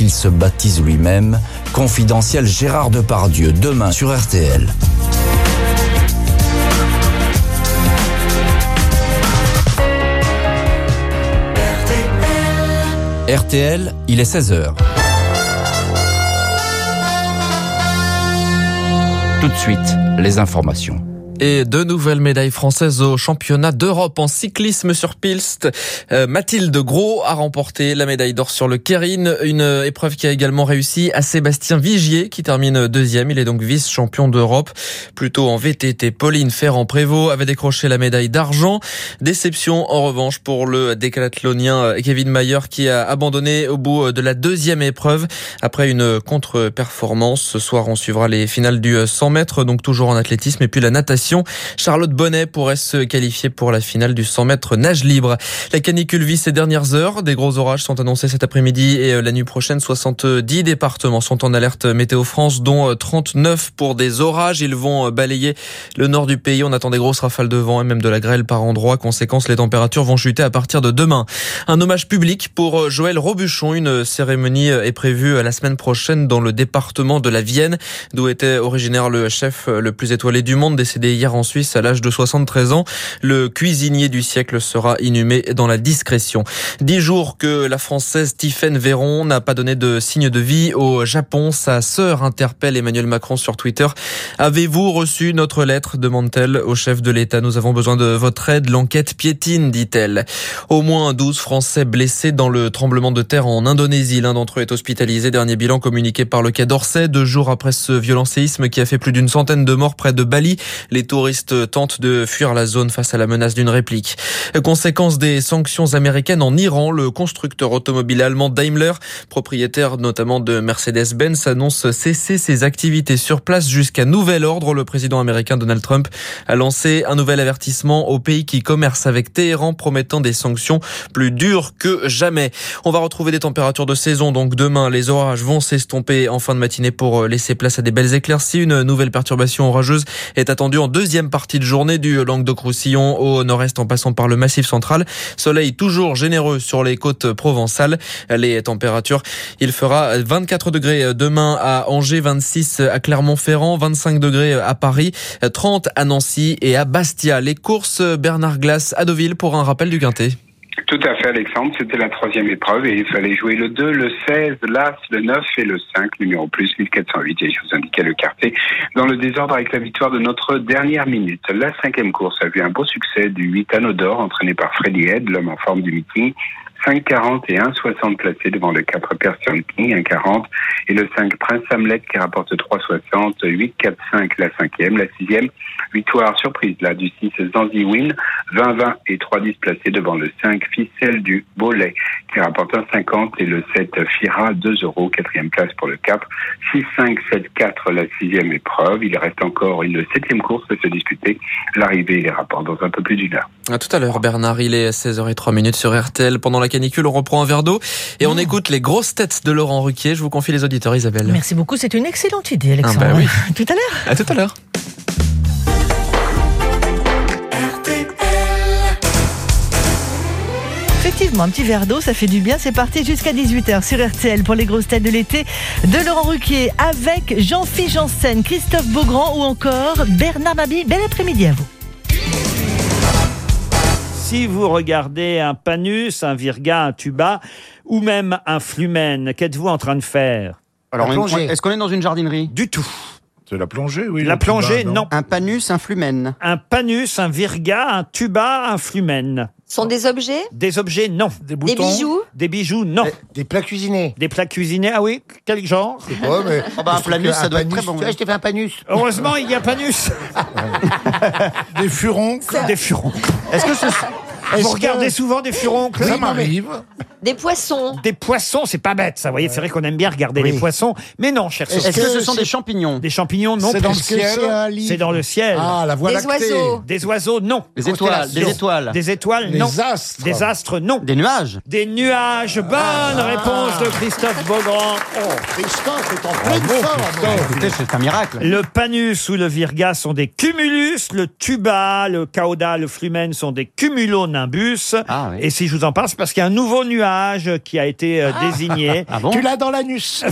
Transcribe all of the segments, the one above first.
qu'il se baptise lui-même. Confidentiel Gérard Depardieu, demain sur RTL. RTL, il est 16h. Tout de suite, les informations. Et deux nouvelles médailles françaises au championnat d'Europe en cyclisme sur piste. Euh, Mathilde Gros a remporté la médaille d'or sur le Kérine, une épreuve qui a également réussi à Sébastien Vigier qui termine deuxième. Il est donc vice-champion d'Europe. Plutôt en VTT, Pauline Ferrand-Prévot avait décroché la médaille d'argent. Déception en revanche pour le décathlonien Kevin Mayer qui a abandonné au bout de la deuxième épreuve après une contre-performance. Ce soir, on suivra les finales du 100 mètres, donc toujours en athlétisme et puis la natation Charlotte Bonnet pourrait se qualifier pour la finale du 100 mètres nage libre. La canicule vit ces dernières heures. Des gros orages sont annoncés cet après-midi et euh, la nuit prochaine. 70 départements sont en alerte météo France, dont 39 euh, pour des orages. Ils vont euh, balayer le nord du pays. On attend des grosses rafales de vent et même de la grêle par endroits. Conséquence, les températures vont chuter à partir de demain. Un hommage public pour Joël Robuchon. Une cérémonie est prévue la semaine prochaine dans le département de la Vienne, d'où était originaire le chef le plus étoilé du monde, décédé hier en Suisse à l'âge de 73 ans. Le cuisinier du siècle sera inhumé dans la discrétion. Dix jours que la Française Tiffaine Véron n'a pas donné de signe de vie au Japon. Sa sœur interpelle Emmanuel Macron sur Twitter. Avez-vous reçu notre lettre? demande-t-elle au chef de l'État. Nous avons besoin de votre aide. L'enquête piétine, dit-elle. Au moins 12 Français blessés dans le tremblement de terre en Indonésie. L'un d'entre eux est hospitalisé. Dernier bilan communiqué par le Quai d'Orsay. Deux jours après ce violent séisme qui a fait plus d'une centaine de morts près de Bali. Touristes tentent de fuir la zone face à la menace d'une réplique. Conséquence des sanctions américaines en Iran, le constructeur automobile allemand Daimler, propriétaire notamment de Mercedes-Benz, annonce cesser ses activités sur place jusqu'à nouvel ordre. Le président américain Donald Trump a lancé un nouvel avertissement aux pays qui commercent avec Téhéran, promettant des sanctions plus dures que jamais. On va retrouver des températures de saison. Donc demain, les orages vont s'estomper en fin de matinée pour laisser place à des belles éclaircies. Une nouvelle perturbation orageuse est attendue en deuxième partie de journée du Languedoc-Roussillon au nord-est en passant par le Massif central. Soleil toujours généreux sur les côtes provençales. Les températures, il fera 24 degrés demain à Angers, 26 à Clermont-Ferrand, 25 degrés à Paris, 30 à Nancy et à Bastia. Les courses Bernard Glace à Deauville pour un rappel du Quintet. Tout à fait, Alexandre. C'était la troisième épreuve et il fallait jouer le 2, le 16, l'As, le 9 et le 5, numéro plus 1408. Et je vous indiquais le quartier dans le désordre avec la victoire de notre dernière minute. La cinquième course a vu un beau succès du 8 Anodor, entraîné par Freddy Head, l'homme en forme du meeting. 5,40 et 1,60 placés devant le 4 Persian King, 1,40 et le 5 Prince Hamlet qui rapporte 3,60, 8, 4, 5 la cinquième, la sixième, victoire surprise là du 6 Zanzi Win, 20, 20 et 3,10 placés devant le 5 Ficelle du Bolet qui rapporte 1,50 et le 7 Fira 2 euros, quatrième place pour le 4, 6, 5, 7, 4 la sixième épreuve. Il reste encore une septième course à se disputer. L'arrivée et les rapports dans un peu plus d'une heure. À tout à l'heure Bernard, il est 16h03 minutes sur RTL pendant la canicule, on reprend un verre d'eau et on écoute les grosses têtes de Laurent Ruquier. Je vous confie les auditeurs, Isabelle. Merci beaucoup, c'est une excellente idée, Alexandre. Ah bah oui. Tout à l'heure. À tout à l'heure. Effectivement, un petit verre d'eau, ça fait du bien. C'est parti jusqu'à 18h sur RTL pour les grosses têtes de l'été de Laurent Ruquier avec Jean-Philippe Janssen, Christophe Beaugrand ou encore Bernard Mabi. Bel après-midi à vous. Si vous regardez un panus, un virga, un tuba ou même un flumen, qu'êtes-vous en train de faire? Alors, plongée. est-ce qu'on est dans une jardinerie? Du tout. C'est la plongée, oui. La le tuba, plongée, non. Un panus, un flumen. Un panus, un virga, un tuba, un flumen. Sont des objets Des objets, non. Des Des boutons. bijoux Des bijoux, non. Des plats cuisinés. Des plats cuisinés, ah oui Quel genre Je sais pas, mais. Oh bah, un planus, ça doit être panus- très bon. Tu vois, je t'ai fait un panus. Heureusement, il y a panus. Des furons. Des furons. Est-ce que ce, Vous regardez souvent des furoncles Ça m'arrive. Des poissons Des poissons, c'est pas bête, ça. Vous voyez, c'est vrai qu'on aime bien regarder Oui. les poissons. Mais non, cher est-ce Sophie. que que ce sont des champignons Des champignons, non. C'est dans le ciel. C'est dans le ciel. Ah, la voie Des lactée. oiseaux Des oiseaux, non. Des étoiles, des étoiles, Des étoiles, Les non. astres. Des astres, non. des nuages. Des nuages. Bonne Ah. réponse de Christophe Beaugrand. Christophe est en pleine forme. Écoutez, c'est un miracle. Le panus ou le virga sont des cumulus, le tuba, le cauda, le flumen sont des cumulonimbus. Ah oui. Et si je vous en parle, c'est parce qu'il y a un nouveau nuage qui a été euh, désigné. Ah bon Tu l'as dans l'anus.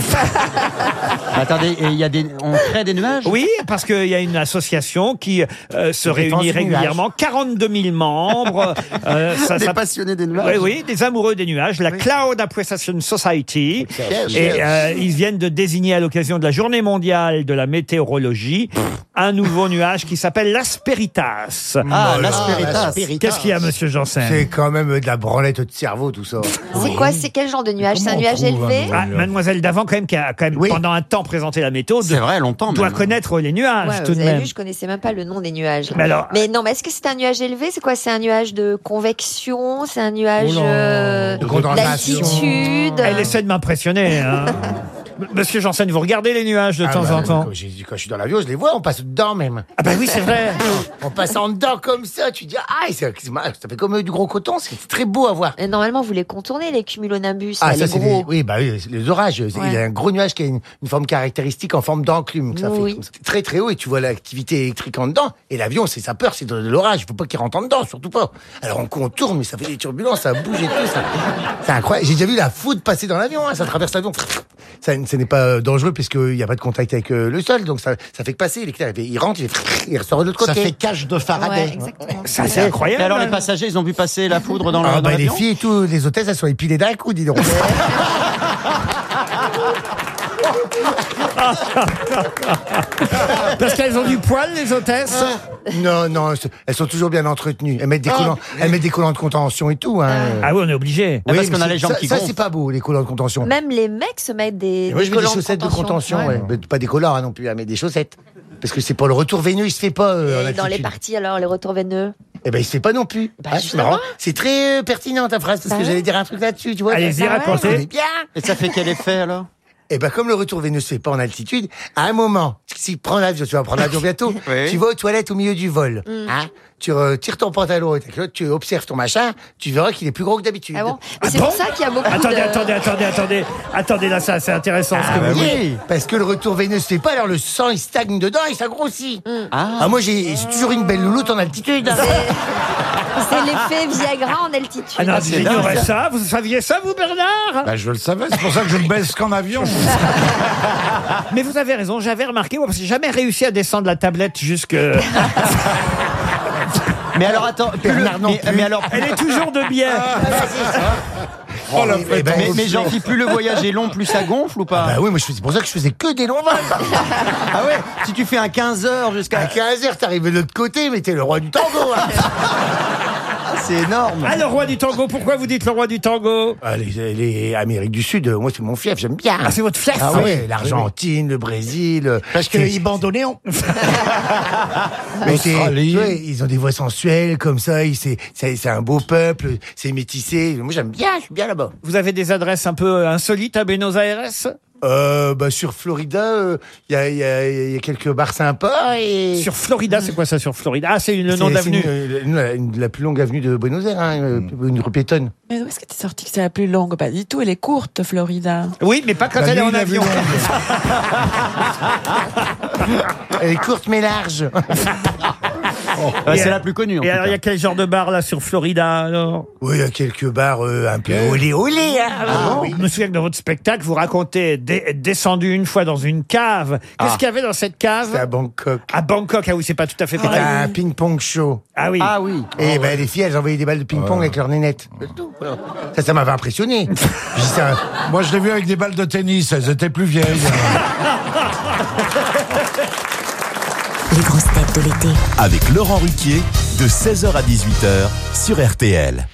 Attendez, et il y a des, on crée des nuages? Oui, parce qu'il y a une association qui euh, se réunit régulièrement, 42 000 membres. Euh, ça Des passionnés des nuages. Oui, oui, des amoureux des nuages, la Cloud Appreciation Society. Et euh, ils viennent de désigner à l'occasion de la journée mondiale de la météorologie un nouveau nuage qui s'appelle l'Asperitas. Ah, l'aspéritas. Qu'est-ce qu'il y a, monsieur Janssen C'est quand même de la branlette de cerveau, tout ça. C'est quoi C'est quel genre de nuage? C'est un nuage élevé? Ah, Mademoiselle Davant, quand même, qui a quand même Oui. pendant un temps présenté la météo, C'est vrai, longtemps doit même. connaître les nuages Ouais, tout Vous de avez même. vu, je connaissais même pas le nom des nuages. Mais alors, Mais non, mais est-ce que c'est un nuage élevé? C'est quoi? C'est un nuage de convection? C'est un nuage euh, de condensation. d'altitude? Elle essaie de m'impressionner. hein. Monsieur Janssen, vous regardez les nuages de Ah temps bah, en temps Quand, j'ai- quand je suis dans l'avion, je les vois, on passe dedans même. Ah bah oui, c'est vrai. On passe en dedans comme ça, tu dis, ah, c'est- c'est- ça fait comme du gros coton, c'est très beau à voir. Et Normalement, vous les contournez, les cumulonimbus, Ah, là, ça, les c'est gros. les, oui, bah oui, les orages. C'est- Il y a un gros nuage qui a une, une forme caractéristique en forme d'enclume. que Ça fait Oui. comme ça. C'est très très haut et tu vois l'activité électrique en dedans. Et l'avion, c'est sa peur, c'est de, de l'orage. Il faut pas qu'il rentre en dedans, surtout pas. Alors on contourne, mais ça fait des turbulences, ça bouge et tout. ça- C'est incroyable. J'ai déjà vu la foudre passer dans l'avion. hein, ça traverse l'avion. Ça, ce n'est pas euh, dangereux puisqu'il n'y a pas de contact avec euh, le sol, donc ça, ça fait que passer. L'éclair, il rentre, il, fait- il ressort de l'autre côté. Ça fait cage de Faraday. exactement. Ça, c'est Et incroyable. alors, les passagers, ils ont vu passer la foudre dans le- Ah, dans bah, les filles et tout, les hôtesses, elles sont épilées d'un coup, dis donc. Parce qu'elles ont du poil, les hôtesses. non, non, elles sont toujours bien entretenues. Elles mettent des collants, elles mettent des collants de contention et tout. Hein. Ah oui, on est obligé. Ah, parce qu'on a les jambes ça, qui ça, gonflent. c'est pas beau, les collants de contention. Même les mecs se mettent des, moi, des je mets des collants chaussettes de contention, ouais. Mais pas des collants hein, non plus, hein, mais des chaussettes. Parce que c'est pour le retour veineux, il se fait pas. euh, en Et dans les parties, alors, les retours veineux Eh ben, il se fait pas non plus. Bah, Ah, c'est justement. marrant. C'est très euh, pertinent ta phrase, parce Bah que ouais. j'allais dire un truc là-dessus, tu vois. Allez-y, Bah ouais. On racontez. est bien. Et ça fait quel effet alors? Eh ben, comme le retour veineux se fait pas en altitude, à un moment, si tu prends l'avion, tu vas prendre l'avion bientôt, Oui. tu vas aux toilettes au milieu du vol, Mm. hein, tu retires ton pantalon et ta culotte, tu observes ton machin, tu verras qu'il est plus gros que d'habitude. Ah bon Mais C'est bon pour ça qu'il y a beaucoup Attendez, de... attendez, attendez, attendez. Attendez, là, ça, c'est intéressant ce Ah, que vous oui. dites. Parce que le retour veineux se fait pas, alors le sang il stagne dedans et ça grossit. Ah, Ah, moi j'ai toujours une belle louloute en altitude. C'est l'effet Viagra en altitude. Ah non, j'ignorais dingue. ça. Vous saviez ça, vous, Bernard? Bah, je le savais, c'est pour ça que je ne baisse qu'en avion. Mais vous avez raison, j'avais remarqué, moi, parce que j'ai jamais réussi à descendre la tablette jusque... mais alors attends, Bernard non mais, plus. mais alors, Elle est toujours de biais. Oh, la Eh ben, mais, mais plus le voyage est long, plus ça gonfle ou pas Bah oui, moi je fais- c'est pour ça que je faisais que des longs vols. Ah ouais Si tu fais un 15 heures À jusqu'à... 15 heures, t'arrives de l'autre côté, mais t'es le roi du tango. hein. C'est énorme Ah, le roi du tango, pourquoi vous dites le roi du tango Ah, les, les Amérique du Sud, euh, moi c'est mon fief, j'aime bien. Ah, c'est votre fief Ah ouais, l'Argentine, le Brésil. euh, Parce c'est- qu'ils bandonéon. mais c'est- Australie. ils ont des voix sensuelles comme ça, ils- c'est c'est- c'est un beau peuple, c'est métissé. Moi j'aime bien, je suis bien là-bas. Vous avez des adresses un peu insolites à Buenos Aires? Euh, bah, sur Florida, euh, il y, a, il y a- il y a quelques bars sympas et. Sur Florida, c'est quoi ça sur Florida? Ah, c'est le nom d'avenue. c'est une- une- une- la plus longue avenue de Buenos Aires, hein, euh, une rue piétonne. Mais où est-ce que t'es sorti que c'est la plus longue? Pas du tout, elle est courte, Florida. Oui, mais pas quand La elle est en avion. Elle est courte mais large. C'est la plus connue en Et tout alors, il y cas. a quel genre de bar là sur Florida alors? Oui, il y a quelques bars euh, un peu olé olé. Hein, Ah, oui. Je me souviens que dans votre spectacle, vous racontez dé- être descendu une fois dans une cave. Qu'est-ce Ah. qu'il y avait dans cette cave? C'est à Bangkok. À Bangkok, ah oui, c'est pas tout à fait C'était pareil. un ping-pong show. Ah oui. Ah oui Et ben, les filles, elles envoyaient des balles de ping-pong avec leurs nénettes. C'est tout, voilà. Ça, ça m'avait impressionné. Ça- Moi, je l'ai vu avec des balles de tennis, elles étaient plus vieilles. Les grosses têtes de l'été. Avec Laurent Ruquier, de 16h à 18h sur RTL.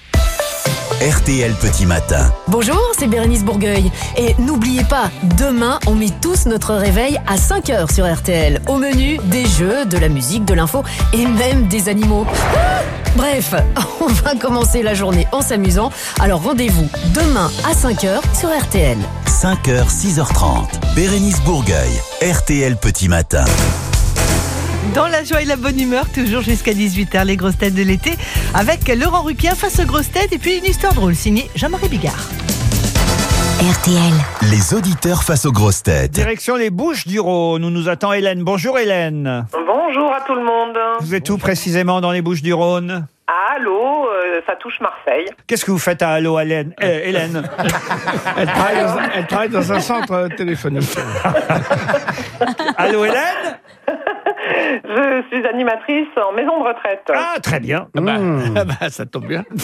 RTL Petit Matin. Bonjour, c'est Bérénice Bourgueil. Et n'oubliez pas, demain, on met tous notre réveil à 5h sur RTL. Au menu, des jeux, de la musique, de l'info et même des animaux. Ah Bref, on va commencer la journée en s'amusant. Alors rendez-vous demain à 5h sur RTL. 5h, 6h30. Bérénice Bourgueil, RTL Petit Matin. Dans la joie et la bonne humeur, toujours jusqu'à 18h, les grosses têtes de l'été, avec Laurent Ruquier face aux grosses têtes et puis une histoire drôle signée Jean-Marie Bigard. RTL. Les auditeurs face aux grosses têtes. Direction les Bouches du Rhône, où nous attend Hélène. Bonjour Hélène. Bonjour à tout le monde. Vous êtes où précisément dans les Bouches du Rhône? Allô, euh, ça touche Marseille. Qu'est-ce que vous faites à Allo Hélène? Euh, Hélène Elle travaille, dans, un- elle travaille dans un centre téléphonique. Allô Hélène? Je suis animatrice en maison de retraite. Ah, très bien. Ah bah, ah bah, ça tombe bien.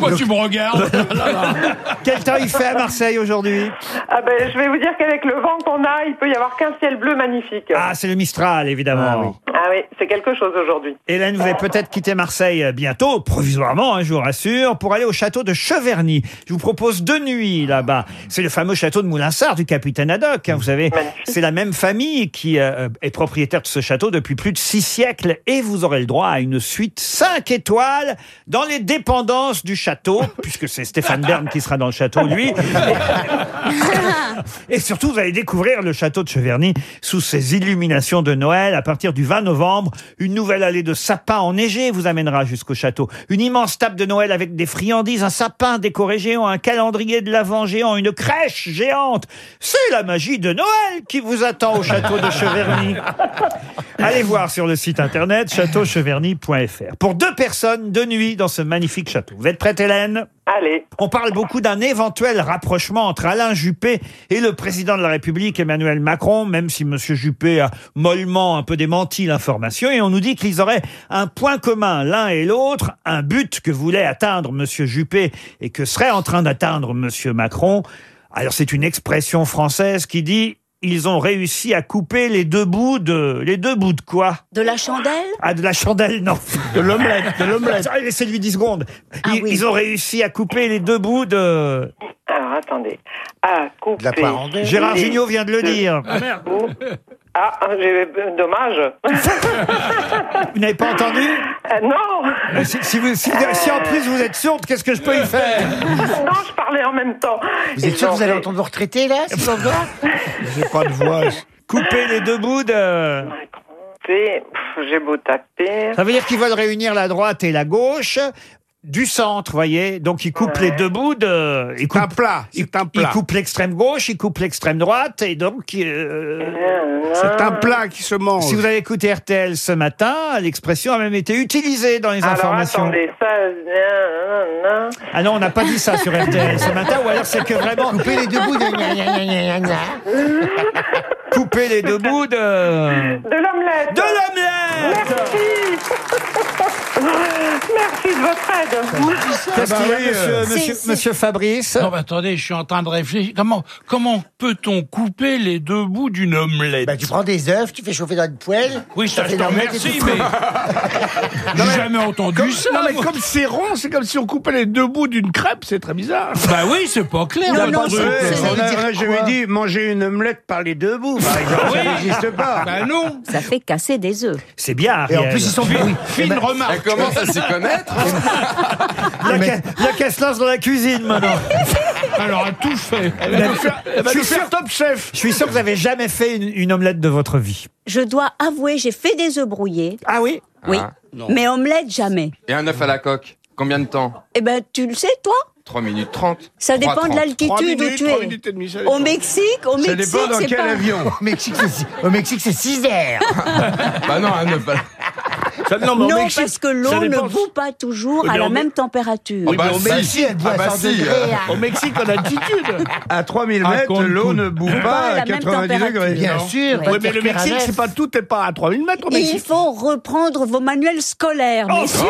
Moi, tu me regardes Quel temps il fait à Marseille aujourd'hui? Ah ben, je vais vous dire qu'avec le vent qu'on a, il peut y avoir qu'un ciel bleu magnifique. Ah, c'est le Mistral, évidemment. Ah oui, c'est quelque chose aujourd'hui. Hélène, vous allez peut-être quitter Marseille euh, bientôt, provisoirement, hein, je vous rassure, pour aller au château de Cheverny. Je vous propose deux nuits là-bas. C'est le fameux château de Moulinsart du capitaine Haddock. hein, vous savez, c'est la même famille qui euh, est propriétaire de ce château depuis plus de six siècles et vous aurez le droit à une suite 5 étoiles dans les dépendances du château, puisque c'est Stéphane Bern qui sera dans le château, lui. Et surtout, vous allez découvrir le château de Cheverny sous ses illuminations de Noël. À partir du 20 novembre, une nouvelle allée de sapins enneigés vous amènera jusqu'au château. Une immense table de Noël avec des friandises, un sapin décoré géant, un calendrier de l'Avent géant, une crèche géante. C'est la magie de Noël qui vous attend au château de Cheverny. Allez voir sur le site internet châteaucheverny.fr. Pour deux personnes, deux nuits dans ce magnifique château. Vous êtes prête, Hélène? Allez. On parle beaucoup d'un éventuel rapprochement entre Alain Juppé et le président de la République, Emmanuel Macron, même si Monsieur Juppé a mollement un peu démenti l'information. Et on nous dit qu'ils auraient un point commun l'un et l'autre, un but que voulait atteindre Monsieur Juppé et que serait en train d'atteindre Monsieur Macron. Alors c'est une expression française qui dit ils ont réussi à couper les deux bouts de les deux bouts de quoi? De la chandelle? Ah de la chandelle non. De l'omelette, de l'omelette. Ah, Laissez-lui 10 secondes. Ils, ils ont réussi à couper les deux bouts de Alors, attendez. Ah, couper. Gérard les Jugnot vient de le dire. bouts. Ah, j'ai- dommage. Vous n'avez pas entendu? Euh, non Euh, si, si vous- si- si en plus vous êtes sourde, qu'est-ce que je peux y faire? Non, je parlais en même temps. Vous êtes sûr que vous allez entendre vos retraités, là J'ai pas de voix. Couper les deux bouts de... J'ai beau taper. Ça veut dire qu'ils veulent réunir la droite et la gauche du centre, voyez. Donc ils coupent les deux bouts de... Un plat. C'est un plat. coupent l'extrême gauche, ils coupent l'extrême droite, et donc... euh, C'est un plat qui se mange. Si vous avez écouté RTL ce matin, l'expression a même été utilisée dans les Alors, informations. attendez, ça... euh, nan, nan. Ah non, on n'a pas dit ça sur RTL ce matin, ou alors c'est que vraiment... Couper les deux bouts de. Couper les deux bouts de... De l'omelette. De l'omelette Merci de votre aide. Qu'est-ce bah qu'il y a, monsieur, euh, monsieur, Fabrice Non, mais attendez, je suis en train de réfléchir. Comment, comment peut-on couper les deux bouts d'une omelette? Bah, tu prends des œufs, tu fais chauffer dans une poêle. Oui, ça, fait je te l'omelette et remercie, mais j'ai jamais entendu ça. Non, mais moi. comme c'est rond, c'est comme si on coupait les deux bouts d'une crêpe, c'est très bizarre. Bah oui, c'est pas clair. Non, non, truc. c'est- c'est- on veut a, dire on a jamais quoi dit manger une omelette par les deux bouts, par exemple. Oui. Ça n'existe pas. Bah non. Ça fait casser des œufs. C'est bien, Et en plus, ils sont Fine remarque. Elle commence à s'y connaître. La, ca- la qu'elle se lance dans la cuisine maintenant. Alors, à tout fait. Elle va nous faire, elle va nous faire top chef. Je suis sûr que vous avez jamais fait une, une omelette de votre vie. Je dois avouer, j'ai fait des œufs brouillés. Ah oui Oui. Ah. Mais omelette, jamais. Et un œuf à la coque. Combien de temps Eh ben, tu le sais, toi 3 minutes 30. Ça dépend de 3,30. Trois l'altitude où tu es. demie, ça. Au Mexique, au Ça Mexique, dépend dans c'est quel pas... avion. Au Mexique, c'est six- au Mexique, c'est 6 heures. Bah non, un œuf à la Ça- non, mais Non, Mexique, parce que ça l'eau ne dépend- bout pas toujours Oui, à mais la même température. Oh, mais au. Mexique, elle boit Ah bah à 100 si, degrés. euh, hein. Au Mexique, en altitude. À 3000 Ah, mètres, l'eau ne bout Pas à à la même 90 degrés. température. Bien sûr. Oui, mais le Mexique, c'est pas tout est pas à 3000 mètres au Il Mexique. faut reprendre vos manuels scolaires, messieurs.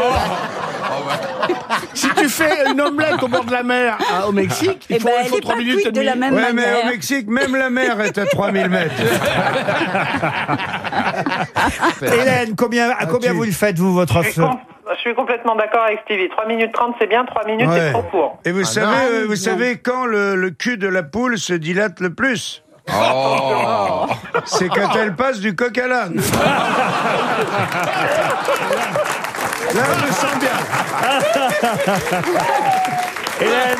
Si tu fais une omelette au bord de la mer à- au Mexique, il Eh faut, ben, il elle faut est 3 pas minutes et cuite de la demie. même Ouais, mais manière. au Mexique, même la mer est à 3000 mètres. Hélène, combien, à combien tu- vous le faites, vous, votre Je suis, com- je suis complètement d'accord avec Stevie. 3 minutes 30, c'est bien. 3 minutes, c'est trop court. Et vous savez, non. euh, vous Non. savez quand le, le cul de la poule se dilate le plus Oh. C'est quand elle passe du coq à l'âne. Là, je sens bien. Hélène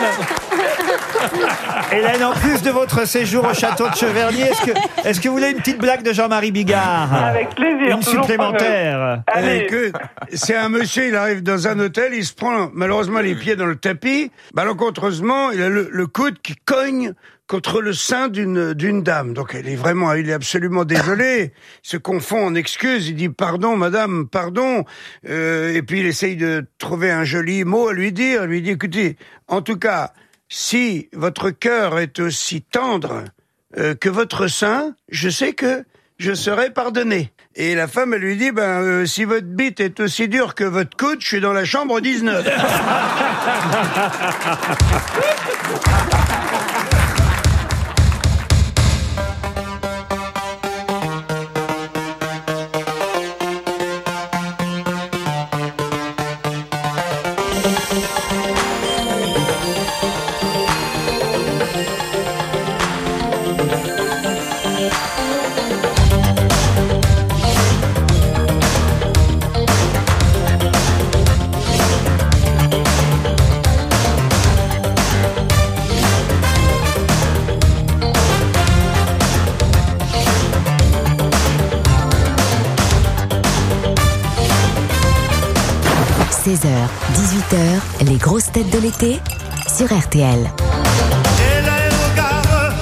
Hélène, en plus de votre séjour au château de Cheverny, est-ce que, est-ce que vous voulez une petite blague de Jean-Marie Bigard Avec plaisir. Une toujours supplémentaire Eh, Allez. c'est un monsieur, il arrive dans un hôtel, il se prend malheureusement les pieds dans le tapis. Malencontreusement, il a le, le coude qui cogne contre le sein d'une d'une dame. Donc elle est vraiment, il est absolument désolé. Il se confond en excuses. Il dit pardon, madame, pardon. Euh, et puis il essaye de trouver un joli mot à lui dire. Il lui dit écoutez, en tout cas, si votre cœur est aussi tendre euh, que votre sein, je sais que je serai pardonné. Et la femme, elle lui dit, ben, euh, si votre bite est aussi dure que votre coude, je suis dans la chambre 19. grosses têtes de l'été sur RTL. Dès l'aérogare,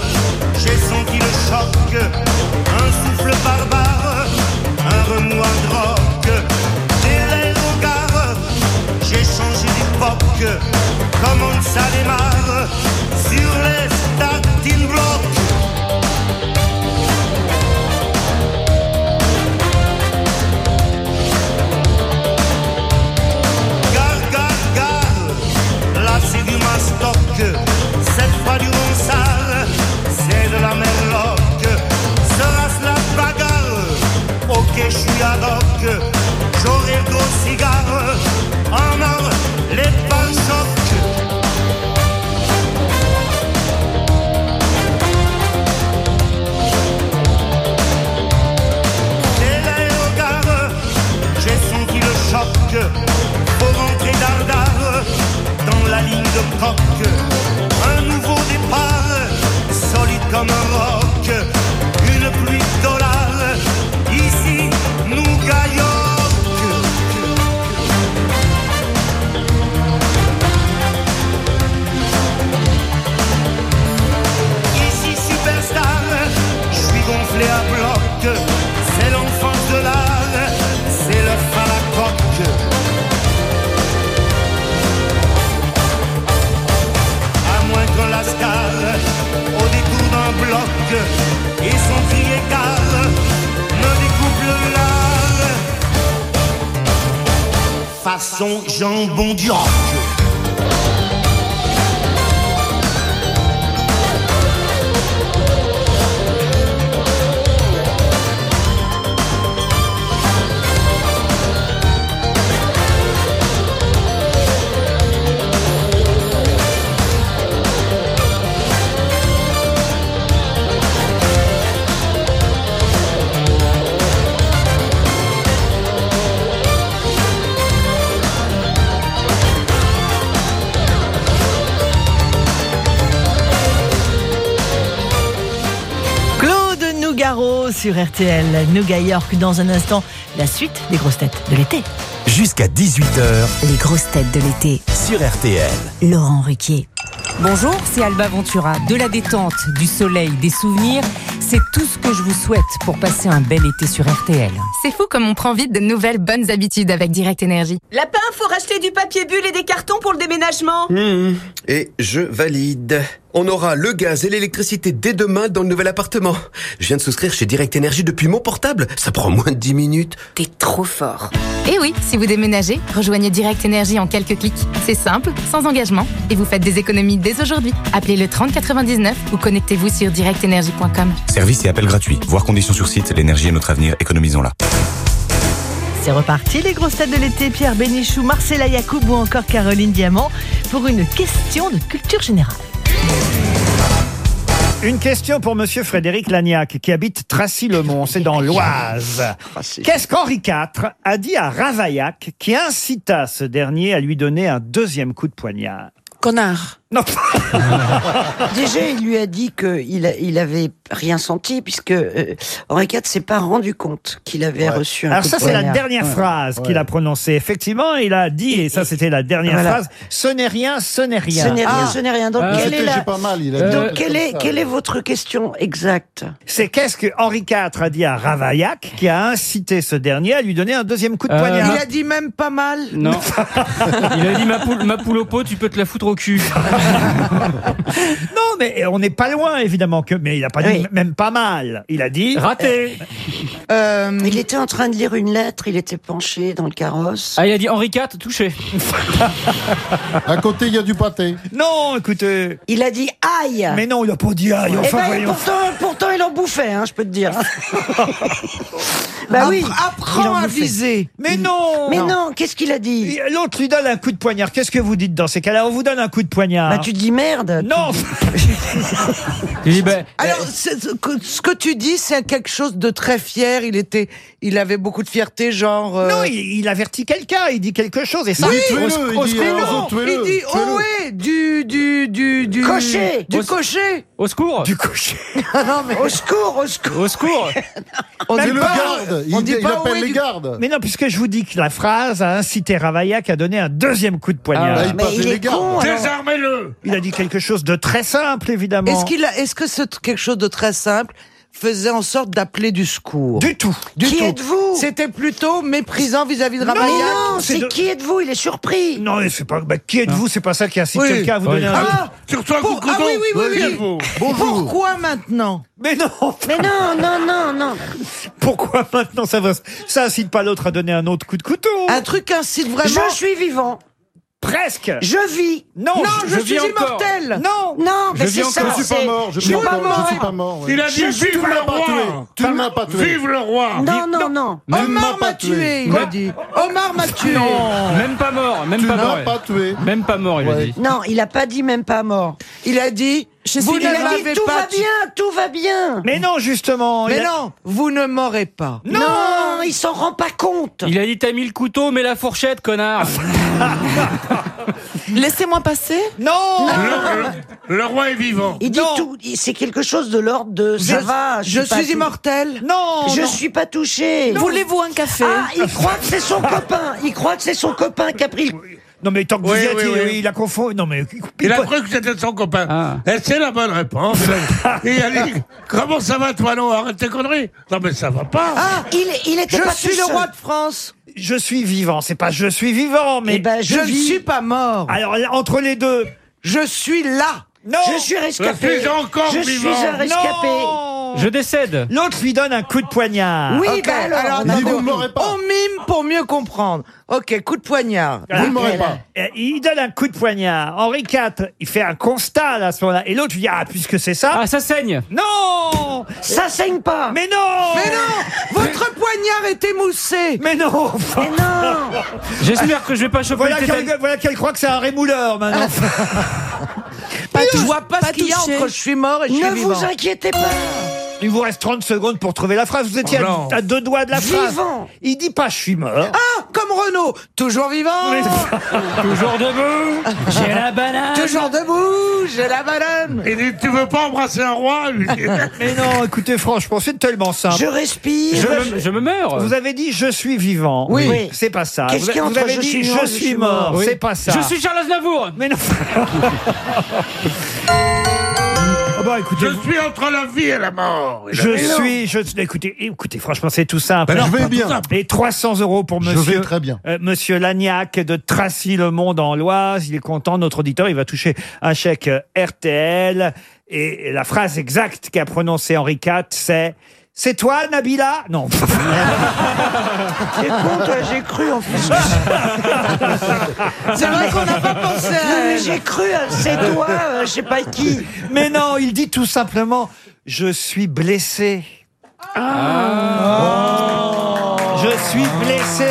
j'ai senti le choc, un souffle barbare, un remous en drogue. Dès l'aérogare, j'ai changé d'époque, comme on ça démarre, sur et son cri écart, me découpe le. Façon jambon du. Sur RTL. Nougat York dans un instant. La suite des grosses têtes de l'été. Jusqu'à 18h Les grosses têtes de l'été sur RTL. Laurent Ruquier. Bonjour, c'est Alba Ventura. De la détente, du soleil, des souvenirs, c'est tout ce que je vous souhaite pour passer un bel été sur RTL. C'est fou comme on prend vite de nouvelles bonnes habitudes avec Direct Énergie. Lapin, faut racheter du papier bulle et des cartons pour le déménagement. Mmh. Et je valide. On aura le gaz et l'électricité dès demain dans le nouvel appartement. Je viens de souscrire chez Direct Énergie depuis mon portable. Ça prend moins de 10 minutes. T'es trop fort. Et oui, si vous déménagez, rejoignez Direct Énergie en quelques clics. C'est simple, sans engagement, et vous faites des économies dès aujourd'hui. Appelez le 30 99 ou connectez-vous sur directenergie.com. Service et appel gratuit. Voir conditions sur site. L'énergie est notre avenir. Économisons-la. C'est reparti, les grosses têtes de l'été. Pierre Bénichou, Marcella Yacoub ou encore Caroline Diamant pour une question de culture générale. Une question pour Monsieur Frédéric Lagnac, qui habite Tracy-le-Mont, c'est dans l'Oise. Qu'est-ce qu'Henri IV a dit à Ravaillac qui incita ce dernier à lui donner un deuxième coup de poignard? Connard. Non. Déjà, il lui a dit qu'il il avait rien senti, puisque euh, Henri IV s'est pas rendu compte qu'il avait reçu un Alors coup ça, de c'est la dernière Ouais. phrase qu'il a prononcée. Effectivement, il a dit, et ça, c'était la dernière Voilà. phrase, ce n'est rien, ce n'est rien. Ce n'est rien, ce n'est rien. Donc, Euh, quelle est, la... Euh, Donc, quelle est, quelle est votre question exacte? C'est qu'est-ce que Henri IV a dit à Ravaillac qui a incité ce dernier à lui donner un deuxième coup de poignard? Il a dit même pas mal. Non. Il a dit ma poule, ma poule au pot, tu peux te la foutre au cul. Non, mais on n'est pas loin, évidemment, que, mais il n'a pas dit Oui. même pas mal. Il a dit Raté. Euh, Il était en train de lire une lettre, il était penché dans le carrosse. Ah, il a dit Henri IV, touché. À côté, il y a du pâté. Non, écoutez. Il a dit aïe Mais non, il n'a pas dit aïe. Eh Enfin, ben, voyons. pourtant, pourtant, il en bouffait, hein, je peux te dire. bah oui. Apprends il en à bouffait. viser. Mais non Mais non, qu'est-ce qu'il a dit? L'autre lui donne un coup de poignard. Qu'est-ce que vous dites dans ces cas-là? On vous donne un coup de poignard. Bah tu dis merde. Non Il dit, ben, Alors, c'est- ce que- ce que tu dis, c'est quelque chose de très fier. Il était, il avait beaucoup de fierté, genre. euh, Non, il, il avertit quelqu'un, il dit quelque chose et ça. Oui, tuez-le, il dit, tuez-le, il dit tuez-le. oh ouais, du du du du Cocher. du cocher. Au secours. Du cocher. Ah non mais Au secours, au secours. Au secours. on dit le pas. garde. on Il, dit il pas appelle les du- gardes. Mais non, puisque je vous dis que la phrase a incité Ravaillac à donner un deuxième coup de poignard. Ah, il Mais il les est gardes. con. Désarmez-le Il a dit quelque chose de très simple, évidemment. Est-ce qu'il a, est-ce que c'est quelque chose de très simple faisait en sorte d'appeler du secours Du tout. Du Qui êtes-vous C'était plutôt méprisant vis-à-vis de Mais Ravaillac. non, c'est c'est de- qui êtes-vous? Il est surpris. Non, mais c'est pas. bah, qui êtes-vous? C'est pas ça qui incite Oui. quelqu'un à vous Oui. donner un. Ah, Surtout un coup pour- de couteau ah oui, oui, oui, oui. Bonjour. Pourquoi maintenant? Mais non Mais non, non, non, non. Pourquoi maintenant ça va Ça incite pas l'autre à donner un autre coup de couteau? Un truc incite vraiment. Je suis vivant. Presque Je vis. Non, Non, je- je, je suis immortel. Non Non, Je mais vis c'est encore. ça. Je suis pas mort, je je suis suis pas mort. Je mort. suis pas mort. Il a dit Je- vive le roi tué. Tu ne m'as pas tué. Vive le roi Non, non, non. Omar m'a pas tué, il a dit. Omar m'a tué. Même pas mort, même Tu pas mort. pas tué. Même pas mort, il a dit. Non, il a pas dit même pas mort. Il a dit. Vous Il ne a dit m'avez tout pas va bien, tout va bien. Mais non, justement. Mais il a- non, vous ne m'aurez pas. Non, il s'en rend pas compte. Il a dit t'as mis le couteau, mais la fourchette, connard. Laissez-moi passer. Non le, le- le roi est vivant. Il dit Non. tout. C'est quelque chose de l'ordre de ça va. Je pas suis tout- immortel. Non Je non. suis pas touché. Voulez-vous un café Ah, il croit que c'est son copain. Il croit que c'est son copain qui a pris le... Non, mais tant que vous Oui, y êtes, oui, il, oui. il a confondu. Non, mais. Il a cru que c'était son copain. Ah. Et c'est la bonne réponse. Il a- il a dit Comment ça va, toi, non Arrête tes conneries. Non, mais ça va pas. Ah, il, il était Je pas suis tout le seul. roi de France. Je suis vivant. C'est pas je suis vivant, mais. Eh ben, je, Je ne vis. suis pas mort. Alors, entre les deux. Je suis là. Non Je suis rescapé. Je suis encore Je vivant. suis un rescapé. Non Je décède. L'autre lui donne un coup de poignard. Oui, Ok, bah alors, alors, on a Il dit, vous ne m'aurez pas. On mime pour mieux comprendre. Ok, coup de poignard. Vous ne m'aurez pas. Euh, Il donne un coup de poignard. Henri IV, il fait un constat là, à ce moment-là. Et l'autre lui dit Ah, puisque c'est ça. Ah, ça saigne. Non Ça saigne pas. Mais non Mais non Votre poignard est émoussé. Mais non Mais non. J'espère que je vais pas choper Voilà le qu'elle voilà qu'elle croit que c'est un rémouleur maintenant. je vois pas, pas ce qu'il y a touché. entre je suis mort et je suis Ne vivant. vous inquiétez pas. Il vous reste 30 secondes pour trouver la phrase. Vous étiez Oh à- non. à, deux doigts de la phrase. Vivant. Il dit pas je suis mort. Ah, comme Renault, toujours vivant. Toujours debout. J'ai la banane. Toujours debout, j'ai la banane. Il dit Tu veux pas embrasser un roi lui? Mais non, écoutez, franchement, c'est tellement simple. Je respire. Je me, je me meurs. Vous avez dit je suis vivant. Oui. Oui. C'est pas ça. Qu'est-ce vous, qu'il y a vous entre avez je dit suis je suis mort C'est pas ça. Je suis Charles Aznavour. Mais non. Écoutez, Je vous- suis entre la vie et la mort. Je suis, je, écoutez, écoutez, franchement, c'est tout simple. Ben non, Je vais bien. Et 300 euros pour Je monsieur, vais très bien. euh, monsieur Lagnac de Tracy Le Monde en Loise. Il est content, notre auditeur. Il va toucher un chèque euh, RTL. Et la phrase exacte qu'a prononcée Henri IV, c'est C'est toi, Nabila Non. C'est con, toi, j'ai cru en plus. C'est vrai qu'on n'a pas pensé Non, à elle. j'ai cru, euh, c'est toi, euh, je sais pas qui. Mais non, il dit tout simplement Je suis blessé. Je suis blessé.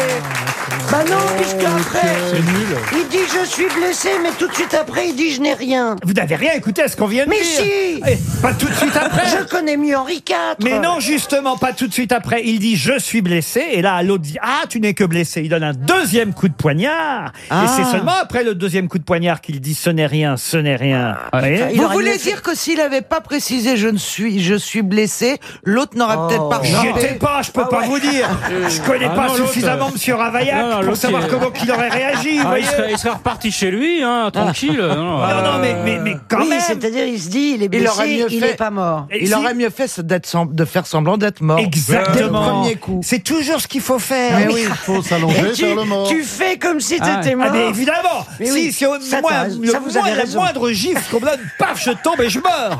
Bah non, puisque après, C'est nul. il dit je suis blessé, mais tout de suite après, il dit je n'ai rien. Vous n'avez rien écouté à ce qu'on vient de Mais dire. si Eh, Pas tout de suite après. Je connais mieux Henri IV. Mais non, justement, pas tout de suite après. Il dit je suis blessé. Et là, l'autre dit ah, tu n'es que blessé. Il donne un deuxième coup de poignard. Et Ah. c'est seulement après le deuxième coup de poignard qu'il dit ce n'est rien, ce n'est rien. Vous voyez Vous voulez dire que s'il avait pas précisé je ne suis je suis blessé, l'autre n'aurait peut-être pas J'y frappé. étais pas, je peux pas vous dire. Je connais Ah pas non, l'autre, suffisamment euh, Monsieur Ravaillac non, non, pour l'autre, savoir il- comment il aurait réagi. vous Ah, il, serait, il serait reparti chez lui, hein, tranquille. Non, non, non, mais, mais, mais quand oui, même. c'est-à-dire, il se dit, il est Il blessé, aurait mieux il fait- est pas mort. Et Il si- aurait mieux fait ce- d'être sem- de faire semblant d'être mort. Dès le Exactement. premier coup. C'est toujours ce qu'il faut faire. Mais oui. Il faut s'allonger tu, vers le mort. tu fais comme si Ah, t'étais mort. Ah, mais évidemment Mais Si, oui, si au ça, t'as- le ça, vous avez moins- la raison. moindre gifle qu'on me donne, paf, je tombe et je meurs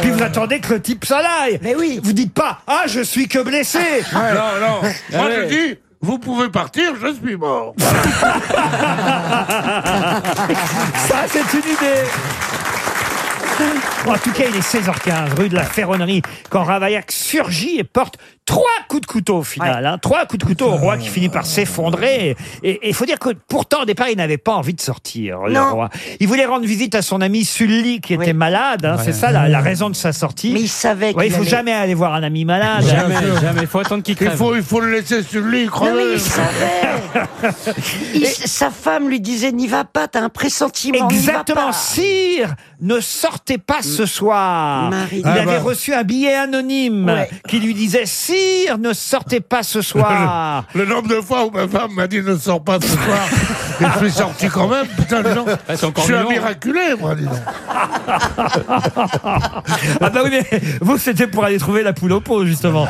Puis vous attendez que le type s'en aille Mais oui. Vous dites pas « Ah, je suis que blessé Non, non. Moi, je dis, vous pouvez partir, je suis mort. !» Ça, c'est une idée Bon, en tout cas, il est 16h15, rue de la Ferronnerie, quand Ravaillac surgit et porte trois coups de couteau au final. hein. trois coups de couteau au roi qui finit par s'effondrer. Et il faut dire que pourtant, au départ, il n'avait pas envie de sortir, le Non. roi. Il voulait rendre visite à son ami Sully qui était malade. hein, C'est ça la, la raison de sa sortie. Mais il savait Ouais, il qu'il faut allait- jamais aller voir un ami malade. Jamais, jamais. Il faut attendre qu'il Il crève. faut, il faut le laisser sur lui, Non, mais crever. il savait. Il- sa femme lui disait n'y va pas, t'as un pressentiment. n'y va Exactement, pas. sire, ne sortez pas ce soir. Marie. Il Ah avait bah. reçu un billet anonyme Ouais. qui lui disait Sire, ne sortez pas ce soir. Le nombre de fois où ma femme m'a dit ne sors pas ce soir, et je suis sorti quand même, putain, dis donc. Ah, Je suis un mieux. miraculé, moi, dis donc. ah bah oui, mais vous, c'était pour aller trouver la poule au pot, justement.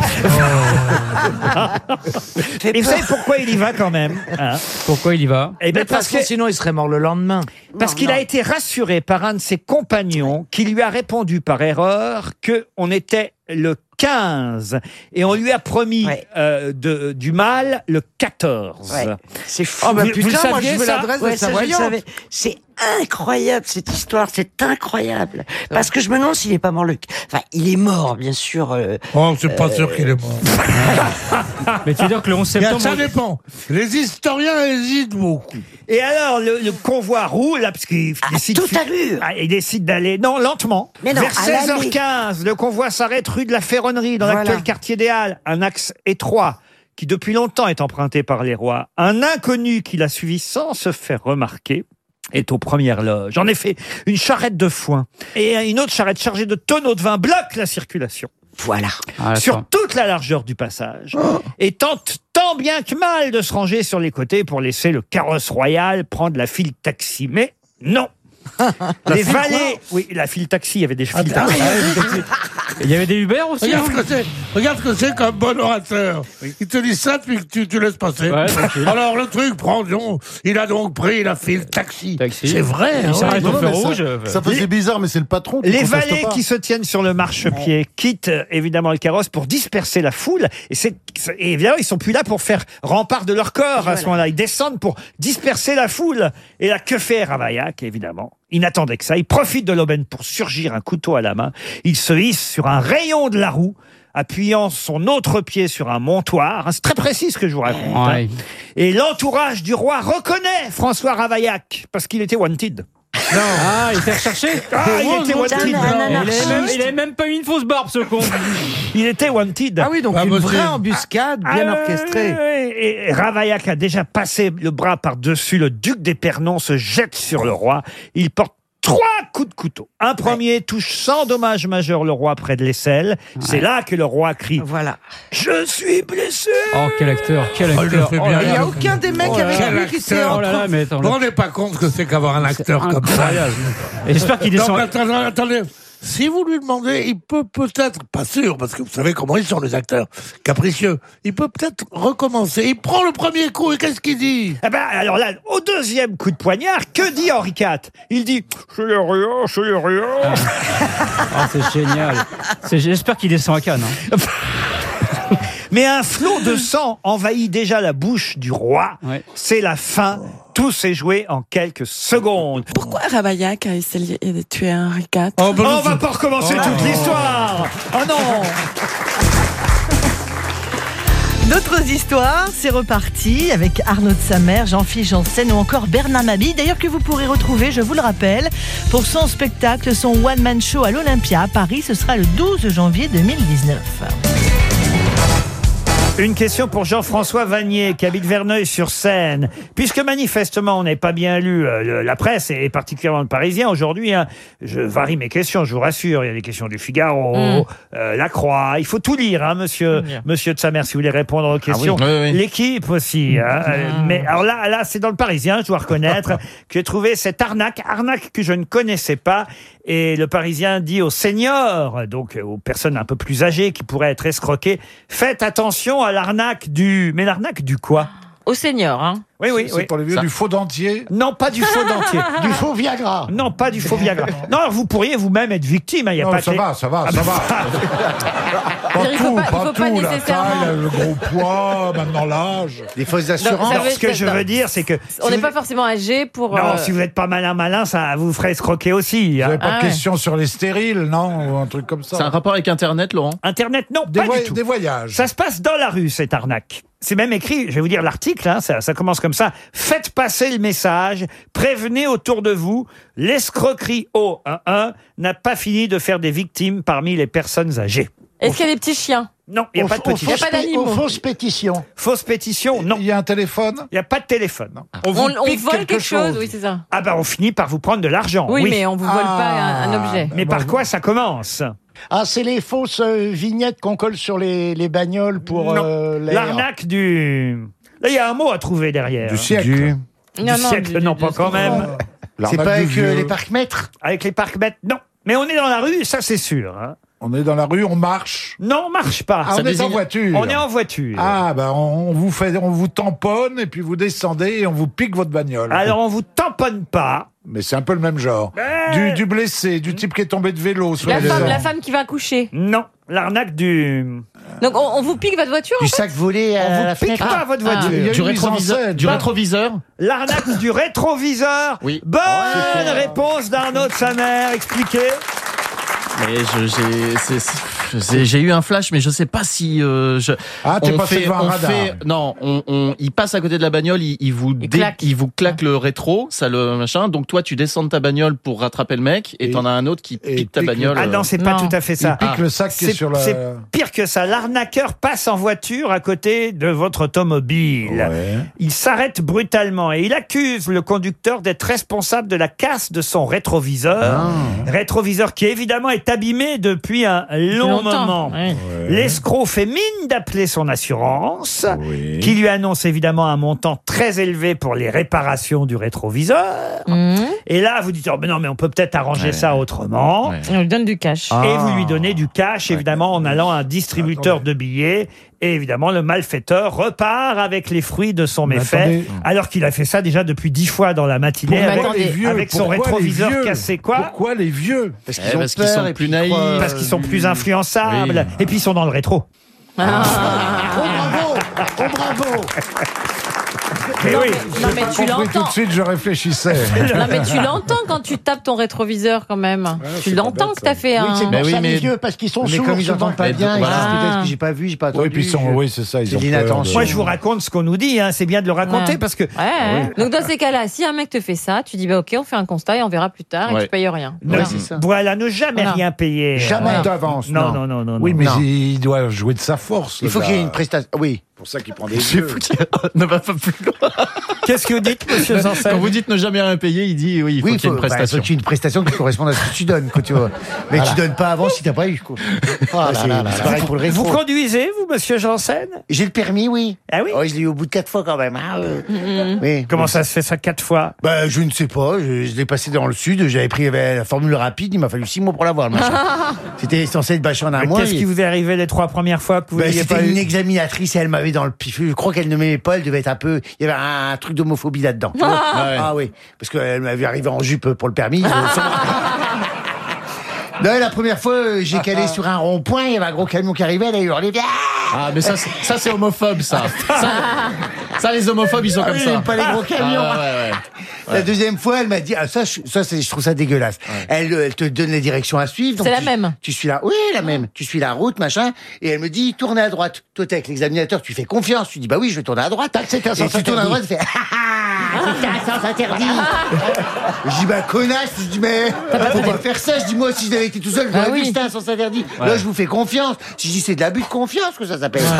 Et vous savez pourquoi il y va quand même hein? Pourquoi il y va? Eh bien parce que sinon il serait mort le lendemain. Parce qu'il a été rassuré par un de ses compagnons qui lui a répondu par erreur que on était le 15 et on lui a promis Ouais. euh, de, du mal le 14. Ouais. C'est fou. Oh bah Vous- vous le putain, moi je saviez, veux l'adresse Ouais, de sa ça, je le voyante. savais. C'est incroyable cette histoire, c'est incroyable. Parce que je me demande s'il est pas mort le. Enfin, il est mort, bien sûr. euh, Oh, c'est pas sûr qu'il est mort. Mais tu veux dire que le 11 Il y a- septembre. ça dépend. Les historiens hésitent beaucoup. Et alors le, le convoi roule là parce qu'il À décide toute allure. Ah, il décide d'aller non lentement. Mais non, Vers à l'allée. 16h15, le convoi s'arrête rue de la Dans Voilà. l'actuel quartier des Halles, un axe étroit qui depuis longtemps est emprunté par les rois. Un inconnu qui l'a suivi sans se faire remarquer est aux premières loges. En effet, une charrette de foin et une autre charrette chargée de tonneaux de vin bloquent la circulation Voilà. Ah, sur toute la largeur du passage et tente tant bien que mal de se ranger sur les côtés pour laisser le carrosse royal prendre la file taxi. Mais non Les valets, oui, la file taxi, il y avait des files Ah, taxi. Il y avait des Uber aussi. Regarde hein ce que c'est. Regarde ce que c'est qu'un bon orateur. Il te dit ça, puis tu, tu laisses passer. Ouais, tranquille. Alors le truc prend donc, il a donc pris la file taxi. Taxi. C'est vrai. Il hein, s'arrête ouais. au feu mais ça- rouge. Ça faisait bizarre, mais c'est le patron qui Les conteste valets pas. qui se tiennent sur le marchepied quittent euh, évidemment le carrosse pour disperser la foule. Et, c'est, et évidemment, ils sont plus là pour faire rempart de leur corps à ce moment-là. Ils descendent pour disperser la foule. Et là, que fait Ravaillac, évidemment? Il n'attendait que ça. Il profite de l'aubaine pour surgir un couteau à la main. Il se hisse sur un rayon de la roue appuyant son autre pied sur un montoir. C'est très précis ce que je vous raconte. hein. Et l'entourage du roi reconnaît François Ravaillac parce qu'il était wanted. Ah, il s'est recherché Ah, il était wanted. Il avait, même, il avait même pas eu une fausse barbe, ce con. Il était wanted. Ah oui, donc Ah, une bah, vraie embuscade Ah, bien ouais, orchestrée. Et Ravaillac a déjà passé le bras par-dessus. Le duc d'Épernon se jette sur le roi. Il porte trois coups de couteau. Un premier touche sans dommage majeur le roi près de l'aisselle. C'est là que le roi crie Voilà. « Je suis blessé Oh, quel acteur, quel Oh, le acteur. fait Oh bien. là Il n'y là. a aucun des mecs Oh là avec lui qui s'est. Oh là là, mais attends. Vous vous rendez pas compte ce que c'est qu'avoir un acteur comme ça Incroyable. Et j'espère qu'il Donc, attendez, attendez. Si vous lui demandez, il peut peut-être, pas sûr, parce que vous savez comment ils sont les acteurs, capricieux, il peut peut-être recommencer. Il prend le premier coup et qu'est-ce qu'il dit? Eh ben, alors là, au deuxième coup de poignard, que dit Henri IV Il dit « Je n'ai rien, je n'ai rien Ah, c'est génial. C'est- J'espère qu'il descend à Cannes. hein. Mais un flot de sang envahit déjà la bouche du roi. Ouais. C'est la fin. Tout s'est joué en quelques secondes. Pourquoi Ravaillac a essayé de tuer Henri IV Oh, ben, On je- va pas recommencer Oh. toute l'histoire. Oh non D'autres histoires, c'est reparti avec Arnaud de Samer, Jean-Philippe Janssen ou encore Bernard Mabille. D'ailleurs que vous pourrez retrouver, je vous le rappelle, pour son spectacle, son one-man show à l'Olympia à Paris. Ce sera le 12 janvier 2019. Une question pour Jean-François Vanier, qui habite Verneuil-sur-Seine. Puisque manifestement, on n'est pas bien lu euh, le- la presse, et particulièrement le Parisien, aujourd'hui, hein, je varie mes questions, je vous rassure. Il y a des questions du Figaro, Mm. euh, La Croix. Il faut tout lire, hein, monsieur, Bien. monsieur de Samer, si vous voulez répondre aux questions. oui, oui. L'équipe aussi. hein. Euh, Mais alors là, là c'est dans le Parisien, je dois reconnaître, que j'ai trouvé cette arnaque, arnaque que je ne connaissais pas. Et le Parisien dit aux seniors, donc euh, aux personnes un peu plus âgées qui pourraient être escroquées, faites attention à l'arnaque du... Mais l'arnaque du quoi Au senior, hein. Oui, oui, C'est oui. pour les vieux du faux dentier Non, pas du faux dentier. Du faux Viagra Non, pas du faux Viagra. Non, alors vous pourriez vous-même être victime. hein, y a Non, pas ça que va, ça va, Ah, ça bah, va. Pas Il faut tout, pas- il faut tout, pas la nécessairement. taille, le gros poids, maintenant l'âge. Des fausses Non, assurances. veut- ce que je non. veux dire, c'est que... On si n'est vous- pas forcément âgé pour. Non, euh, si vous n'êtes pas malin malin, ça vous ferait escroquer aussi. Vous hein. n'avez pas Ah de ouais. questions sur les stériles, non Ou un truc comme ça C'est un rapport avec Internet, Laurent? Internet, non, des, pas voy- du tout. des voyages. Ça se passe dans la rue, cette arnaque. C'est même écrit, je vais vous dire l'article, hein, ça, ça commence comme ça. Faites passer le message, prévenez autour de vous, l'escroquerie au 1-1 n'a pas fini de faire des victimes parmi les personnes âgées. Est-ce qu'il y a des petits chiens Non, il n'y a pas de petits. Il y a pas d'animaux. fausses pétitions. Fausse pétition, non. Il y a un téléphone Il n'y a pas de téléphone. On, vous on pique vole quelque chose, oui, c'est ça. Ah bah on finit par vous prendre de l'argent. Oui, Oui, mais on vous vole pas un, un Ah. objet. Mais par quoi ça commence Ah, c'est les fausses euh, vignettes qu'on colle sur les, les bagnoles pour Non. euh, l'air. L'arnaque du... Là, il y a un mot à trouver derrière. Du siècle. Du, Non, non, siècle, du- non, du- pas du- quand même. C'est pas avec euh, les parcs-mètres Avec les parcs-mètres, non. Mais on est dans la rue, ça c'est sûr. hein. On est dans la rue, on marche. Non, on marche pas. Ah, on est en voiture. On est en voiture. Ah, bah on, on vous fait, on vous tamponne et puis vous descendez et on vous pique votre bagnole. Alors on vous tamponne pas. Mais c'est un peu le même genre. Mais- Du, du blessé, du type qui est tombé de vélo. sur La les femme, la femme qui va accoucher. Non, l'arnaque du... Donc on, on vous pique votre voiture Du en fait sac volé On à la vous pique fenêtre. pas votre Ah. voiture. Il y a Du une mise en rétroviseur scène. Du rétroviseur L'arnaque du rétroviseur. Oui. Bonne réponse d'Arnaud de sa mère. Expliquez. Mais je- j'ai c'est- j'ai eu un flash, mais je sais pas si euh, je. Ah, t'es on passé fait, devant un radar. fait- non, on, on- il passe à côté de la bagnole, il, il vous Il dé- claque. il vous claque le rétro, ça le machin. Donc toi, tu descends de ta bagnole pour rattraper le mec, et t'en as un autre qui pique ta pique le- bagnole. Ah non, c'est pas Non. tout à fait Il ça. pique Ah. le sac qui est C'est sur la. c'est pire que ça. L'arnaqueur passe en voiture à côté de votre automobile. Ouais. Il s'arrête brutalement et il accuse le conducteur d'être responsable de la casse de son rétroviseur. Rétroviseur qui évidemment est abîmé depuis un long longtemps, moment. ouais. L'escroc fait mine d'appeler son assurance, Oui. qui lui annonce évidemment un montant très élevé pour les réparations du rétroviseur. Mmh. Et là, vous dites, oh, mais non, mais on peut peut-être arranger ça autrement. Ouais. Et on lui donne du cash. Et vous lui donnez du cash, évidemment, en allant à un distributeur de billets. Et évidemment, le malfaiteur repart avec les fruits de son Mais méfait, attendez. alors qu'il a fait ça déjà depuis dix fois dans la matinée avec, les vieux avec son Pourquoi les rétroviseur vieux cassé. Quoi Pourquoi les vieux Parce Eh, parce qu'ils sont et plus puis ils naïfs. croient, Parce qu'ils sont plus influençables. Oui. Et puis ils sont dans le rétro. Oh bravo Oh bravo Mais non, oui. mais, non, mais tu Compris tout l'entends. de suite, je réfléchissais. Non mais tu l'entends quand tu tapes ton rétroviseur quand même. tu l'entends que t'as fait un. Oui, c'est Mais oui, mais vieux parce qu'ils sont Mais comme ils entendent pas bien, voilà. Ah. j'ai pas vu, j'ai pas entendu. Oui, puis ils sont, oui, c'est ça, ils ont de- Moi, je vous raconte ce qu'on nous dit. hein. C'est bien de le raconter Ouais. parce que Ouais, ouais. Donc dans ces cas-là, si un mec te fait ça, tu dis bah ok, on fait un constat et on verra plus tard et Ouais. tu payes rien. voilà, ne jamais Voilà. rien payer. Jamais d'avance. Non, non, non, non. Oui, mais il doit jouer de sa force. Il faut qu'il y ait une prestation. Oui. Pour ça qu'il prend des C'est vieux. fou qu'il- ne va pas plus loin. Qu'est-ce que vous dites, monsieur Janssen Quand vous dites ne jamais rien payer, il dit oui, il faut Oui, qu'il y ait une bah, prestation. faut ait une prestation qui corresponde à ce que tu donnes, quoi, tu vois. Mais tu donnes pas avant si t'as pas eu, quoi. Ah, c'est c'est pareil pour le. Vous conduisez, vous, monsieur Janssen J'ai le permis, oui. Ah oui Oh, je l'ai eu au bout de quatre fois quand même. Ah, euh. Oui. Comment ça se fait ça quatre fois? Bah, je ne sais pas. Je, je l'ai passé dans le sud. J'avais pris la formule rapide. Il m'a fallu six mois pour l'avoir, le. C'était censé être bâché en un Mais mois. Qu'est-ce et- qui vous est arrivé les trois premières fois que vous Bah, c'était une eu? examinatrice et elle m'avait dans le pif. Je crois qu'elle ne m'aimait pas. Elle devait être un peu. Il y avait un, truc d'homophobie là-dedans. Ah ouais. ah oui, parce qu'elle m'avait arrivé en jupe pour le permis. Non, la première fois, euh, j'ai calé sur un rond-point, il y avait un gros camion qui arrivait, elle a hurlé. Ah, mais ça, c'est- ça c'est homophobe, ça. ça. ça, les homophobes, ils sont Ah comme oui, ça. j'aime pas les gros camions. Ah, ouais, ouais. La deuxième fois, elle m'a dit, ah, ça, je, ça, c'est, je trouve ça dégueulasse. Elle, euh, elle te donne les directions à suivre. donc C'est la tu- même. Tu suis là, oui, la même. Tu suis la route, machin, et elle me dit, tournez à droite. Toi, t'es avec l'examinateur, tu fais confiance. Tu dis, bah oui, je vais tourner à droite. et tu tournes à droite, tu fais, ah, ah, ah, c'est un sens interdit. je dis, bah connasse, je dis, mais faut pas faire ça. Je dis, moi, si j'avais été tout seul, je Ah oui. vu, c'était un sens interdit. Là, je vous fais confiance. Je dis, c'est de l'abus de confiance que ça s'appelle.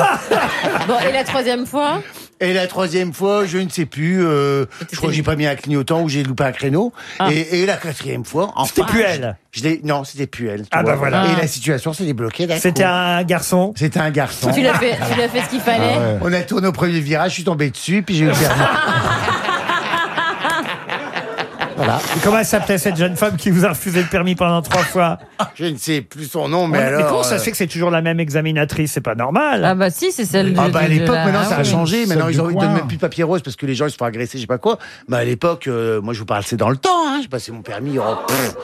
Bon, et la troisième fois? Et la troisième fois, je ne sais plus. euh, je crois que j'ai pas mis un clignotant ou j'ai loupé un créneau. Ah. Et, et la quatrième fois, enfin, C'était plus elle. Je, je l'ai- non, c'était plus elle. tu Ah vois. bah voilà. Et la situation s'est débloquée. d'un C'était coup. un garçon? C'était un garçon. Tu l'as fait, tu l'as fait ce qu'il fallait. On a tourné au premier virage, je suis tombé dessus, puis j'ai eu le permis. voilà. Et Comment elle s'appelait cette jeune femme qui vous a refusé le permis pendant trois fois Je ne sais plus son nom, mais Ouais, alors. comment ça euh, se fait que c'est toujours la même examinatrice? C'est pas normal. Ah bah si, c'est celle de Ah bah à l'époque la- maintenant ça ah a oui. changé maintenant ils ont ils donnent même plus de papier rose parce que les gens ils se font agresser je sais pas quoi mais à l'époque euh, moi je vous parle c'est dans le temps hein j'ai passé mon permis oh, pff.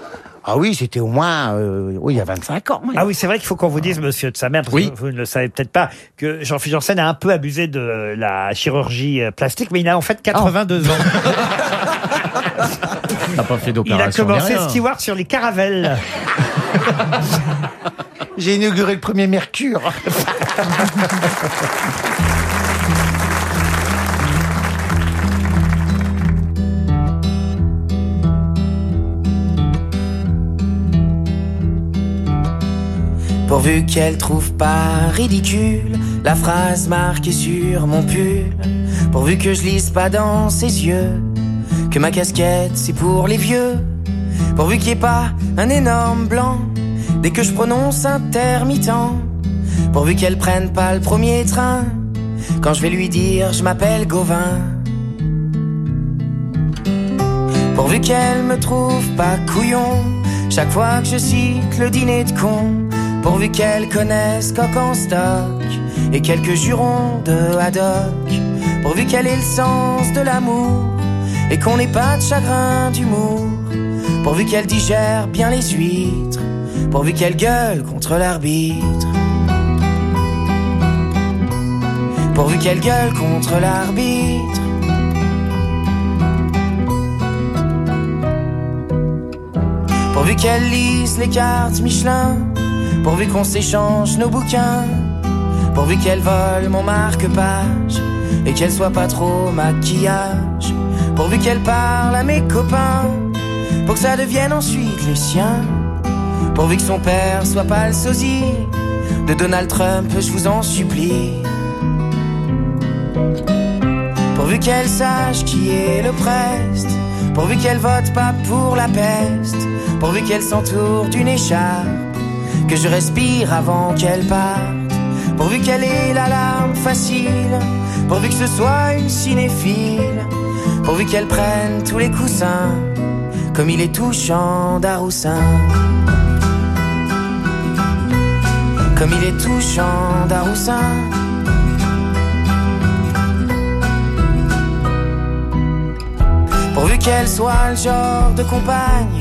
ah oui c'était au moins euh, oui il y a 25 ans. Ah oui, c'est vrai qu'il faut qu'on vous dise, monsieur de sa mère, parce Oui. que vous ne le savez peut-être pas, que Jean-Philippe Janssen a un peu abusé de la chirurgie euh, plastique, mais il a en fait 82 ans. T'as pas fait Il a d'opération. commencé ni rien. steward sur les caravelles. j'ai inauguré le premier Mercure Pourvu qu'elle trouve pas ridicule la phrase marquée sur mon pull. Pourvu que je lise pas dans ses yeux que ma casquette c'est pour les vieux. Pourvu qu'il n'y ait pas un énorme blanc dès que je prononce intermittent. Pourvu qu'elle prenne pas le premier train quand je vais lui dire je m'appelle Gauvin. Pourvu qu'elle me trouve pas couillon chaque fois que je cite le dîner de con. Pourvu qu'elle connaisse coq en stock et quelques jurons de haddock. Pourvu qu'elle ait le sens de l'amour et qu'on n'ait pas de chagrin d'humour. Pourvu qu'elle digère bien les huîtres. Pourvu qu'elle gueule contre l'arbitre. Pourvu qu'elle gueule contre l'arbitre. Pourvu qu'elle lise les cartes Michelin, pourvu qu'on s'échange nos bouquins, pourvu qu'elle vole mon marque-page et qu'elle soit pas trop maquillage, pourvu qu'elle parle à mes copains, pour que ça devienne ensuite les siens, pourvu que son père soit pas le sosie de Donald Trump, je vous en supplie. Pourvu qu'elle sache qui est le preste, pourvu qu'elle vote pas pour la peste, pourvu qu'elle s'entoure d'une écharpe, que je respire avant qu'elle parte, pourvu qu'elle ait la larme facile, pourvu que ce soit une cinéphile, pourvu qu'elle prenne tous les coussins, comme il est touchant d'Aroussin. Comme il est touchant d'Aroussin. Pourvu qu'elle soit le genre de compagne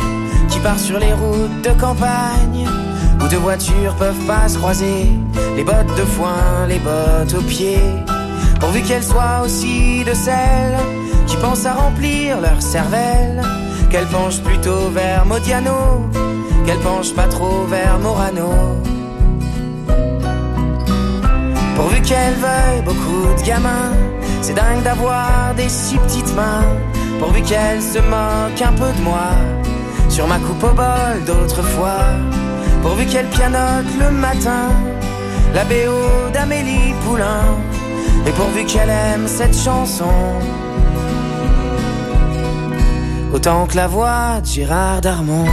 qui part sur les routes de campagne où deux voitures peuvent pas se croiser, les bottes de foin, les bottes aux pieds. Pourvu qu'elle soit aussi de celles qui pensent à remplir leur cervelle, qu'elle penche plutôt vers Modiano, qu'elle penche pas trop vers Morano. Pourvu qu'elle veuille beaucoup de gamins, c'est dingue d'avoir des si petites mains. Pourvu qu'elle se moque un peu de moi, sur ma coupe au bol d'autrefois. Pourvu qu'elle pianote le matin, la BO d'Amélie Poulain. Et pourvu qu'elle aime cette chanson, autant que la voix de Gérard Darmon.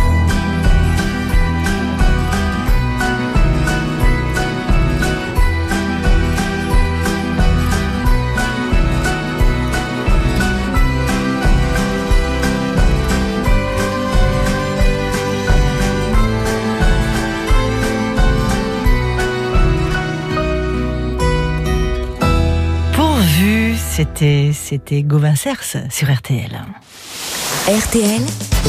C'était Gauvin Cers sur RTL. RTL,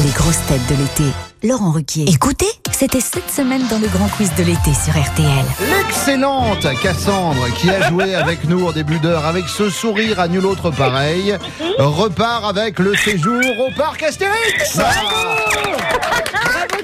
les grosses têtes de l'été. Laurent Ruquier. Écoutez, c'était cette semaine dans le grand quiz de l'été sur RTL. L'excellente Cassandre, qui a joué avec nous en début d'heure, avec ce sourire à nul autre pareil, repart avec le séjour au parc Astérix. Bravo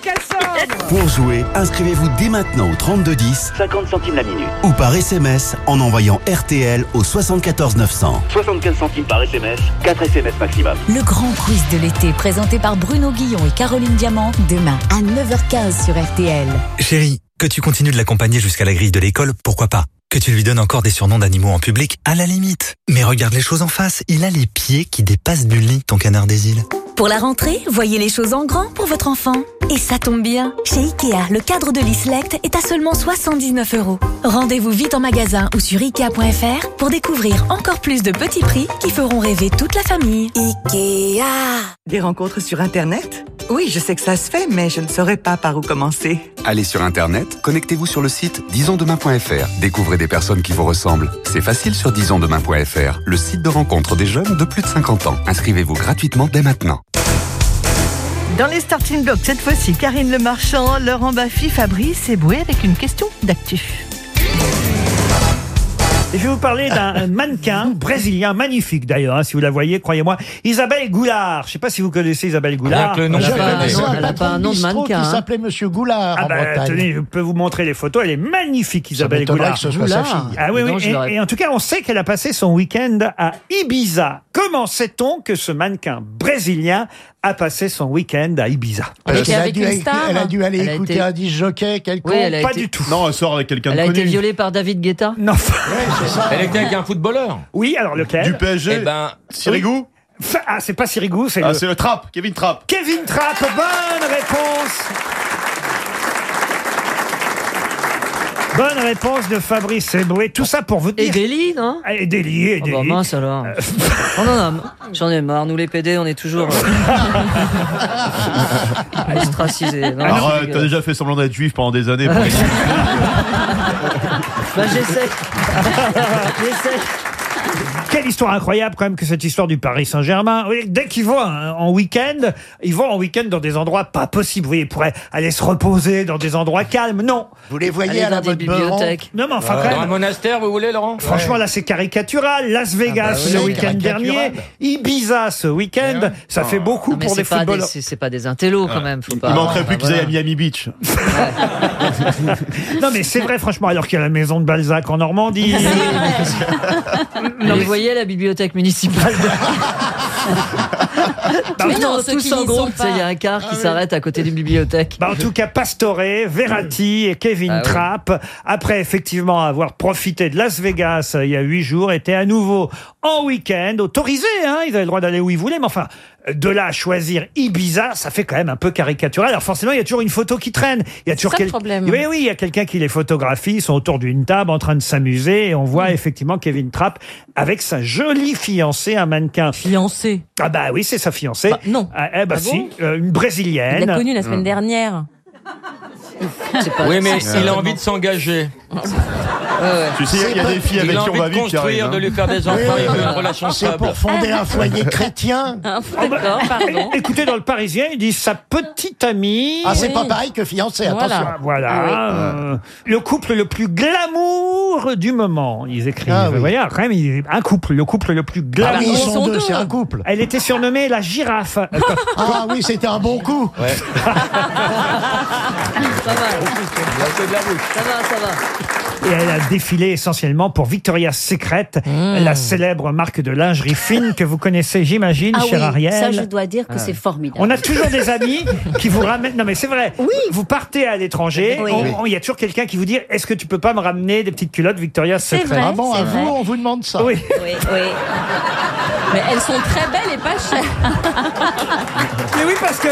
Cassandre Pour jouer, inscrivez-vous dès maintenant au 3210 50 centimes la minute. ou par SMS en envoyant RTL au 74 900. 75 centimes par SMS, 4 SMS maximum. Le grand quiz de l'été présenté par Bruno Guillon et Caroline Diamant demain à 9h15 sur RTL. Chérie, que tu continues de l'accompagner jusqu'à la grille de l'école, pourquoi pas? Que tu lui donnes encore des surnoms d'animaux en public, à la limite. Mais regarde les choses en face, il a les pieds qui dépassent du lit, ton canard des îles. Pour la rentrée, voyez les choses en grand pour votre enfant. Et ça tombe bien, chez Ikea, le cadre de l'e-select est à seulement 79 euros. Rendez-vous vite en magasin ou sur ikea.fr pour découvrir encore plus de petits prix qui feront rêver toute la famille. Ikea Des rencontres sur Internet? Oui, je sais que ça se fait, mais je ne saurais pas par où commencer. Allez sur Internet, connectez-vous sur le site disonsdemain.fr. Découvrez des personnes qui vous ressemblent. C'est facile sur disonsdemain.fr, le site de rencontre des jeunes de plus de 50 ans. Inscrivez-vous gratuitement dès maintenant. Dans les starting blocks, cette fois-ci, Karine Le Marchand, Laurent Baffy, Fabrice Eboué avec une question d'actu. Et je vais vous parler d'un mannequin brésilien magnifique d'ailleurs, hein, si vous la voyez, croyez-moi. Isabelle Goulard. Je ne sais pas si vous connaissez Isabelle Goulard. Le nom, Elle a pas un nom- elle a pas un nom de mannequin, Qui hein. s'appelait Monsieur Goulard. Ah en bah, Bretagne. tenez, je peux vous montrer les photos. Elle est magnifique, Isabelle Goulard. que ce soit sa fille. Ah oui, oui. et, et en tout cas, on sait qu'elle a passé son week-end à Ibiza. Comment sait-on que ce mannequin brésilien a passé son week-end à Ibiza Parce qu'elle a dû- Elle a dû aller Elle écouter été- un disc jockey quelconque. Oui, Pas été- du tout. Non, elle sort avec quelqu'un Elle a été violée par David Guetta Non. Elle était avec un footballeur. Oui, alors lequel Du PSG. Eh ben, Sirigu Fa- Ah, c'est pas Sirigu, c'est Ah, le... c'est le Trapp, Kevin Trapp. Kevin Trapp, bonne réponse Bonne réponse de Fabrice Eboué. Tout ça pour vous dire. Et Deli, non? Et Deli, et Oh bah mince alors. Oh non, non, j'en ai marre. Nous les PD, on est toujours euh, ostracisés. Non, Arrête, je t'as déjà fait semblant d'être juif pendant des années. Bah j'essaie. j'essaie. Quelle histoire incroyable quand même que cette histoire du Paris Saint-Germain. Oui, dès qu'ils vont hein, en week-end, ils vont en week-end dans des endroits pas possibles. Vous voyez, ils pourraient aller se reposer dans des endroits calmes. Non. Vous les voyez à la dans des bibliothèques. Non, mais enfin Dans quand un même. monastère, vous voulez, Laurent? Franchement, là, c'est caricatural. Las Vegas Ah bah oui, le week-end caricatural. dernier, Ibiza ce week-end, ça fait beaucoup Non, mais pour c'est des footballeurs. C'est c'est pas des intellos quand même. Faut pas. Il manquerait plus Ah, qu'ils voilà. aillent à Miami Beach. Non, mais c'est vrai, franchement, alors qu'il y a la maison de Balzac en Normandie. Vous voyez la bibliothèque municipale de... Bah, Tout non, tous qui en groupe, il y a un car Ah qui s'arrête à côté d'une bibliothèque. Bah, en tout cas, Pastore, Verratti et Kevin Ah oui. Trapp, après effectivement avoir profité de Las Vegas euh, il y a huit jours, étaient à nouveau en week-end, autorisés, hein, ils avaient le droit d'aller où ils voulaient, mais enfin, de là à choisir Ibiza, ça fait quand même un peu caricatural. Alors forcément, il y a toujours une photo qui traîne. Il y a toujours ça le quel- problème. Oui, oui, il y a quelqu'un qui les photographie, ils sont autour d'une table en train de s'amuser et on voit effectivement Kevin Trapp avec sa jolie fiancée, un mannequin. Fiancée Ah bah oui, c'est sa fiancée. non. Ah, eh bah Ah si, bon euh, une brésilienne. Il l'a connu la semaine dernière. Pas- Oui, mais il a envie de s'engager. ouais. Tu sais, il y a des filles avec il a qui on envie va de vite qui construire, arrivent, de hein. lui faire des enfants, il veut une relation C'est pour fonder un foyer chrétien. Ah, D'accord, pardon. É- Écoutez, dans le Parisien, ils disent sa petite amie. Ah, c'est pas pareil que fiancé, Voilà. attention. Voilà. Ah oui. euh, le couple le plus glamour du moment, ils écrivent. Ah Vous oui. voyez, quand même, un couple, le couple le plus Ah glamour. oui, ils sont sont deux, deux. c'est un couple. Elle était surnommée la girafe. Ah oui, c'était un bon coup. Ça va. Ça va, ça va. Et elle a défilé essentiellement pour Victoria's Secret, Mmh. la célèbre marque de lingerie fine que vous connaissez, j'imagine, Ah cher oui, Ariel. ça je dois dire que c'est formidable. On a toujours des amis qui vous ramènent. Non, mais c'est vrai. Vous partez à l'étranger. Oui. Il y a toujours quelqu'un qui vous dit Est-ce que tu peux pas me ramener des petites culottes Victoria's C'est Secret vrai, Ah bon, c'est à vous, vrai. on vous demande ça. Oui. Oui, oui. Mais elles sont très belles et pas chères. Mais oui, parce que.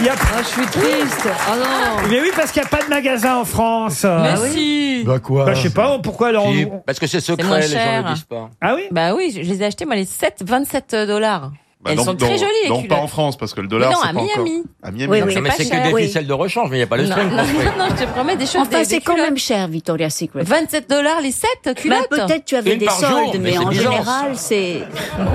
Il y a... Ah, je suis triste. Ah non. Mais oui, parce qu'il n'y a pas de magasin en France. Mais Ah si. Bah quoi Bah, je sais pas pourquoi alors. Parce que c'est C'est secret, les gens ne le disent pas. Ah oui? Bah oui, je les ai achetés moi les 7, 27 dollars. Bah, Elles donc- sont très donc- jolies, les Donc pas en France, parce que le dollar, Mais non, c'est à pas encore- Miami. À Miami. Oui, d'accord. oui. Mais c'est que des oui. ficelles de rechange, mais il n'y a pas le Non, string. non, construit. non, je te promets des choses. Enfin, c'est quand même cher, Victoria's Secret. 27 dollars les 7 Bah, culottes. peut-être tu avais Une des jour, soldes, mais mais en général, c'est.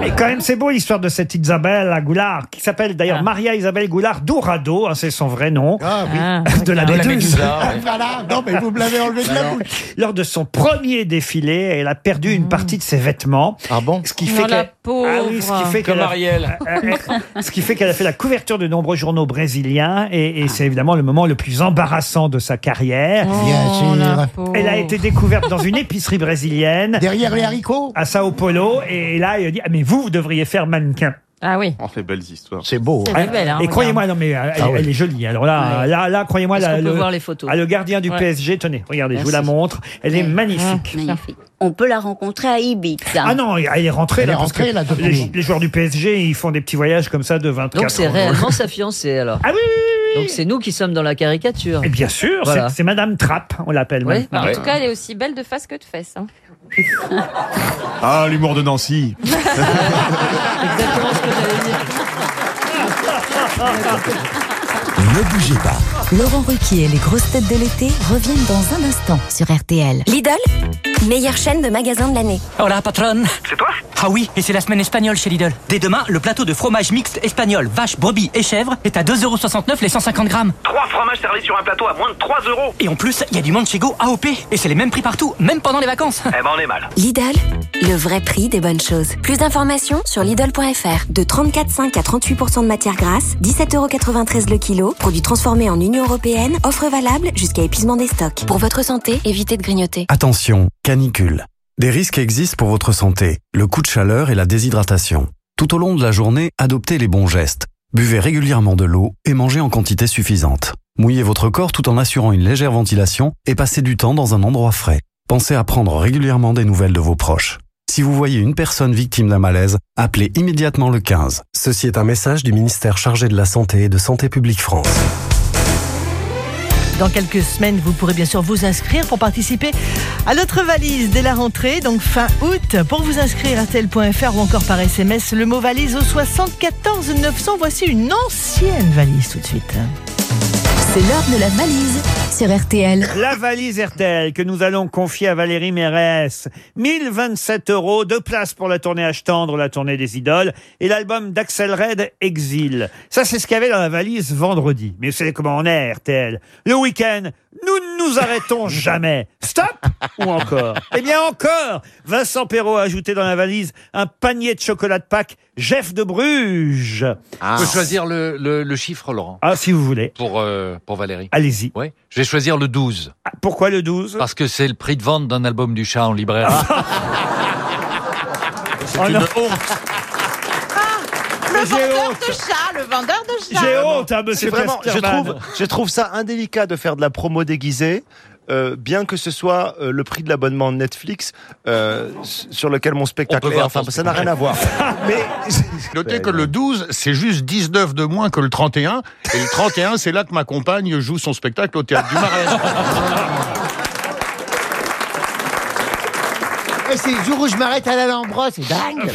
Et quand même, c'est beau l'histoire de cette Isabelle Goulard, qui s'appelle d'ailleurs Maria Isabelle Goulard Dourado, hein, c'est son vrai nom, Ah oui. Ah, de la De la Méduse. Voilà. Non, mais vous me l'avez enlevé de la bouche. Lors de son premier défilé, elle a perdu une partie de ses vêtements. Ah bon Ce qui fait pauvre. Ah oui, ce qui fait Comme Ariel. Euh, euh, ce qui fait qu'elle a fait la couverture de nombreux journaux brésiliens et, et c'est évidemment le moment le plus embarrassant de sa carrière. Bien Oh, la. Elle a été découverte dans une épicerie brésilienne Derrière les haricots. à Sao Paulo et là elle a dit ah, mais vous vous devriez faire mannequin. Ah oui. Oh, les belles histoires. C'est beau. C'est Ah, belle, hein, et croyez-moi non mais euh, elle, Ah ouais. elle est jolie. Alors là Ouais. là là croyez-moi là, le, voir les photos? ah, le gardien du Ouais. PSG tenez regardez je vous la montre elle est magnifique. Magnifique. On peut la rencontrer à Ibiza. Ah non, elle est rentrée Elle là. est rentrée, là, les, les joueurs du PSG, ils font des petits voyages comme ça de 24 Donc c'est réellement sa fiancée alors. Ah oui, oui, oui, oui. Donc c'est nous qui sommes dans la caricature. Et bien sûr, Voilà. c'est- Madame Trapp, on l'appelle Oui. En tout cas, elle est aussi belle de face que de fesses. hein. Ah, l'humour de Nancy. Exactement ce que j'allais dire. Ne bougez pas. Laurent Ruquier et les grosses têtes de l'été reviennent dans un instant sur RTL. Lidl, meilleure chaîne de magasins de l'année. Hola patronne C'est toi? Ah oui, et c'est la semaine espagnole chez Lidl. Dès demain, le plateau de fromage mixte espagnol, vache, brebis et chèvre est à 2,69€ les 150 grammes. Trois fromages servis sur un plateau à moins de 3 euros. Et en plus, il y a du Manchego AOP et c'est les mêmes prix partout, même pendant les vacances. Eh ben on est mal. Lidl, le vrai prix des bonnes choses. Plus d'informations sur Lidl.fr. De 34,5 à 38% de matière grasse, 17,93€ le kilo. Produit transformé en Union Européenne. Offre valable jusqu'à épuisement des stocks. Pour votre santé, évitez de grignoter. Attention, canicule. Des risques existent pour votre santé, le coup de chaleur et la déshydratation. Tout au long de la journée, adoptez les bons gestes. Buvez régulièrement de l'eau et mangez en quantité suffisante. Mouillez votre corps tout en assurant une légère ventilation et passez du temps dans un endroit frais. Pensez à prendre régulièrement des nouvelles de vos proches. Si vous voyez une personne victime d'un malaise, appelez immédiatement le 15. Ceci est un message du ministère chargé de la Santé et de Santé publique France. Dans quelques semaines, vous pourrez bien sûr vous inscrire pour participer à notre valise dès la rentrée, donc fin août. Pour vous inscrire à tel.fr ou encore par SMS, le mot valise au 74 900. Voici une ancienne valise tout de suite. C'est de la valise sur RTL. La valise RTL que nous allons confier à Valérie Mérès. 1027 euros, deux places pour la tournée H tendre, la tournée des idoles, et l'album d'Axel Red, Exil. Ça, c'est ce qu'il y avait dans la valise vendredi. Mais vous savez comment on est, RTL. Le week-end, nous ne nous arrêtons jamais. Stop ou encore Eh bien encore Vincent Perrault a ajouté dans la valise un panier de chocolat de Pâques Jeff de Bruges. Je peux choisir le, le- le chiffre, Laurent Ah, si vous voulez. Pour, euh, pour Valérie. Allez-y. Oui. Je vais choisir le 12. Pourquoi le 12 Parce que c'est le prix de vente d'un album du chat en librairie. c'est Oh une non. honte. Le J'ai vendeur honte. de chat, le vendeur de chat. J'ai honte, hein, C'est monsieur vraiment, je trouve, je trouve ça indélicat de faire de la promo déguisée. euh, bien que ce soit euh, le prix de l'abonnement Netflix euh, sur lequel mon spectacle est, enfin ça n'a rien à voir. Mais Notez que le 12, c'est juste 19 de moins que le 31. Et le 31, c'est là que ma compagne joue son spectacle au théâtre du Marais. Eh, c'est le jour où je m'arrête à l'Alhambra, c'est dingue.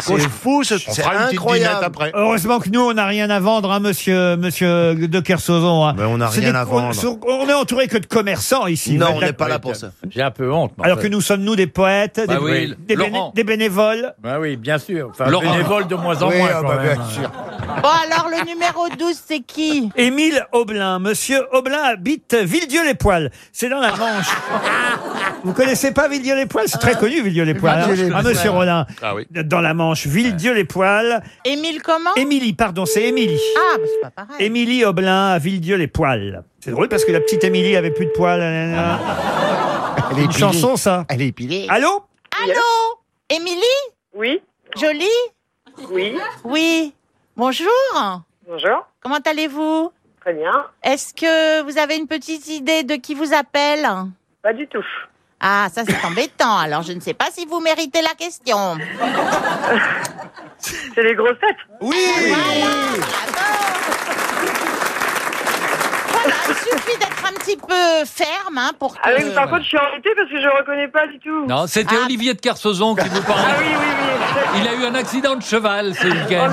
c'est fou, ce- c'est incroyable. Heureusement que nous, on n'a rien à vendre, hein, monsieur, monsieur de Kersauzon. hein. on n'a C'est rien à vendre. On, on est entouré que de commerçants ici. Non, on n'est pas là pour ça. J'ai un peu honte. Alors que nous sommes, nous, des poètes, Bah des, oui, des béné- Laurent. des bénévoles. Bah oui, bien sûr. Enfin, Laurent. bénévole de moins en Oui, moins. ah quand bah, même. bien sûr. Bon, alors, le numéro 12, c'est qui? Émile Aublin. Monsieur Aublin habite Villedieu-les-Poils. C'est dans la Manche. Vous connaissez pas Villedieu-les-Poils C'est très connu, Villedieu-les-Poils. hein. Villedieu-les-Poils. Ah, monsieur Rollin. Ah oui. Dans la Manche. Villedieu-les-Poils. Émile comment? Émilie, pardon, c'est Émilie. Ah, bah, c'est pas pareil. Émilie Aublin à Villedieu-les-Poils. C'est drôle parce que la petite Émilie avait plus de poils. nanana. Elle est Une épilée. chanson, ça. Elle est épilée. Allô? Allô? Émilie? Oui. Jolie? Oui. Oui. Bonjour. Bonjour. Comment allez-vous? Très bien. Est-ce que vous avez une petite idée de qui vous appelle? Pas du tout. Ah, ça c'est embêtant. Alors je ne sais pas si vous méritez la question. c'est les grossettes Oui Voilà, il suffit d'être un petit peu ferme hein, pour que... Ah oui, mais par contre, je suis embêtée parce que je ne reconnais pas du tout. Non, c'était Ah. Olivier de Kersauzon qui vous parlait. Ah oui, oui, oui. Il a eu un accident de cheval ce week-end.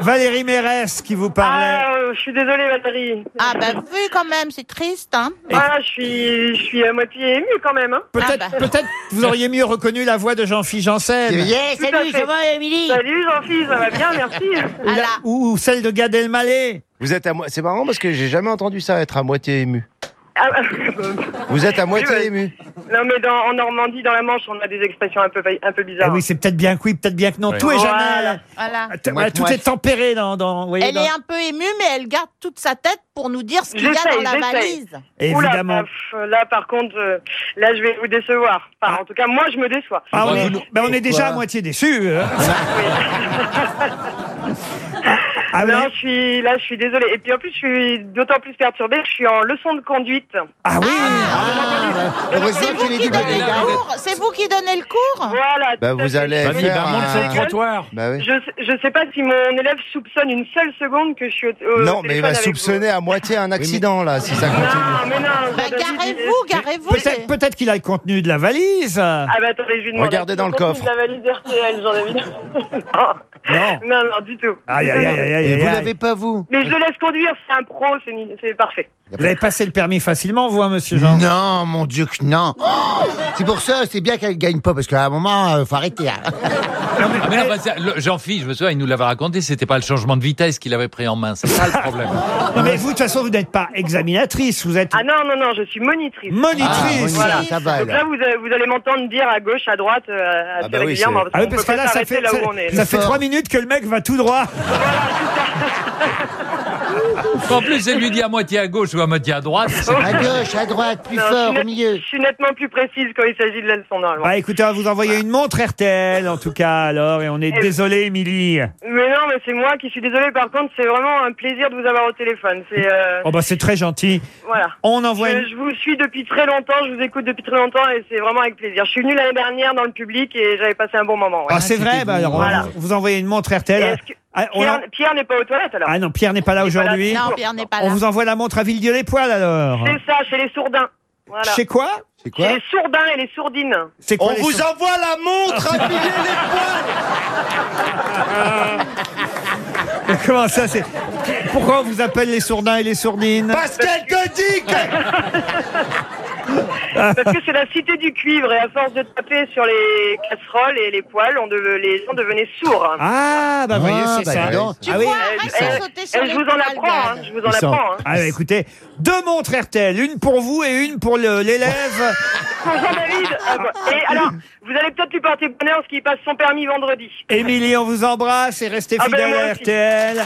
Valérie Mérès qui vous parlait. Ah, euh, je suis désolée, Valérie. Ah bah oui, quand même, c'est triste. Hein. Ah, je suis, je suis à moitié émue quand même. Hein. Peut-être Ah bah. peut-être vous auriez mieux reconnu la voix de Jean-Philippe Janssen. Tout à fait. Émilie? Salut, Jean-Philippe, ça va bien, merci. Ou, la- ou celle de Gad Elmaleh. Vous êtes à moi. C'est marrant parce que j'ai jamais entendu ça être à moitié ému. Ah, Vous êtes à moitié Oui, ému. Non, mais dans, en Normandie, dans la Manche, on a des expressions un peu, un peu Ah bizarres. oui, c'est peut-être bien que oui, peut-être bien que non. Tout est Voilà. jamais. Voilà. Voilà, tout est tempéré dans. dans vous voyez, Elle dans- est un peu émue, mais elle garde toute sa tête pour nous dire ce qu'il y a dans la valise. Évidemment. là, par contre, euh, là, je vais vous décevoir. Enfin, en tout cas, moi, je me déçois. Ah, on, est, ben, on est déjà à moitié déçus. hein. Ah oui. non, je suis là, je suis désolée. Et puis en plus, je suis d'autant plus perturbée. Je suis en leçon de conduite. Ah oui. Heureusement C'est vous qui donnez le cours C'est vous qui donnez le cours Voilà. Bah, tout à vous fait. allez Je- faire un- Bah oui. Je, je sais pas si mon élève soupçonne une seule seconde que je suis au, au Non, mais il va avec soupçonner à moitié un accident là si ça vous. continue. Non, mais non. Bah, garez-vous, garez-vous. Peut-être peut qu'il a le contenu de la valise. Ah bah attendez, je lui demande. Regardez dans le que coffre. La valise RTL, j'en ai vu. Non. Non, non, du tout. Aïe, aïe, aïe, aïe, aïe, Et vous aïe. l'avez pas vous Mais je le laisse conduire, c'est un pro, c'est ni- c'est parfait. Vous avez passé le permis facilement, vous, hein, monsieur Jean Non, mon Dieu que non. c'est pour ça, c'est bien qu'elle gagne pas, parce qu'à un moment, euh, faut arrêter. hein. Ah, mais non, bah, c'est- le- Jean-Philippe, je me souviens, il nous l'avait raconté, c'était pas le changement de vitesse qu'il avait pris en main. C'est ça le problème. Non, mais vous, de toute façon, vous n'êtes pas examinatrice, vous êtes. Ah non, non, non, je suis monitrice. Monitrice. Voilà. Ah, ça va, Donc alors. là, vous, allez- vous allez m'entendre dire à gauche, à droite, euh, assez bah oui, régulièrement. Ah oui, parce peut que pas là, ça s'arrêter fait, là ça, où on est. ça fait trois minutes que le mec va tout droit. ハハハハ! En plus, elle lui dit à moitié à gauche ou à moitié à droite. À gauche, à droite, plus Non, je fort, au milieu. Je suis nettement plus précise quand il s'agit de la leçon, normalement. Bah écoutez, on va vous envoyer une montre RTL, en tout cas, alors, et on est Eh- désolé, Émilie. Mais non, mais c'est moi qui suis désolée. Par contre, c'est vraiment un plaisir de vous avoir au téléphone. C'est euh, Oh bah c'est très gentil. voilà. On envoie Je, une... je vous suis depuis très longtemps, je vous écoute depuis très longtemps et c'est vraiment avec plaisir. Je suis venue l'année dernière dans le public et j'avais passé un bon moment. ouais. Ah c'est vrai, bah alors on va Voilà. vous envoyer une montre Et RTL. est-ce que- Ah, on Pierre, en- Pierre n'est pas aux toilettes alors Ah non, Pierre n'est pas là Il est pas là. aujourd'hui. Non, Pierre n'est pas On vous envoie la montre à Villedieu-les-Poils alors. C'est ça, chez les sourdins. Voilà. Chez quoi C'est Chez les sourdins et les sourdines. C'est quoi On les vous envoie la montre à les Comment ça c'est Pourquoi on vous appelle les sourdins et les sourdines Parce qu'elle te dit que... Parce que c'est la cité du cuivre et à force de taper sur les casseroles et les poêles, on deve- les gens devenaient sourds. Ah bah voyez, Ah, c'est bah, ça. dis donc. Tu Ah oui. vois, Eh, arrête eh, de sauter sur eh, les je vous en poils, apprends, hein, je vous en Ils sont- apprends. Hein. Ah bah, écoutez, deux montres RTL, une pour vous et une pour le- l'élève. Pour Jean-David, ah, bah, et alors, vous allez peut-être lui porter bonheur parce qu'il passe son permis vendredi. Émilie, on vous embrasse et restez Ah ben, fidèles moi à aussi. RTL.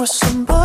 for somebody.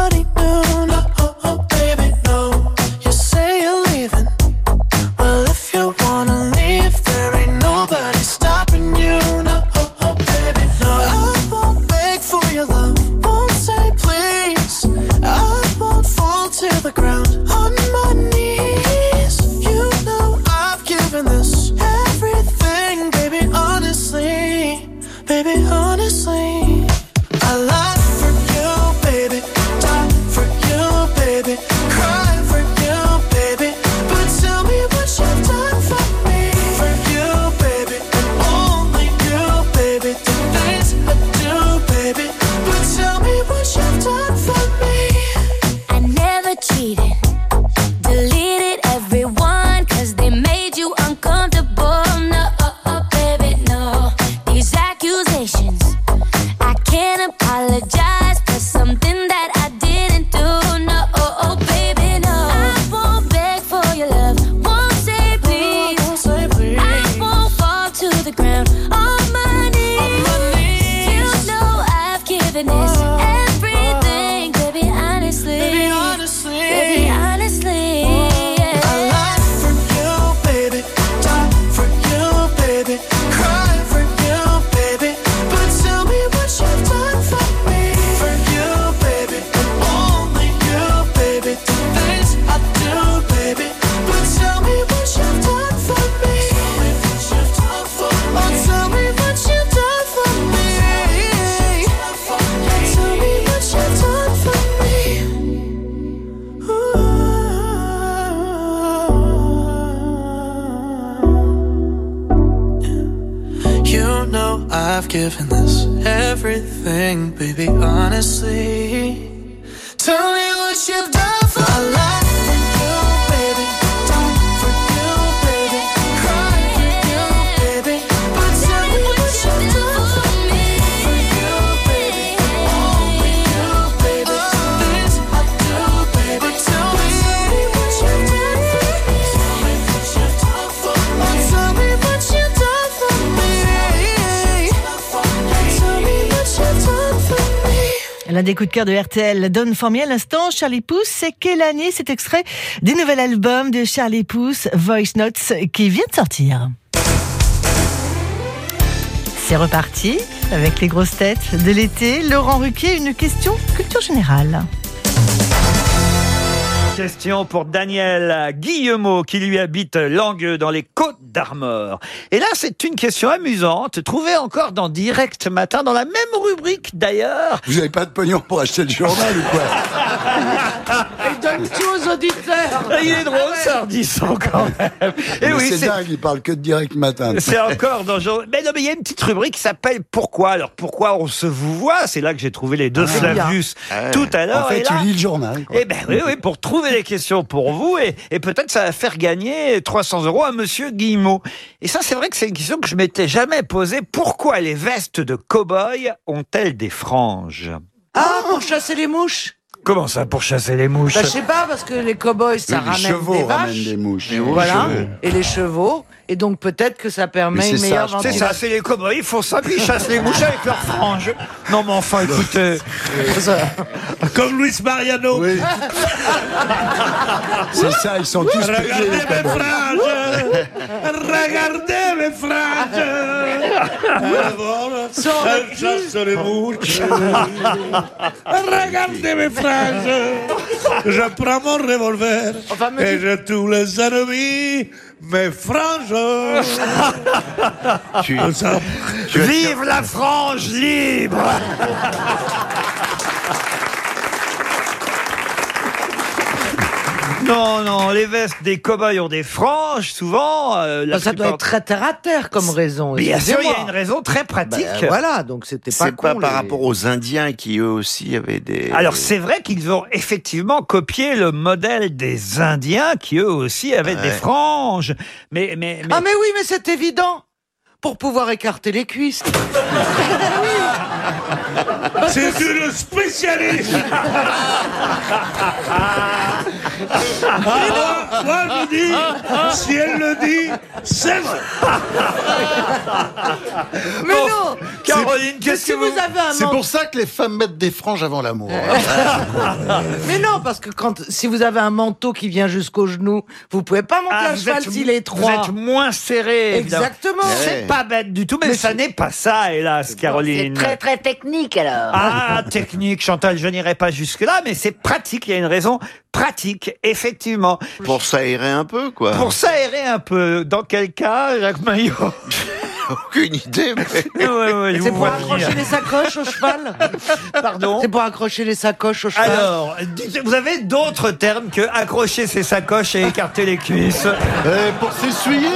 L'un des coups de cœur de RTL donne formé à l'instant Charlie Pouce. C'est quelle année cet extrait du nouvel album de Charlie Pouce, Voice Notes, qui vient de sortir C'est reparti avec les grosses têtes de l'été. Laurent Ruquier, une question culture générale. Question pour Daniel Guillemot qui lui habite Langueux dans les Côtes d'Armor. Et là, c'est une question amusante, trouvée encore dans Direct Matin, dans la même rubrique d'ailleurs. Vous n'avez pas de pognon pour acheter le journal ou quoi Il donne tout aux auditeurs. Il est drôle, ça, Ardisson, quand même. Et Mais oui, c'est dingue, il parle que de direct matin. c'est encore dans Mais non, mais il y a une petite rubrique qui s'appelle Pourquoi? Alors pourquoi on se vous voit? C'est là que j'ai trouvé les deux Ah. Flavius Ouais. tout à l'heure. En fait, et là- tu lis le journal. quoi. Eh ben oui, oui, pour trouver les questions pour vous et, et peut-être ça va faire gagner 300 euros à Monsieur Guillemot. Et ça, c'est vrai que c'est une question que je m'étais jamais posée. Pourquoi les vestes de cow-boy ont-elles des franges? Ah, pour chasser les mouches Comment ça, pour chasser les mouches? Bah, je sais pas, parce que les cow-boys, ça les ramène chevaux des ramènent vaches. des mouches. Voilà. Et les chevaux. Et donc, peut-être que ça permet une c'est meilleure ça, C'est ventilation. ça, c'est les cow-boys, ils font ça, puis ils chassent les mouches avec leurs franges. Non mais enfin, écoutez... Comme Luis Mariano. Oui. C'est ça, ils sont tous payés. Regardez mes franges Regardez mes franges Elle chasse les mouches Regardez mes franges Je prends mon revolver Et je tous les ennemis Mes franges ça. Vive la frange libre Non, non, les vestes des cow-boys ont des franges, souvent. euh, la Bah, ça doit plupart- être très terre à terre comme raison. Bien sûr, il y a une raison très pratique. Bah, voilà, donc c'était pas C'est pas par les- rapport aux Indiens qui eux aussi avaient des. Alors c'est vrai qu'ils ont effectivement copié le modèle des Indiens qui eux aussi avaient des Ouais. franges. Mais, mais, mais... Ah mais oui, mais c'est évident Pour pouvoir écarter les cuisses. C'est une spécialiste moi, moi, je dis, si elle le dit, c'est vrai Mais non Caroline, qu'est-ce que vous avez un C'est pour ça que les femmes mettent des franges avant l'amour. hein. Mais non, parce que quand si vous avez un manteau qui vient jusqu'au genou, vous pouvez pas monter Ah, à vous cheval êtes- s'il est étroit. Vous êtes moins serré. évidemment. Exactement. C'est pas bête du tout, mais, ça n'est pas ça, hélas, Caroline. Très très technique alors. Ah, technique, Chantal, je n'irai pas jusque-là, mais c'est pratique, il y a une raison pratique, effectivement. Pour s'aérer un peu, quoi. Pour s'aérer un peu. Dans quel cas, Jacques Maillot? Aucune idée, mais. Ouais, ouais, C'est pour accrocher les sacoches au cheval Pardon C'est pour accrocher les sacoches au cheval Alors, vous avez d'autres termes que accrocher ses sacoches et écarter les cuisses Euh, pour s'essuyer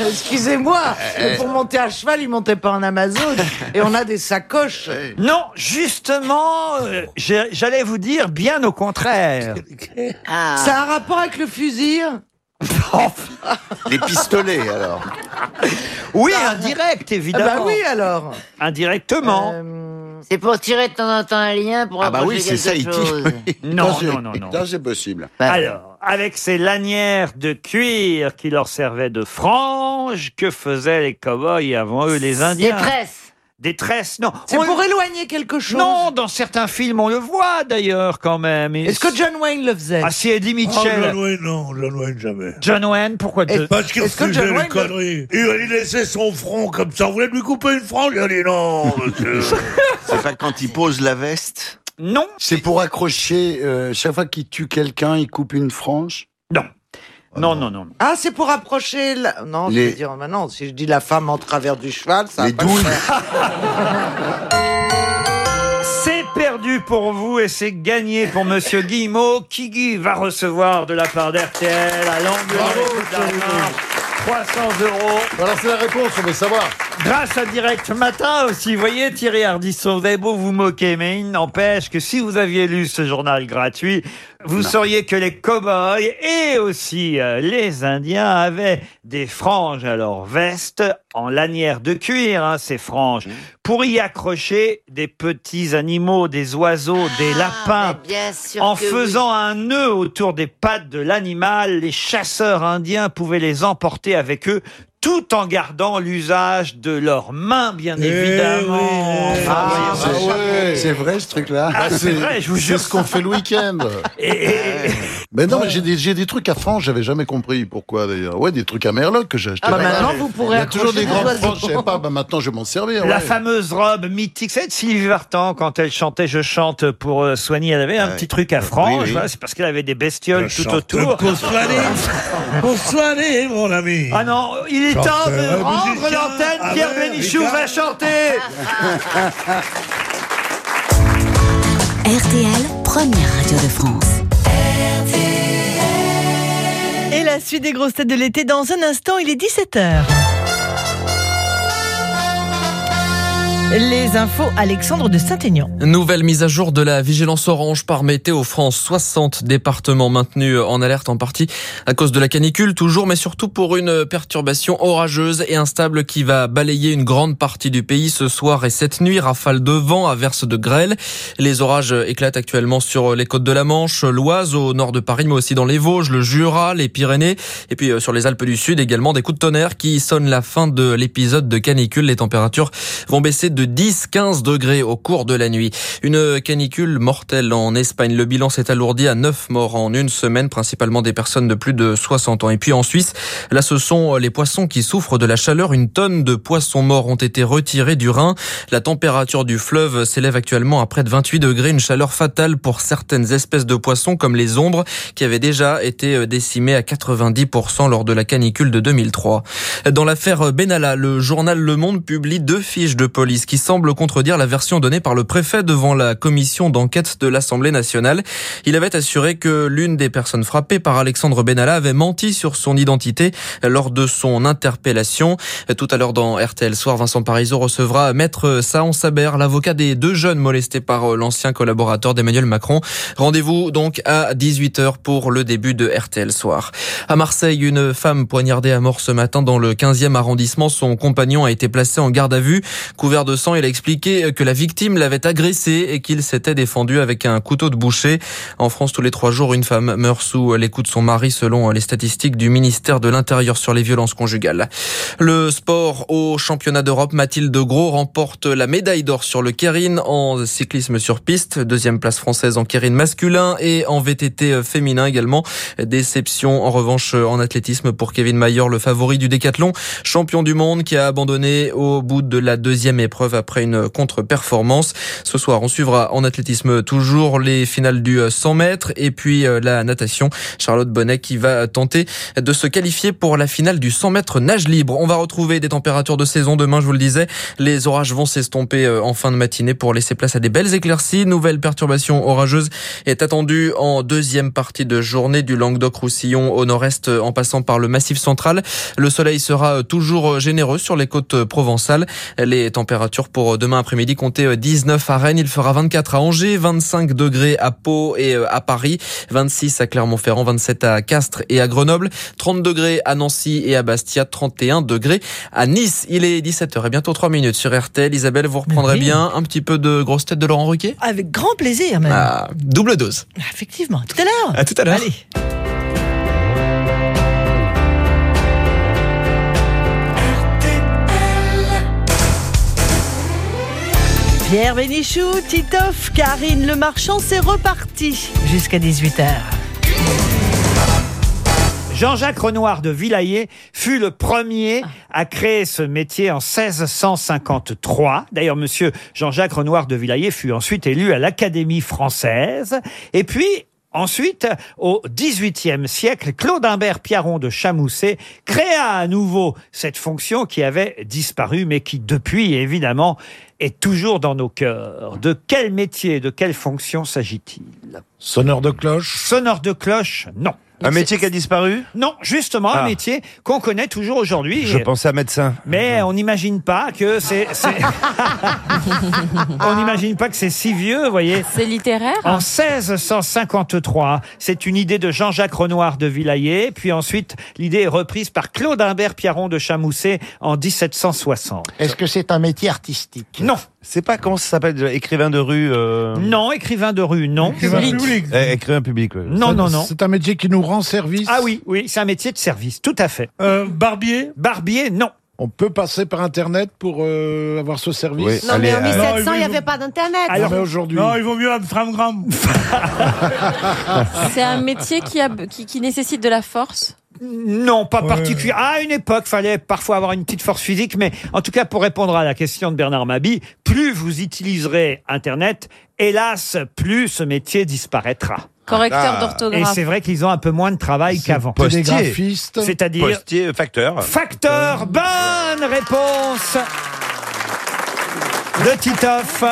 Excusez-moi, mais pour monter à cheval, il montait pas en Amazon. Et on a des sacoches. Non, justement, euh, j'allais vous dire bien au contraire. Ça a un rapport avec le fusil? Les pistolets, alors. Oui, indirect, Ah évidemment. bah oui alors. Indirectement. C'est pour tirer de temps en temps un lien pour Ah bah oui, c'est ça, il tire. Non, c'est- non, non, non. Ça, c'est possible. Alors, avec ces lanières de cuir qui leur servaient de franges, que faisaient les cow-boys avant eux, les Indiens? Des tresses, non. C'est On- pour éloigner quelque chose. Non, dans certains films, on le voit d'ailleurs quand même. Et- Est-ce que John Wayne le faisait? Ah, si Eddie Oh, Mitchell. John Wayne, non, John Wayne jamais. John Wayne, pourquoi de- Parce qu'il Est-ce que John les Wayne- conneries. Il, il laissait son front comme ça. Vous voulez lui couper une frange? Il a dit non, monsieur. C'est pas quand il pose la veste? Non. C'est pour accrocher, euh, chaque fois qu'il tue quelqu'un, il coupe une frange? Non. Non, non, non. non. Ah, c'est pour approcher la... Non, je Les- vais dire maintenant, si je dis la femme en travers du cheval, ça Les va pas le douilles. faire. C'est perdu pour vous et c'est gagné pour Monsieur Guillemot qui Guy va recevoir de la part d'RTL à l'angle 300 euros. Voilà, c'est la réponse, on veut savoir. Grâce à Direct Matin aussi, vous voyez Thierry Ardisson, vous avez beau vous moquer, mais il n'empêche que si vous aviez lu ce journal gratuit, vous sauriez que les cow-boys et aussi euh, les Indiens avaient des franges à leur veste en lanière de cuir, hein, ces franges, pour y accrocher des petits animaux, des oiseaux, des lapins. mais bien sûr En que oui. faisant un nœud autour des pattes de l'animal, les chasseurs indiens pouvaient les emporter avec eux tout en gardant l'usage de leurs mains, bien évidemment. Enfin, Ah, ouais. C'est vrai ce truc-là Ah, c'est vrai, je vous jure. C'est ce qu'on fait le week-end. Mais non, mais j'ai des, j'ai des trucs à franges, j'avais jamais compris pourquoi d'ailleurs. Ouais, des trucs à merloc que j'ai acheté. Ah, bah, maintenant, vous pourrez Il y a toujours des des grandes franges, je sais pas, bah maintenant je vais m'en servir. La ouais. fameuse robe mythique, c'est Sylvie Vartan quand elle chantait Je chante pour euh, soigner, elle avait un petit truc à Oui, oui. voilà, c'est parce qu'elle avait des bestioles Je tout autour. pour soigner. Pour soigner, mon ami. Ah non, il est temps de rendre l'antenne, Pierre Bénichou va chanter RTL, première Et la suite des grosses têtes de l'été dans un instant, il est 17h. Les infos, Alexandre de Saint-Aignan. Nouvelle mise à jour de la vigilance orange par Météo France. 60 départements maintenus en alerte en partie à cause de la canicule toujours, mais surtout pour une perturbation orageuse et instable qui va balayer une grande partie du pays ce soir et cette nuit. Rafale de vent, averse de grêle. Les orages éclatent actuellement sur les côtes de la Manche, l'Oise, au nord de Paris, mais aussi dans les Vosges, le Jura, les Pyrénées et puis euh, sur les Alpes du Sud également des coups de tonnerre qui sonnent la fin de l'épisode de canicule. Les températures vont baisser de 10-15 degrés au cours de la nuit. Une canicule mortelle en Espagne. Le bilan s'est alourdi à 9 morts en une semaine, principalement des personnes de plus de 60 ans. Et puis en Suisse, là ce sont les poissons qui souffrent de la chaleur. Une tonne de poissons morts ont été retirés du Rhin. La température du fleuve s'élève actuellement à près de 28 degrés, une chaleur fatale pour certaines espèces de poissons comme les ombres qui avaient déjà été décimées à 90% lors de la canicule de 2003. Dans l'affaire Benalla, le journal Le Monde publie deux fiches de police qui semblent contredire la version donnée par le préfet devant la commission d'enquête de l'Assemblée nationale. Il avait assuré que l'une des personnes frappées par Alexandre Benalla avait menti sur son identité lors de son interpellation. Tout à l'heure dans RTL Soir, Vincent Parisot recevra Maître Saon Saber, l'avocat des deux jeunes molestés par l'ancien collaborateur d'Emmanuel Macron. Rendez-vous donc à 18h pour le début de RTL Soir. À Marseille, une femme poignardée à mort ce matin dans le 15e arrondissement. Son compagnon a été placé en garde à vue. Couvert de il a expliqué que la victime l'avait agressé et qu'il s'était défendu avec un couteau de boucher. En France, tous les trois jours, une femme meurt sous les coups de son mari selon les statistiques du ministère de l'Intérieur sur les violences conjugales. Le sport au championnat d'Europe, Mathilde Gros remporte la médaille d'or sur le Kérine en cyclisme sur piste. Deuxième place française en Kérine masculin et en VTT féminin également. Déception en revanche en athlétisme pour Kevin Mayer, le favori du décathlon, champion du monde qui a abandonné au bout de la deuxième épreuve après une contre-performance. Ce soir, on suivra en athlétisme toujours les finales du 100 mètres et puis euh, la natation. Charlotte Bonnet qui va tenter de se qualifier pour la finale du 100 mètres nage libre. On va retrouver des températures de saison demain, je vous le disais. Les orages vont s'estomper euh, en fin de matinée pour laisser place à des belles éclaircies. Nouvelle perturbation orageuse est attendue en deuxième partie de journée du Languedoc-Roussillon au nord-est euh, en passant par le massif central. Le soleil sera toujours généreux sur les côtes provençales. Les températures pour demain après-midi comptez 19 à Rennes, il fera 24 à Angers, 25 degrés à Pau et euh, à Paris, 26 à Clermont-Ferrand, 27 à Castres et à Grenoble, 30 degrés à Nancy et à Bastia, 31 degrés à Nice. Il est 17h et bientôt 3 minutes sur RTL. Isabelle, vous reprendrez oui. bien un petit peu de grosse tête de Laurent Ruquier? Avec grand plaisir, même. Ah, double dose. Effectivement. Tout à l'heure. À tout à l'heure. Allez. Pierre Bénichou, Titoff, Karine Le Marchand, c'est reparti jusqu'à 18h. Jean-Jacques Renoir de Villayer fut le premier à créer ce métier en 1653. D'ailleurs, monsieur Jean-Jacques Renoir de Villayer fut ensuite élu à l'Académie française. Et puis, Ensuite, au XVIIIe siècle, Claude Imbert Piaron de Chamousset créa à nouveau cette fonction qui avait disparu, mais qui depuis, évidemment, est toujours dans nos cœurs. De quel métier, de quelle fonction s'agit-il? Sonneur de cloche Sonneur de cloche, non. Un métier qui a disparu Non, justement, un Ah. métier qu'on connaît toujours aujourd'hui. Je pensais à médecin. Mais on n'imagine pas que c'est. c'est- on n'imagine pas que c'est si vieux, vous voyez. C'est littéraire En 1653, c'est une idée de Jean-Jacques Renoir de Villayer, puis ensuite l'idée est reprise par Claude Imbert Piaron de Chamousset en 1760. Est-ce que c'est un métier artistique? Non. C'est pas comment ça s'appelle déjà, écrivain de rue. euh, Non, écrivain de rue, non. Écrivain public. eh, écrivain public. ouais. Non, non, non. C'est un métier qui nous rend service Ah oui, oui, c'est un métier de service, tout à fait. Euh, barbier Barbier, non. On peut passer par Internet pour euh, avoir ce service Oui, Non, mais en allez, euh, 1700, il n'y avait pas d'Internet. Alors, mais aujourd'hui. Non, il vaut mieux Amstramgram. C'est un métier qui, a, qui, qui nécessite de la force Non, pas particulier. À une époque, fallait parfois avoir une petite force physique, mais en tout cas, pour répondre à la question de Bernard Mabi, plus vous utiliserez Internet, hélas, plus ce métier disparaîtra. Correcteur Ah. Et d'orthographe. c'est vrai qu'ils ont un peu moins de travail qu'avant. Postier. C'est-à-dire Postier, facteur. facteur. Bonne réponse de Titoff.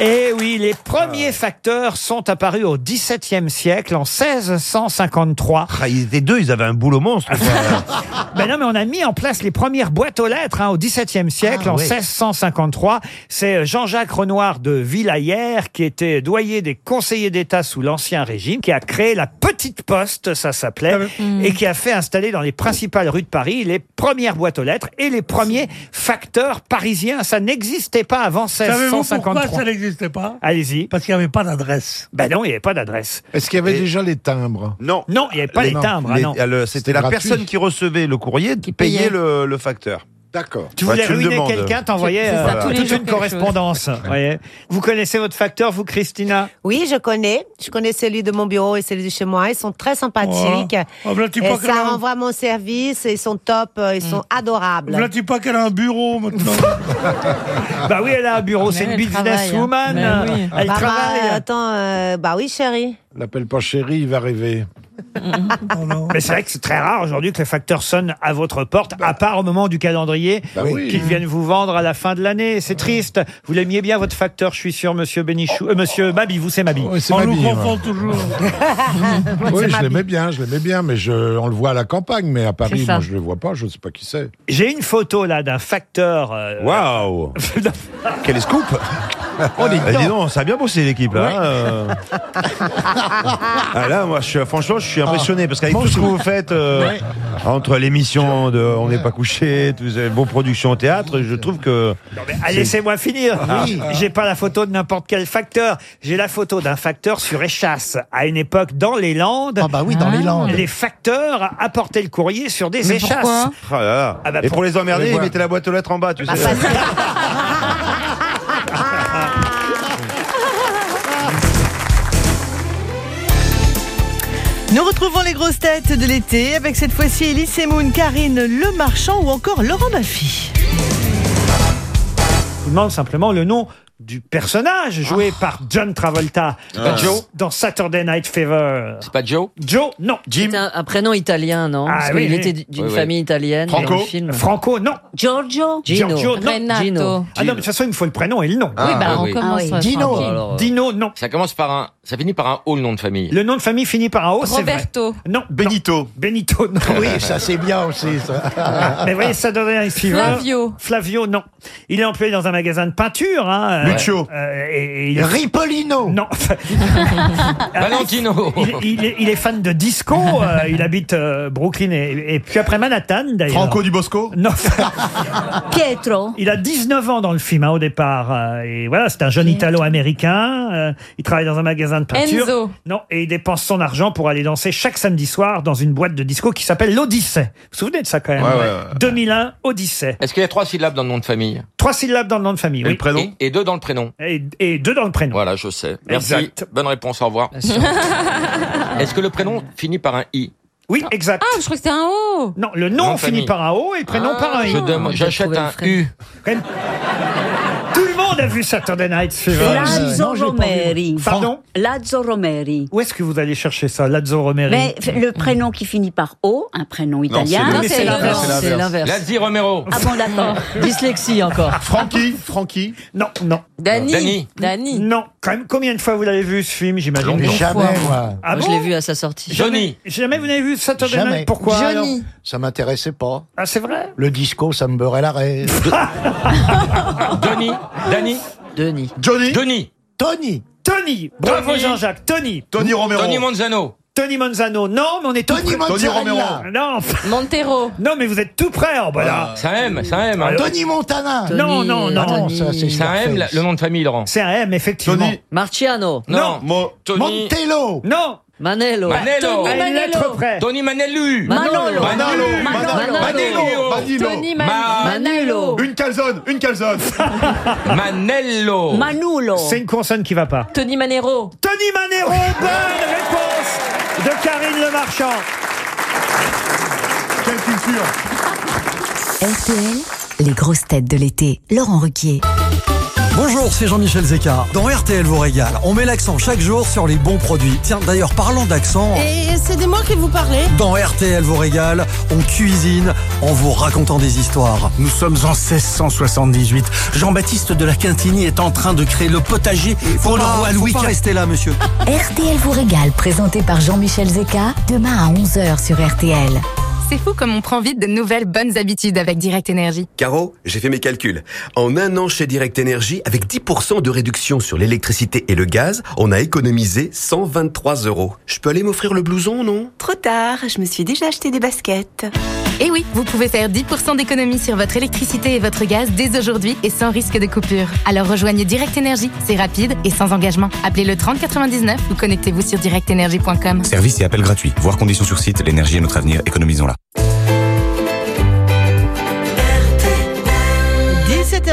Et oui, les premiers facteurs sont apparus au XVIIe siècle, en 1653. Ah, ils étaient deux, ils avaient un boulot monstre. quoi. Ben non, mais on a mis en place les premières boîtes aux lettres hein, au XVIIe siècle, Ah, en oui. 1653. C'est Jean-Jacques Renoir de Villayer, qui était doyen des conseillers d'État sous l'Ancien Régime, qui a créé la Petite Poste, ça s'appelait, Ah et qui a fait installer dans les principales rues de Paris les premières boîtes aux lettres et les premiers facteurs parisiens. Ça n'existait pas avant Savez-vous pourquoi 1653. ça n'existait pas Allez-y. Parce qu'il n'y avait pas d'adresse. Ben non, il n'y avait pas d'adresse. Est-ce qu'il y avait Et- déjà les timbres? Non. Non, il n'y avait pas les, timbres. ah Les- non. ah, le- C'était la gratuit. personne qui recevait le courrier qui payait payait. le, le facteur. D'accord. Tu Bah, voulais tu me ruiner demandes. quelqu'un, t'envoyais C'est ça, euh, tous les toute jours une quelque correspondance. voyez. Vous connaissez votre facteur, vous, Christina? Oui, je connais. Je connais celui de mon bureau et celui de chez moi. Ils sont très sympathiques. Oh, et ça renvoie mon service. Ils sont top. euh, Ils sont adorables. Voilà-tu pas qu'elle a un bureau maintenant? Bah oui, elle a un bureau, c'est une elle travaille, hein. businesswoman. Mais oui. Elle Bah, bah, travaille. attends, euh, bah oui, chérie. L'appelle pas chérie, il va rêver. Oh. Mais c'est vrai que c'est très rare aujourd'hui que le facteur sonne à votre porte, à part au moment du calendrier Bah oui. qu'ils viennent vous vendre à la fin de l'année. C'est triste. Vous l'aimiez bien votre facteur, je suis sûr, Monsieur Bénichou, euh, Monsieur Mabi, vous c'est Mabi. C'est On ma nous bille, confond toujours. Oui, je ma l'aimais bien, je l'aimais bien, mais je, on le voit à la campagne, mais à Paris, ça. moi, je le vois pas, je ne sais pas qui c'est. J'ai une photo là d'un facteur. euh, Waouh Quel scoop On est Bah, dedans. dis donc, ça a bien bossé l'équipe là. hein, euh. ah, là, moi, je suis, franchement, je suis impressionné parce qu'avec tout ce que vous faites euh, entre l'émission de On n'est pas couché, toutes ces vos productions au théâtre, je trouve que. Ah, Laissez-moi finir. Ah. Oui. J'ai pas la photo de n'importe quel facteur. J'ai la photo d'un facteur sur échasse. À une époque, dans les Landes. Ah bah oui, dans les Landes. Les facteurs apportaient le courrier sur des Mais échasses. pourquoi Ah là là. Ah bah, Et pour- pour les emmerder, ils mettaient la boîte aux lettres en bas, tu sais. Nous retrouvons les grosses têtes de l'été avec cette fois-ci Elise Semoun, Karine Le Marchand ou encore Laurent Baffy. Je vous demande simplement le nom du personnage joué par John Travolta pas Joe dans Saturday Night Fever. C'est pas Joe Joe, non. Jim C'est un, un prénom italien, non Ah Parce oui, qu'il oui. était d'une Oui, oui. famille italienne dans Franco le film. Franco, non. Giorgio. Gino. Giorgio, non. Renato. Gino. Ah non, mais de toute façon, il me faut le prénom et le nom. oui, Ah, bah, oui, on oui. commence. Ah oui. euh, Dino. Alors, euh, Dino, non. Ça commence par un. Ça finit par un O, le nom de famille. Le nom de famille finit par un O, c'est vrai. Roberto. Non. Benito. non. Benito, non. Oui, ça c'est bien aussi, ça. Mais voyez, Saturday Night Fever. Flavio. Flavio, non. Il est employé dans un magasin de peinture. Hein, euh, Lucio. euh, et, et il est... Ripolino. Non. Valentino Il, il est, il est fan de disco. euh, il habite euh, Brooklyn et, et puis après Manhattan d'ailleurs. Franco du Bosco Non. Pietro. Il a 19 ans dans le film hein, au départ. euh, et voilà, c'est un jeune Italo-américain. euh, il travaille dans un magasin de peinture. Enzo. Non, et il dépense son argent pour aller danser chaque samedi soir dans une boîte de disco qui s'appelle l'Odyssée. Vous vous souvenez de ça quand même Ouais, ouais, ouais. 2001, Odyssée. Est-ce qu'il y a trois syllabes dans le nom de famille? Trois syllabes dans le nom de famille. Et oui. le prénom? Et, et deux dans le prénom. Et, et deux dans le prénom. Voilà, je sais. Merci. Exact. Bonne réponse, au revoir. Est-ce que le prénom finit par un I? Oui, exact. Ah, je crois que c'était un O. Non, le Nom nom de finit famille. par un O et le prénom Ah. par un I. Je demande- J'achète un U. Tout le monde a vu Saturday Night Fever. Lazzo Romeri. Pardon Lazzo Romeri. Où est-ce que vous allez chercher ça, Lazzo Romeri Mais f- le prénom qui finit par O, un prénom italien. Non, c'est l'inverse. C'est l'inverse. Lazzi Romero. Ah bon, d'accord. Dyslexie encore. Francky Francky Non, non, Dani. Dani. Dani. non. Quand même, combien de fois vous l'avez vu ce film, j'imagine Mais jamais, moi. Ah Moi, bon je l'ai vu à sa sortie. Jamais, jamais vous n'avez vu Saturday Jamais. Night Pourquoi alors Ça m'intéressait pas. Ah, c'est vrai Le disco, ça me beurrait l'arrêt. Denis, Danny, Denis. Johnny Denis, Tony Tony Bravo Tony. Jean-Jacques Tony Tony Romero. Tony Monzano. Tony Monzano Non, mais on est tout Tony près. Tony Romero. Mozzarella Non, Montero. non, mais vous êtes tout près, oh, bah là. Ça aime, ça aime. hein. Alors- Tony Montana Non, non, non. Ah non, Tony. ça c'est Ça aime le nom de famille, Laurent. C'est un M, effectivement. Tony. Marciano. Non. Mo- Tony. Montello Non Manello. Manello. À une lettre près. Tony Manellu. Manolo. Manalo. Manolo. Manello. Manilo. Tony Ma- Man- Manello. Une calzone, une calzone. Manello. Manulo. C'est une consonne qui va pas. Tony Manero. Tony Manero, bonne réponse de Karine Le Marchand. Quelle culture. RTL, les grosses têtes de l'été. Laurent Ruquier. Bonjour, c'est Jean-Michel Zeka. Dans RTL vous régale, on met l'accent chaque jour sur les bons produits. Tiens, d'ailleurs, parlant d'accent, Et c'est de moi que vous parlez dans RTL vous régale, on cuisine en vous racontant des histoires. Nous sommes en 1678. Jean-Baptiste de la Quintinie est en train de créer le potager pour le roi faut Louis pas rester là, monsieur. RTL vous régale, présenté par Jean-Michel Zeka, demain à 11h sur RTL. C'est fou comme on prend vite de nouvelles bonnes habitudes avec Direct Énergie. Caro, j'ai fait mes calculs. En un an chez Direct Énergie, avec 10% de réduction sur l'électricité et le gaz, on a économisé 123 euros. Je peux aller m'offrir le blouson, non? Trop tard, je me suis déjà acheté des baskets. Et oui, vous pouvez faire 10% d'économie sur votre électricité et votre gaz dès aujourd'hui et sans risque de coupure. Alors rejoignez Direct Énergie, c'est rapide et sans engagement. Appelez le 3099 ou connectez-vous sur directenergie.com. Service et appel gratuit. Voir conditions sur site. L'énergie est notre avenir. Économisons-la.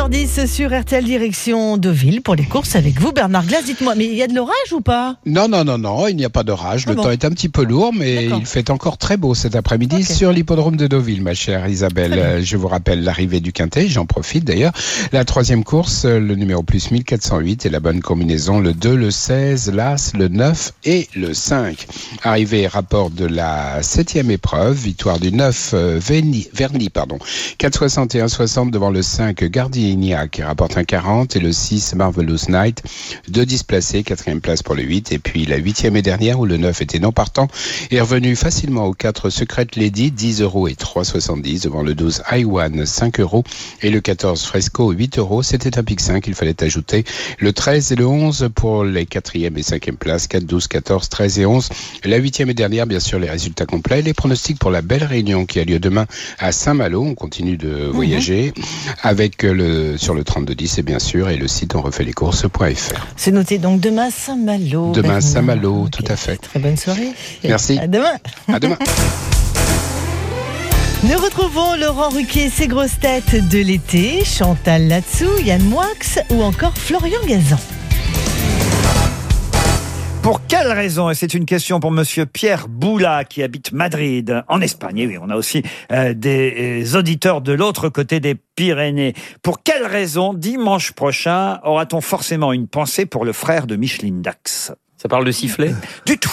17h10 sur RTL direction Deauville pour les courses avec vous Bernard Glass. Dites-moi, mais il y a de l'orage ou pas? Non, non, non, non, il n'y a pas d'orage. Ah Le bon temps est un petit peu lourd, mais il fait encore très beau cet après-midi sur l'hippodrome de Deauville, ma chère Isabelle. Je vous rappelle l'arrivée du Quintet, j'en profite d'ailleurs. La troisième course, le numéro plus 1408 et la bonne combinaison, le 2, le 16, l'As, le 9 et le 5. Arrivée et rapport de la septième épreuve, victoire du 9 euh, Verni, Verni pardon, 461-60 devant le 5 Qui rapporte un 40 et le 6 Marvelous Night, deux displacés, quatrième place pour le 8 et puis la huitième et dernière où le 9 était non partant est revenu facilement au 4 Secret Lady 10 euros et 3,70 devant le 12 Iwan 5 euros et le 14 Fresco 8 euros. C'était un pic 5, il fallait ajouter le 13 et le 11 pour les quatrième et cinquième places, 4, 12, 14, 13 et 11. La huitième et dernière, bien sûr, les résultats complets, les pronostics pour la belle réunion qui a lieu demain à Saint-Malo. On continue de voyager avec le, sur le 3210 et bien sûr, et le site on refait les courses.fr. C'est noté donc demain Saint-Malo. Demain Bernard. Saint-Malo, tout à fait. Très bonne soirée. Merci. À demain. À demain. Nous retrouvons Laurent Ruquier, ses grosses têtes de l'été, Chantal Latsou, Yann Moix ou encore Florian Gazan. Pour quelle raison, et c'est une question pour monsieur Pierre Boula qui habite Madrid, en Espagne, et oui, on a aussi euh, des euh, auditeurs de l'autre côté des Pyrénées. Pour quelle raison, dimanche prochain, aura-t-on forcément une pensée pour le frère de Micheline Dax? Ça parle de sifflet? Du tout.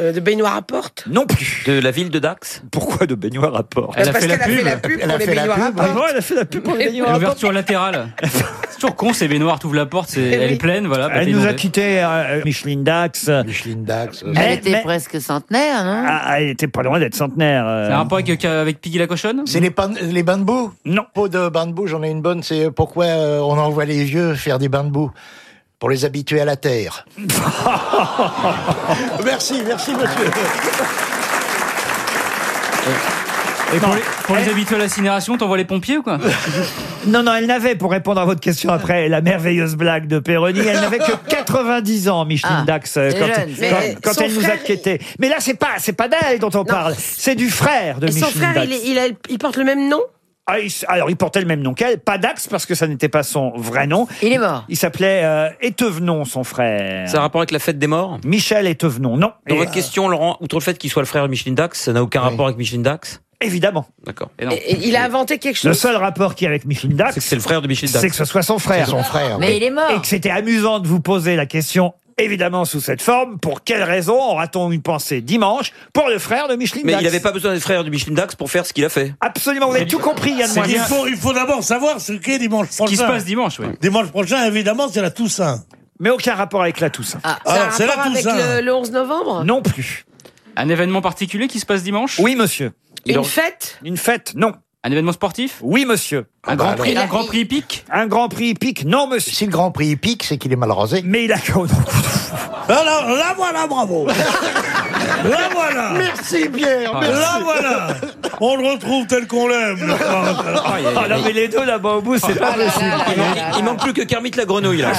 Euh, De baignoire à porte? Non plus. De la ville de Dax? Pourquoi de baignoire à port Parce qu'elle a fait la pub pour les baignoires à porte. elle a fait la pub pour les baignoires à port L'ouverture latérale. c'est toujours con, ces baignoires, t'ouvres la porte, c'est- elle est pleine, voilà. Elle nous a quitté, euh, Micheline Dax. Micheline Dax. Mais- Elle était mais- presque centenaire, non? Ah, elle était pas loin d'être centenaire. euh. C'est un rapport avec, avec Piggy la cochonne? C'est les, pan- les bains de boue? Non. Pot de bains de boue, j'en ai une bonne. C'est pourquoi euh, on envoie les vieux faire des bains de boue? Pour les habituer à la terre. merci, merci monsieur. Et pour, les, pour les habitués à l'incinération, t'envoies les pompiers ou quoi Non, non, elle n'avait, pour répondre à votre question après la merveilleuse blague de Perroni, elle n'avait que 90 ans, Micheline Ah, Dax, euh, quand, son elle nous a frère, quittés. Mais là, c'est pas, c'est pas d'elle dont on parle, c'est du frère de Et son Micheline frère, Dax. il, il, a- il porte le même nom? Ah, alors, il portait le même nom qu'elle, pas Dax, parce que ça n'était pas son vrai nom. Il est mort. Il s'appelait euh, Étevenon, son frère. C'est un rapport avec la fête des morts Michel Étevenon, non. Dans Et- votre question, Laurent, outre le fait qu'il soit le frère de Micheline Dax, ça n'a aucun rapport avec Micheline Dax Évidemment. D'accord. Et- et Il a inventé quelque Le chose. seul rapport qu'il y a avec Micheline Dax, C'est que c'est le frère de Micheline Dax. c'est que ce soit son frère. C'est son frère. Mais il est mort. Et que c'était amusant de vous poser la question, évidemment sous cette forme, pour quelle raison aura-t-on une pensée dimanche pour le frère de Micheline Mais Dax il n'avait pas besoin d'être frère de Micheline Dax pour faire ce qu'il a fait. Absolument, vous avez tout compris, Yann C'est Moix. Il faut, il faut d'abord savoir ce qu'est dimanche Ce prochain. qui se passe dimanche, oui. Dimanche prochain, évidemment, c'est la Toussaint. Mais aucun rapport avec la Toussaint. Ça a un rapport avec le, le 11 novembre? Non plus. Un événement particulier qui se passe dimanche? Oui, monsieur. Une fête? Une fête, non. Un événement sportif? Oui, monsieur. Un grand prix, un grand prix hippique Un grand prix hippique, non, monsieur. Si le grand prix hippique, c'est qu'il est mal rasé. Mais il a. Là, là, là, voilà, bravo. Là, voilà. Merci, Pierre. merci. Là, voilà. On le retrouve tel qu'on l'aime. Ah non, mais les deux là-bas au bout, c'est pas possible. Il, manque- il manque plus que Kermit la grenouille là.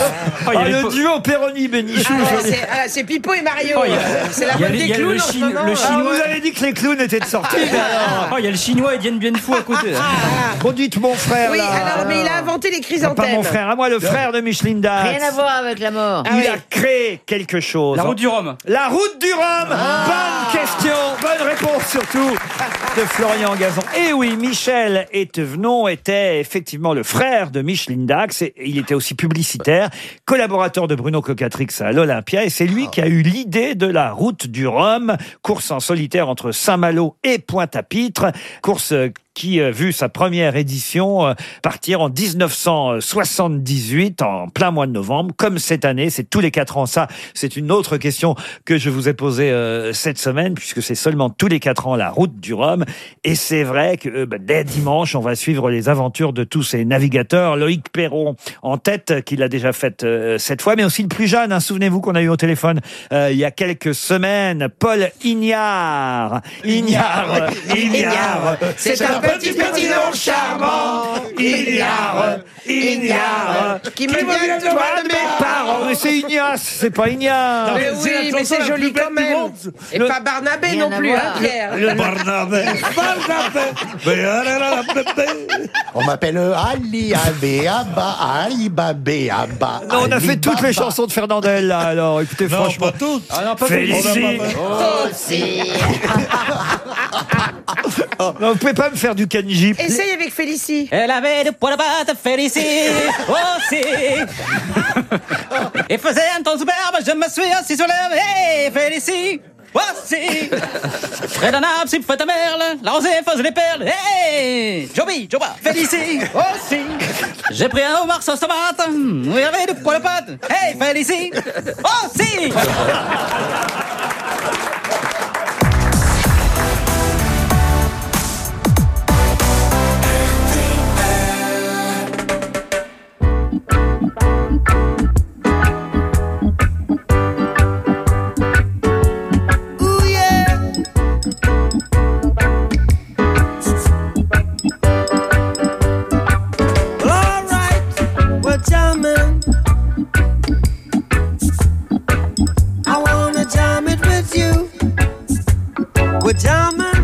Ah, le duo Péroni-Bénichou. Ah, je- c'est- ah, Pipo et Mario. Oh, il y a- euh, C'est la les- des clowns le. Ah, chinois. vous avez dit que les clowns étaient de sortie. alors. Oh, il y a le chinois et Dien Bien Fou à côté. Bon, dites mon frère. Oui, là. alors, mais il a inventé les Non, chrysanthèmes. Pas mon frère, à moi le frère de Micheline Dax. Rien à voir avec la mort. Ah Il oui. a créé quelque chose. La route du Rhum. La route du Rhum Ah. Bonne question, bonne réponse surtout de Florian Gazon. Et oui, Michel Etevenon était effectivement le frère de Micheline Dax. Et il était aussi publicitaire, collaborateur de Bruno Cocatrix à l'Olympia. Et c'est lui qui a eu l'idée de la route du Rhum, course en solitaire entre Saint-Malo et Pointe-à-Pitre. Course qui a vu sa première édition euh, partir en 1978, en plein mois de novembre, comme cette année, c'est tous les quatre ans. Ça, c'est une autre question que je vous ai posée euh, cette semaine, puisque c'est seulement tous les quatre ans la route du Rhum. Et c'est vrai que euh, bah, dès dimanche, on va suivre les aventures de tous ces navigateurs. Loïc Perron en tête, euh, qui l'a déjà faite euh, cette fois, mais aussi le plus jeune. hein. Souvenez-vous qu'on a eu au téléphone euh, il y a quelques semaines, Paul Ignard. Ignard, Ignard. C'est un petit petit nom charmant. Ignard, Ignard, Qui me vient de toi de mes parents. Mais c'est Ignace, c'est pas Ignard. Mais oui, mais c'est joli quand même. Et pas Barnabé non plus, hein, Pierre. Barnabé, Barnabé. On m'appelle Ali Abba, Ali Babé Abba. Non, on a fait toutes les chansons de Fernandel, là, alors écoutez, Non, franchement. pas toutes. Ah non, pas Félicie. Non, vous pouvez pas me faire du kanji. Essaye avec Félicie. Elle avait de poils à pattes, Félicie aussi. Et faisait un ton superbe, je me suis assis sur l'herbe, hey, Félicie aussi. Près d'un arbre, s'il fait ta merle, la rosée faisait des perles, hey, Joby, Joba, Félicie aussi. J'ai pris un homard sauce tomate, il y avait de poils à pattes, hey, Félicie aussi. Jamming. I wanna jam it with you. We're jamming,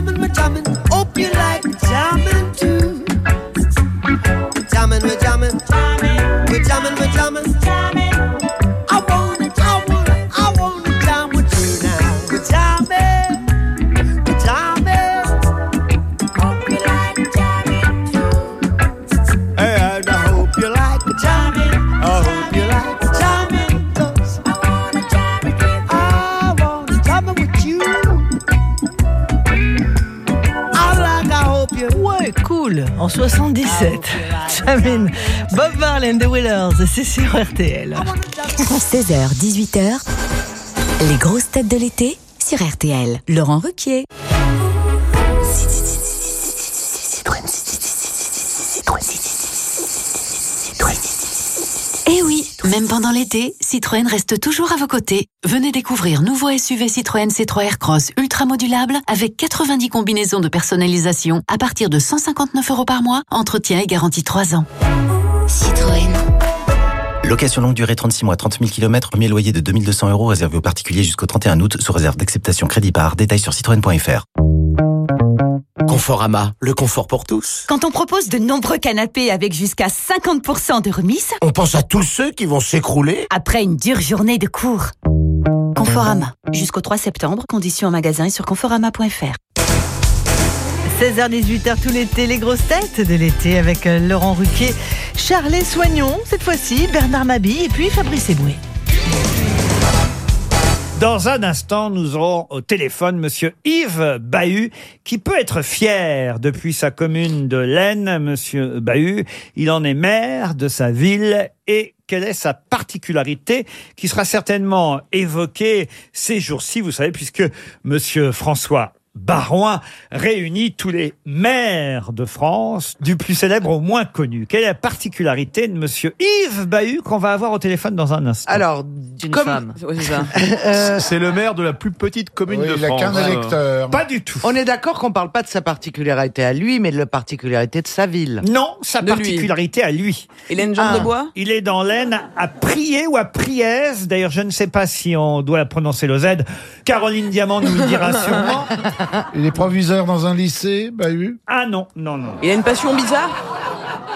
jamming, we're jamming, we're. Hope you like jamming too. We're we're jamming, we're jamming, we're jamming, 77. Chamine, Bob Marley The Wheelers, c'est sur RTL. 16h, 18h, les grosses têtes de l'été sur RTL. Laurent Ruquier. Même pendant l'été, Citroën reste toujours à vos côtés. Venez découvrir nouveau SUV Citroën C3 Aircross ultra modulable avec 90 combinaisons de personnalisation à partir de 159 euros par mois, entretien et garantie 3 ans. Citroën. Location longue durée 36 mois, 30 000 km, premier loyer de 2200 euros réservé aux particuliers jusqu'au 31 août sous réserve d'acceptation crédit par. Détails sur citroën.fr. Conforama, le confort pour tous. Quand on propose de nombreux canapés avec jusqu'à 50% de remise, On pense à tous ceux qui vont s'écrouler. après une dure journée de cours. Conforama. Jusqu'au 3 septembre, conditions en magasin et sur conforama.fr. 16h-18h tout l'été, les grosses têtes de l'été avec euh, Laurent Ruquier, Charles Soignon, cette fois-ci, Bernard Mabille et puis Fabrice Eboué. Dans un instant, nous aurons au téléphone Monsieur Yves Bahut, qui peut être fier depuis sa commune de l'Aisne. Monsieur Bahut, il en est maire de sa ville et quelle est sa particularité qui sera certainement évoquée ces jours-ci, vous savez, puisque Monsieur François Barouin réunit tous les maires de France, du plus célèbre au moins connu. Quelle est la particularité de Monsieur Yves Bahut qu'on va avoir au téléphone dans un instant? Alors, Une comme- femme. C'est le maire de la plus petite commune Oui, de il a France. qu'un électeur. Pas du tout. On est d'accord qu'on parle pas de sa particularité à lui, mais de la particularité de sa ville. Non, sa De lui. particularité à lui. Il a une jambe de bois? Il est dans l'Aisne à Prier ou à Priez. D'ailleurs, je ne sais pas si on doit prononcer le Z. Caroline Diamant nous le dira sûrement. Il est proviseur dans un lycée, Bahut Ah non, non, non. Il a une passion bizarre?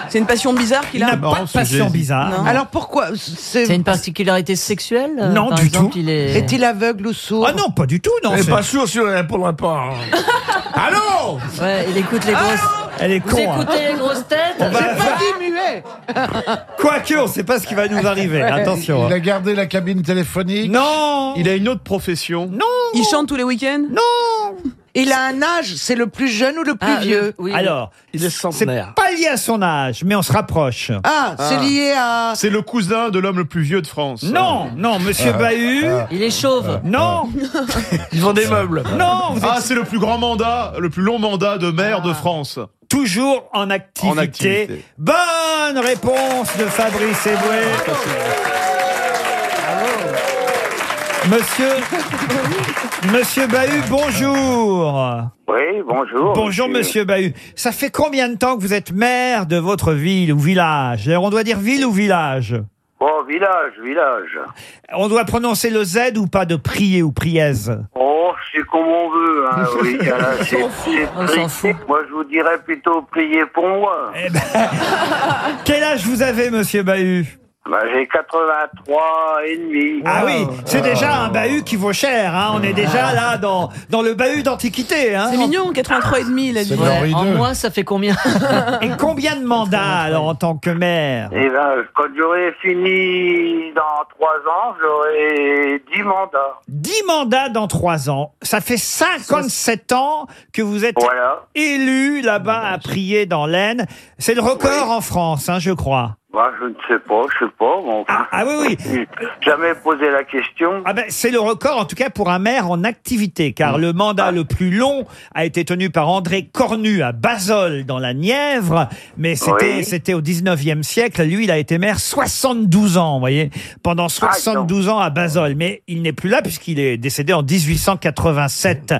C'est une passion bizarre qu'il Il a n'a pas de passion bizarre. Non. Alors pourquoi C'est une particularité sexuelle euh, Non, par du exemple, tout. Il est... Est-il aveugle ou sourd? Ah non, pas du tout, non. Elle est c'est- pas sûre si on ne répondra pas. Allô? Ouais, il écoute les grosses. Elle est Vous con. hein. écoutez les grosses têtes? J'ai pas dit muet Quoique, on ne sait pas ce qui va nous arriver. Attention. Il a gardé la cabine téléphonique Non Il a une autre profession. Non Il chante tous les week-ends? Non Il a un âge, c'est le plus jeune ou le plus Ah, vieux? oui, Alors, Il est c'est centenaire. pas lié à son âge, mais on se rapproche. Ah, c'est Ah. lié à... C'est le cousin de l'homme le plus vieux de France. Non, non, monsieur Bahut. Il est chauve. Non, Ils vendent des meubles. non, vous êtes Ah, c'est le plus grand mandat, le plus long mandat de maire de France. toujours en activité. En activité. Bonne réponse de Fabrice Eboué. Monsieur, Monsieur Bahut, bonjour. Oui, bonjour. Bonjour Monsieur Bahut. Ça fait combien de temps que vous êtes maire de votre ville ou village? D'ailleurs, On doit dire ville ou village? Oh, village, village. On doit prononcer le Z ou pas de prier ou priez Oh, c'est comme on veut, hein, oui. alors, c'est- c'est On s'en prier. fout. Moi, je vous dirais plutôt prier pour moi. Eh ben, Quel âge vous avez, Monsieur Bahut? Bah, j'ai 83 et demi. Ah oui, c'est déjà un bahut qui vaut cher. Hein. On est déjà là dans, dans le bahut d'antiquité. Hein. C'est mignon, 83 et demi, il a dit. C'est Ouais, Henri en II. moi, ça fait combien Et combien de mandats alors en tant que maire? Et ben, quand j'aurai fini dans trois ans, j'aurai 10 mandats. 10 mandats dans 3 ans. Ça fait 57 ans que vous êtes Voilà. élu là-bas à prier dans l'Aisne. C'est le record en France, hein, je crois. Bah, je ne sais pas, je sais pas. Bon, ah oui, oui. Jamais posé la question. Ah ben, c'est le record, en tout cas, pour un maire en activité, Mm. car le mandat le plus long a été tenu par André Cornu à Bazol, dans la Nièvre, mais c'était Oui. c'était au 19e siècle. Lui, il a été maire 72 ans, vous voyez, pendant 72 ans à Bazol, mais il n'est plus là puisqu'il est décédé en 1887.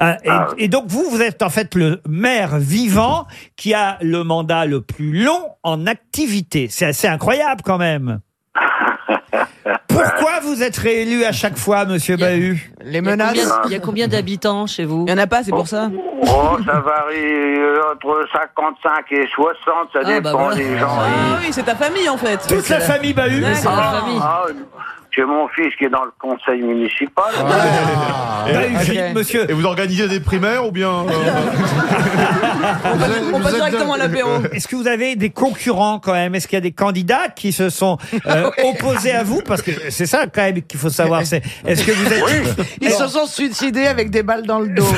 Euh, et, Ah. et donc, vous, vous êtes en fait le maire vivant qui a le mandat le plus long en activité. C'est assez incroyable quand même. Pourquoi vous êtes réélu à chaque fois, Monsieur Bahut? Les menaces. Il y a combien d'habitants chez vous? Il n'y en a pas, c'est pour ça. Oh, ça varie euh, entre 55 et 60, ça Ah, bah dépend voilà. des gens. Ah oui, c'est ta famille en fait. Toute la famille Bahut c'est Ah, ah, J'ai mon fils qui est dans le conseil municipal. Et, Bahut, Philippe, monsieur. et vous organisez des primaires ou bien euh, On va, on va directement à l'apéro. Est-ce que vous avez des concurrents quand même? Est-ce qu'il y a des candidats qui se sont euh, opposés à vous? Parce que c'est ça quand même qu'il faut savoir. C'est est-ce que vous êtes Ils se sont suicidés avec des balles dans le dos.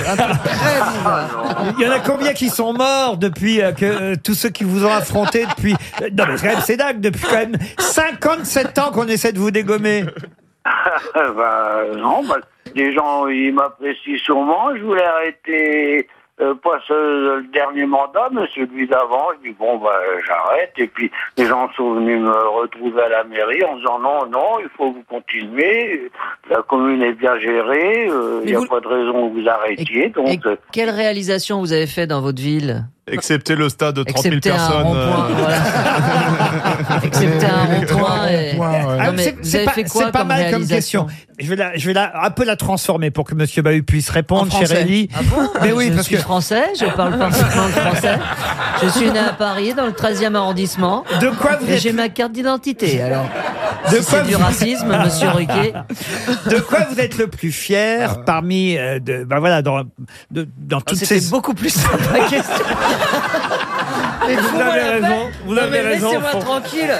Bizarre. Il y en a combien qui sont morts depuis euh, que euh, tous ceux qui vous ont affronté depuis euh, non mais c'est quand même c'est dingue depuis quand même 57 ans qu'on essaie de vous dégommer. Bah, non, bah, les gens, ils m'apprécient sûrement. Je voulais arrêter, euh, pas ce, le dernier mandat, mais celui d'avant. Je dis, bon, bah, j'arrête. Et puis, les gens sont venus me retrouver à la mairie en disant, non, non, il faut que vous continuer. La commune est bien gérée. euh, Il n'y a pas de raison que vous arrêtiez. Donc, euh, Quelle réalisation vous avez fait dans votre ville? Excepté le stade de 30 000 Excepté un personnes. rond-point, euh, Excepté un rond-point. Ah, c'est- vous pas, mal comme question. Je vais, la, je vais la, un peu la transformer pour que Monsieur Bahut puisse répondre, cher. Elie. Ah bon Mais oui, je parce suis que français, je parle parfaitement le français. Je suis né à Paris, dans le 13e arrondissement. De quoi vous êtes- j'ai ma carte d'identité, alors. De si quoi c'est du vous- racisme, monsieur Ruquier. de quoi vous êtes le plus fier parmi, euh, de, ben voilà, dans, de, dans toutes C'était ces beaucoup plus simple la question. Vous avez raison, vous Non, avez mais raison. Laissez-moi tranquille.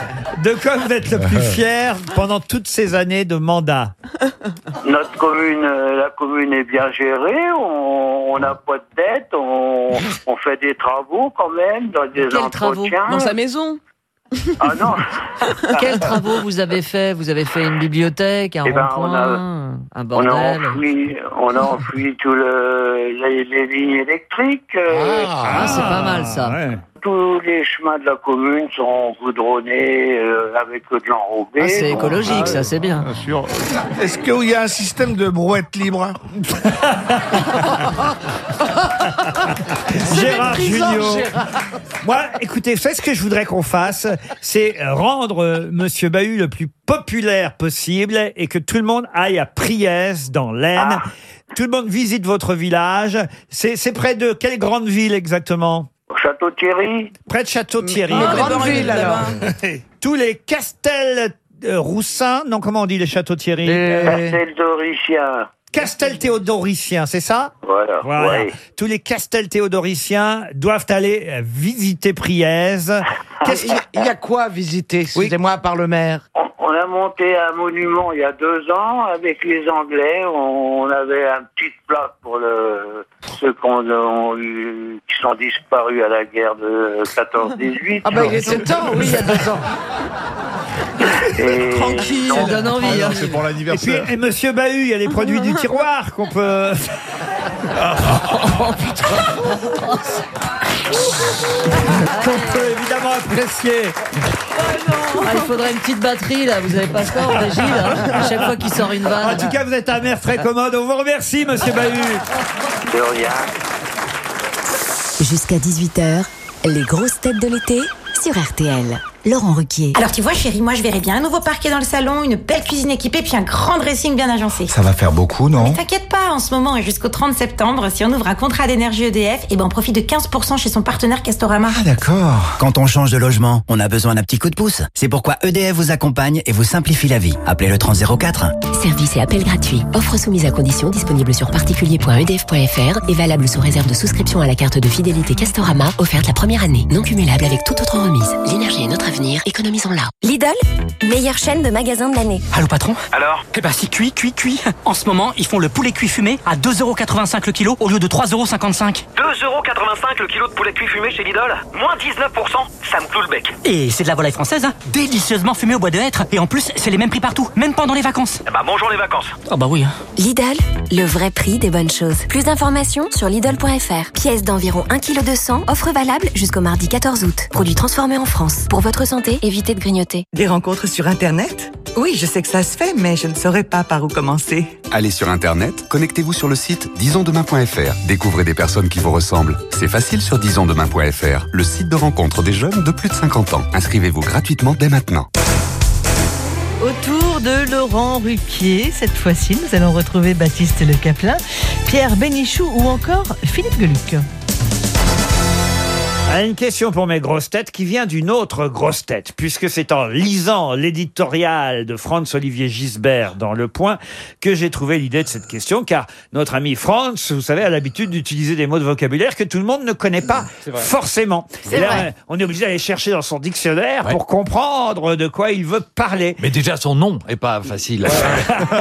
De quoi vous êtes le plus fier pendant toutes ces années de mandat notre commune, euh, la commune est bien gérée. On on n'a pas de dette. On, on fait des travaux quand même, dans des Quels travaux? entretiens. Dans sa maison? Ah non. Quels travaux vous avez fait? Vous avez fait une bibliothèque, un Eh ben, rond-point, on a- un On a bordel enfoui, on a enfoui tout le, les, les lignes électriques. euh, Ah, c'est pas mal ça. Tous les chemins de la commune sont goudronnés euh, avec de l'enrobé. Ah, c'est écologique, ah, ça, c'est bien. Est-ce qu'il y a un système de brouette libre? Gérard Junior. Moi, écoutez, savez ce que je voudrais qu'on fasse? C'est rendre euh, Monsieur Bahut le plus populaire possible et que tout le monde aille à Priès, dans l'Aisne. Tout le monde visite votre village. C'est c'est près de quelle grande ville exactement? Château-Thierry Près de Château-Thierry. Ah, les grande ville, alors. Tous les Castel euh, Roussins, non comment on dit les Château-Thierry Castel d'Oricien. Castel Théodoricien, c'est ça Voilà. Voilà. ouais. Tous les Castel Théodoriciens doivent aller euh, visiter Priez. Il y a- il y a quoi à visiter Excusez-moi, par le maire? On, a monté un monument il y a deux ans avec les Anglais. On, avait un petit plaque pour le, ceux qui sont disparus à la guerre de 14-18. Ah bah il était temps, oui, il y a deux ans. Et- Tranquille, ça donne envie. Ah hein. c'est pour Et puis, l'anniversaire. et Monsieur Bahut, il y a les produits du tiroir qu'on peut. qu'on peut évidemment apprécier. Ah, il faudrait une petite batterie là, vous avez pas tort, Régis, là, à chaque fois qu'il sort une vanne. En tout cas, vous êtes un maire très commode. On vous remercie, Monsieur Bahut. De rien. Jusqu'à 18h, les grosses têtes de l'été sur RTL. Laurent Ruquier. Alors tu vois chérie, moi je verrais bien un nouveau parquet dans le salon, une belle cuisine équipée, puis un grand dressing bien agencé. Ça va faire beaucoup, non T'inquiète pas, en ce moment et jusqu'au 30 septembre, si on ouvre un contrat d'énergie EDF, et ben on profite de 15% chez son partenaire Castorama. Ah d'accord. Quand on change de logement, on a besoin d'un petit coup de pouce. C'est pourquoi EDF vous accompagne et vous simplifie la vie. Appelez le 3004. Service et appel gratuit. Offre soumise à conditions disponible sur particulier.edf.fr et valable sous réserve de souscription à la carte de fidélité Castorama offerte la première année. Non cumulable avec toute autre remise. L'énergie est notre avenir. L'avenir, économisons-la. Lidl, meilleure chaîne de magasins de l'année. Allô patron Alors Eh ben c'est cuit, cuit, cuit. En ce moment, ils font le poulet cuit fumé à 2,85€ le kilo au lieu de 3,55€. 2,85€ le kilo de poulet cuit fumé chez Lidl Moins 19% Ça me cloue le bec. Et c'est de la volaille française, hein Délicieusement fumée au bois de hêtre. Et en plus, c'est les mêmes prix partout, même pendant les vacances. Eh bah bonjour les vacances. Ah bah oui. hein. Lidl, le vrai prix des bonnes choses. Plus d'informations sur Lidl.fr. Pièce d'environ 1,2 kg, offre valable jusqu'au mardi 14 août. Produit transformé en France. Pour votre santé, évitez de grignoter. Des rencontres sur Internet? Oui, je sais que ça se fait, mais je ne saurais pas par où commencer. Allez sur Internet, connectez-vous sur le site disonsdemain.fr. Découvrez des personnes qui vous ressemblent. C'est facile sur disonsdemain.fr, le site de rencontre des jeunes de plus de 50 ans. Inscrivez-vous gratuitement dès maintenant. Autour de Laurent Ruquier, cette fois-ci, nous allons retrouver Baptiste Le Caplin, Pierre Bénichou ou encore Philippe Geluc. Ah, Une question pour mes grosses têtes qui vient d'une autre grosse tête, puisque c'est en lisant l'éditorial de Franz-Olivier Gisbert dans Le Point que j'ai trouvé l'idée de cette question, car notre ami Franz, vous savez, a l'habitude d'utiliser des mots de vocabulaire que tout le monde ne connaît pas forcément. C'est Et là, vrai. on est obligé d'aller chercher dans son dictionnaire Ouais. pour comprendre de quoi il veut parler. Mais déjà, son nom est pas facile.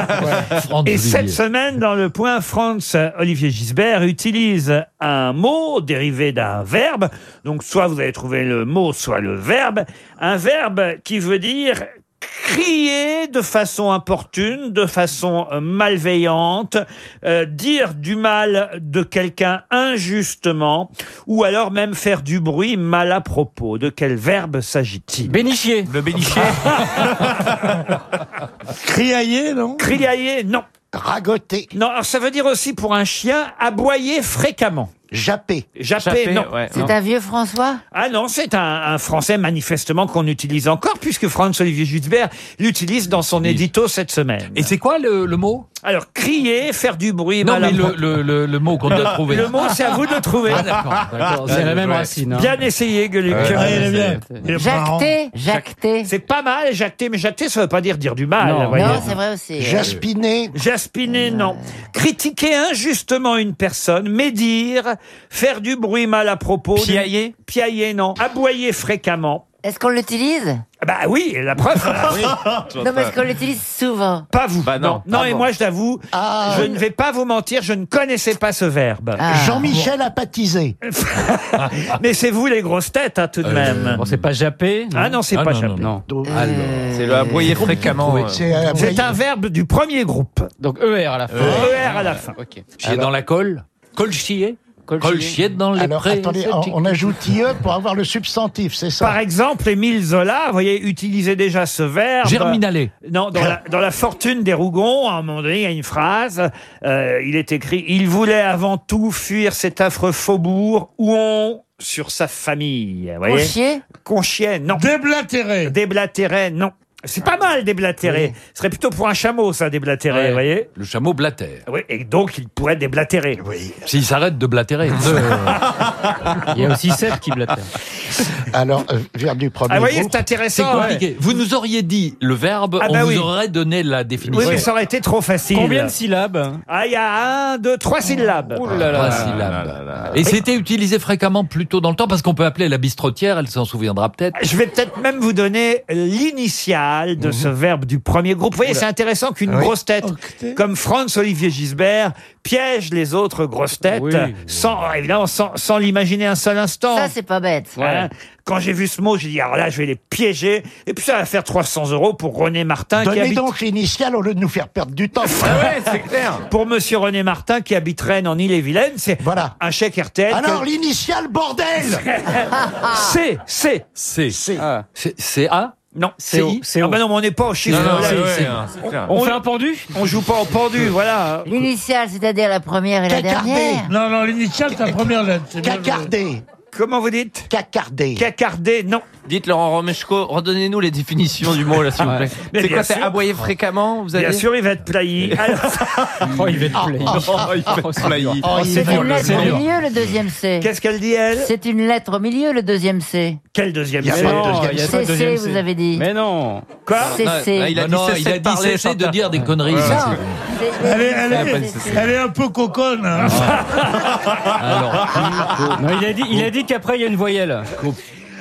Et cette semaine, dans le point, Franz Olivier Gisbert utilise un mot dérivé d'un verbe. Donc, soit vous allez trouver le mot, soit le verbe. Un verbe qui veut dire crier de façon importune, de façon euh, malveillante, euh, dire du mal de quelqu'un injustement, ou alors même faire du bruit mal à propos. De quel verbe s'agit-il? Bénichier. Le bénichier. Criailler, non? Criailler, non. Ragoter. Non, alors ça veut dire aussi pour un chien aboyer fréquemment. Japper. Japper, non. C'est un vieux François? Ah non, c'est un, un français manifestement qu'on utilise encore, puisque Franz-Olivier Gisbert l'utilise dans son édito cette semaine. Et c'est quoi le, le mot? Alors, crier, faire du bruit, Non, mal à mais le, le, le, le mot qu'on doit trouver. Le mot, c'est à vous de le trouver. Ah, d'accord, d'accord. C'est la même racine, hein. Bien essayé, Gueuluc. Ah. Jacter, jacter. C'est pas mal, jacter, mais jacter, ça veut pas dire dire du mal. Non. vous voyez. Non, c'est vrai aussi. Jaspiner. Jaspiner, non. Critiquer injustement une personne, médire, faire du bruit mal à propos. Piailler Piailler, non. Aboyer fréquemment. Est-ce qu'on l'utilise Bah oui, la preuve. Non, mais est-ce qu'on l'utilise souvent Pas vous. Bah non. non. Ah et bon. moi, je t'avoue, Ah. je ne vais pas vous mentir, je ne connaissais pas ce verbe. Ah. Jean-Michel apatisé. Mais c'est vous les grosses têtes, hein, tout de même. Bon, c'est pas japper Ah non, c'est Ah pas non, jamais. non, Non. C'est le aboyer fréquemment. C'est euh, C'est un verbe du premier groupe. Donc ER à la fin. ER à la fin. Ok. Chier dans la colle Colchier Colchier dans les Alors, prés. attendez, on, on ajoute IE pour avoir le substantif, c'est ça Par exemple, Émile Zola, vous voyez, utilisait déjà ce verbe. Germinaler. Non, dans la, dans la fortune des Rougons, à un moment donné, il y a une phrase, euh, il est écrit « Il voulait avant tout fuir cet affreux faubourg où on sur sa famille. » Vous voyez Conchier? Conchier, non. Déblatérer. Déblatérer, non. C'est pas mal, déblatérer. Ce serait plutôt pour un chameau, ça, déblatérer, Ouais. vous voyez Le chameau blatère. Oui, et donc il pourrait déblatérer. Oui. S'il s'arrête de blatérer. Il y a aussi Seb qui blatère. Alors, euh, verbe du premier Ah, vous voyez, groupe. c'est C'est intéressant. compliqué. Vous nous auriez dit le verbe, Ah on bah vous oui. aurait donné la Oui, définition. mais ça aurait été trop facile. Combien de syllabes? Ah, il y a un, deux, trois syllabes. Oh là Trois là. syllabes. Et c'était utilisé fréquemment plus tôt dans le temps parce qu'on peut appeler la bistrotière, elle s'en souviendra peut-être. Je vais peut-être même vous donner l'initiale de ce verbe du premier groupe. Vous voyez, c'est intéressant qu'une Oui. grosse tête comme Franz-Olivier Gisbert piège les autres grosses têtes Oui. sans, évidemment, sans, sans l'imaginer un seul instant. Ça, c'est pas bête. Hein. Quand j'ai vu ce mot, j'ai dit, alors là, je vais les piéger. Et puis ça va faire 300 euros pour René Martin qui Donnez habite... donc l'initiale au lieu de nous faire perdre du temps. clair. Pour monsieur René Martin qui habite Rennes en Ille-et-Vilaine, c'est Voilà. un chèque RTL. que- Alors, l'initiale, bordel C, C. C'est C'est Ah. c'est- c'est A Non, C'est c'est Ah bah non, mais on n'est pas au chiffre. Non, non, là, c'est- ici. c'est- On, On- fait un pendu? On joue pas au pendu, voilà. L'initiale, c'est-à-dire la première et la Cacardé. dernière. Non, non, l'initiale, c'est la première lettre. c'est bien. Cacardé. Comment vous dites Cacardé. Cacardé, non. Dites Laurent Romeshko, redonnez-nous les définitions du mot là s'il vous plaît. Mais C'est bien quoi, c'est sûr. aboyer fréquemment, vous avez Bien sûr, il va être plailli. Alors, Oh, il va être plein. Oh, il fait plailli. Oh, il C'est est une lettre c'est au dur. milieu, le deuxième C. qu'est-ce qu'elle dit, elle C'est une lettre au milieu, le deuxième C. Quel deuxième Il y a C pas de deuxième il y a C. pas de CC, deuxième vous C. avez dit. Mais non. Quoi CC. Non, il a Non, dit non, cessez il a de dit parler cessez sans de ta- dire des conneries. Non, Elle est, elle, est, c'est- elle est un peu coconne. hein. Non, il a dit, il a dit qu'après il y a une voyelle.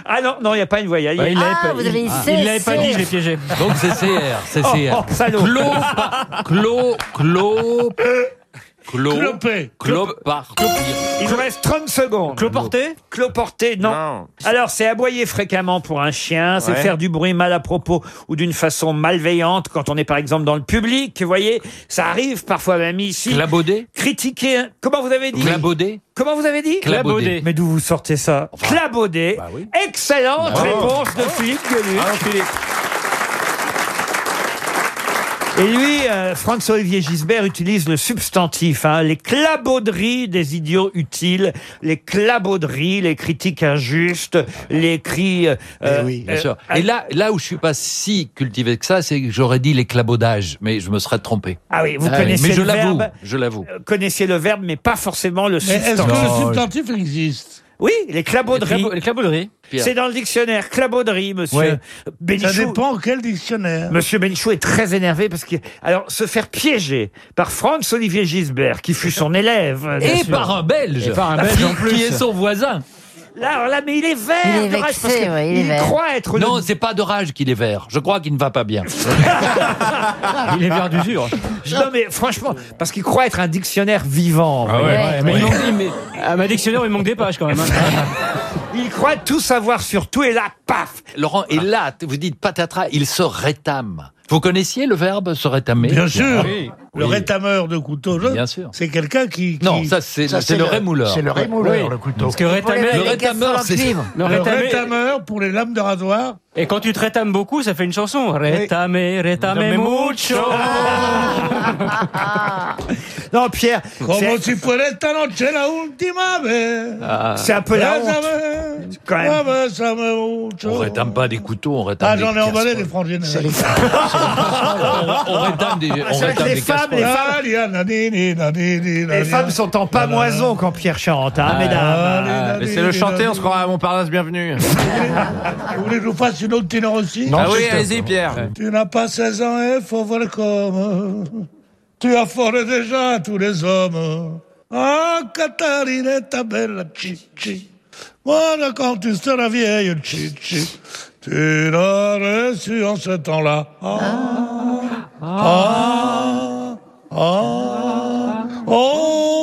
Ah non, non, il n'y a pas une voyelle. Il l'avait Ah, pas- vous il- avez il C, l'avait pas C. dit, je l'ai piégé. Donc c'est CR, c'est Oh, CR. oh, salaud. Clo, clo, clo, clo, Clopé. clopartir. Il nous reste 30 secondes. Cloporté Cloporté, non. Non. Alors, c'est aboyer fréquemment pour un chien, c'est Ouais. faire du bruit mal à propos ou d'une façon malveillante quand on est par exemple dans le public. Vous voyez, ça arrive parfois même ici. Clabaudé Critiquer. un- Comment vous avez dit Clabaudé Comment vous avez dit Clabaudé. Mais d'où vous sortez ça Clabaudé. Bah oui. Excellente Bravo. réponse de Philippe Gueluc. Et lui, euh, Franz-Olivier Gisbert utilise le substantif, hein, les clabauderies des idiots utiles, les clabauderies, les critiques injustes, les cris... euh, oui, Bien euh, sûr. Et là, là où je suis pas si cultivé que ça, c'est que j'aurais dit les clabaudages, mais je me serais trompé. Ah oui, vous Ah oui. connaissez Mais je le l'avoue, verbe, je l'avoue. euh, connaissez le verbe, mais pas forcément le Mais est-ce que le substantif existe? Oui, les clabauderies. Les clabauderies. C'est dans le dictionnaire clabauderie, monsieur Ouais. Ça dépend quel dictionnaire. Monsieur Bénichou est très énervé parce que, alors, se faire piéger par Franz-Olivier Gisbert, qui fut son élève. bien Et sûr. par un Belge, Et par un Belge en plus. qui est son voisin. Là, alors là, mais il est vert Il est de rage vexé, parce que ouais, il est il vert. croit être Non, le... c'est pas de rage qu'il est vert. Je crois qu'il ne va pas bien. Il est vert d'usure. Non, mais franchement, parce qu'il croit être un dictionnaire vivant. Ah vous voyez. Ouais. Mais il manque, mais, à ma dictionnaire, il manque des pages quand même. hein. Il croit tout savoir sur tout et là, paf Laurent, et là, vous dites patatras, il se rétame. Vous connaissiez le verbe se rétamer? Bien sûr. Oui. Le rétameur de couteau jaune, Bien sûr. c'est quelqu'un qui, qui- Non, ça c'est Ça, c'est le rémouleur. C'est le rémouleur, Oui. le couteau. Parce que Pour les- rétamer, Le rétameur, c'est- le rétamer- rétameur pour les lames de rasoir. Et quand tu te rétames beaucoup, ça fait une chanson. Rétame, rétame mucho. Non, Pierre, Como c'est si fuera esta noche la última vez. c'est un peu la honte. Quand même. On rétame pas des couteaux, on rétame Ah, des j'en ai emballé des casseroles. frangines. C'est les On, on rétame des, on C'est vrai rétame les des femmes, les femmes- Les sont en pamoison quand Pierre chante, hein, mesdames. Ah, Mais c'est le chanter, on se croira à Montparnasse bienvenue. Vous voulez que je vous fasse une autre ténor aussi ah oui, allez-y, Pierre. Tu n'as pas 16 ans et faut voir comme tu affoles déjà tous les hommes. Ah, Catarina, ta belle chichi. Voilà quand tu seras vieille chichi. Tu l'as reçu en ce temps-là. Ah, ah, ah. Oh,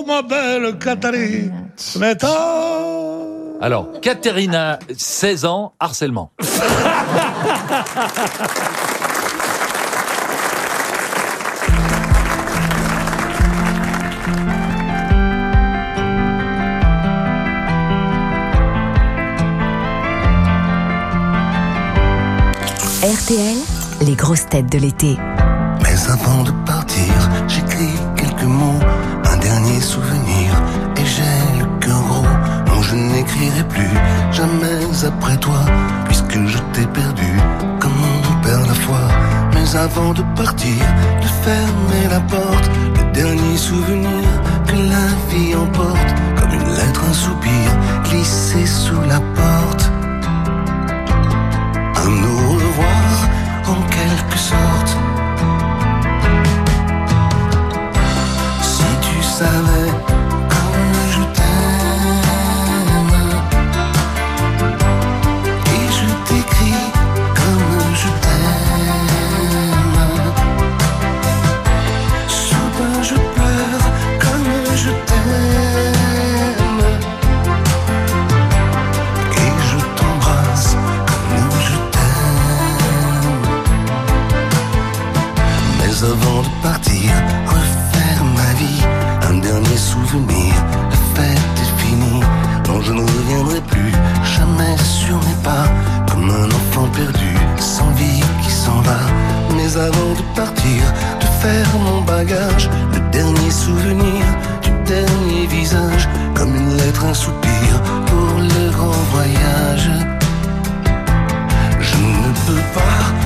ma belle Catarina. Mais Alors, Katerina, 16 ans, harcèlement. RTL, les grosses têtes de l'été. Après toi, puisque je t'ai perdu, comme on perd la foi? Mais avant de partir, de fermer la porte, le dernier souvenir que la vie emporte, comme une lettre, un soupir, glissé sous la porte. Un au revoir, en quelque sorte. Si tu savais Avant de partir, de faire mon bagage, le dernier souvenir du dernier visage, comme une lettre, un soupir pour le grand voyage. Je ne peux pas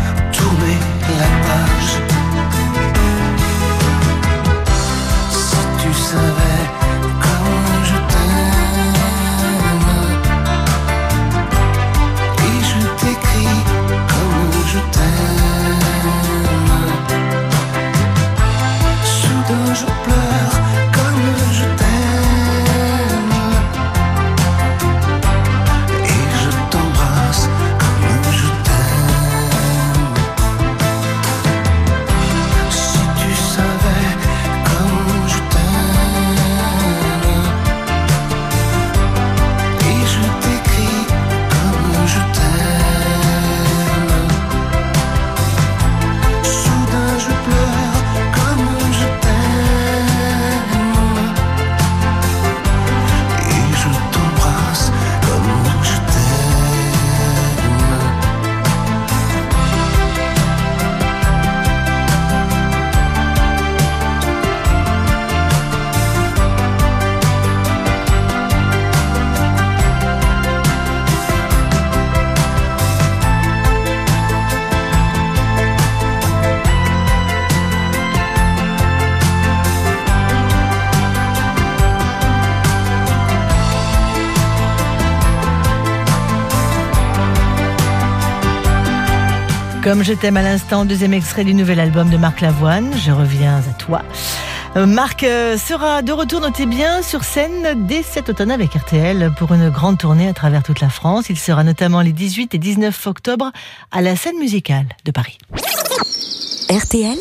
Comme je t'aime à l'instant, deuxième extrait du nouvel album de Marc Lavoine, Je reviens à toi. Euh, Marc euh, sera de retour, notez bien, sur scène dès cet automne avec RTL pour une grande tournée à travers toute la France. Il sera notamment les 18 et 19 octobre à la scène musicale de Paris. RTL,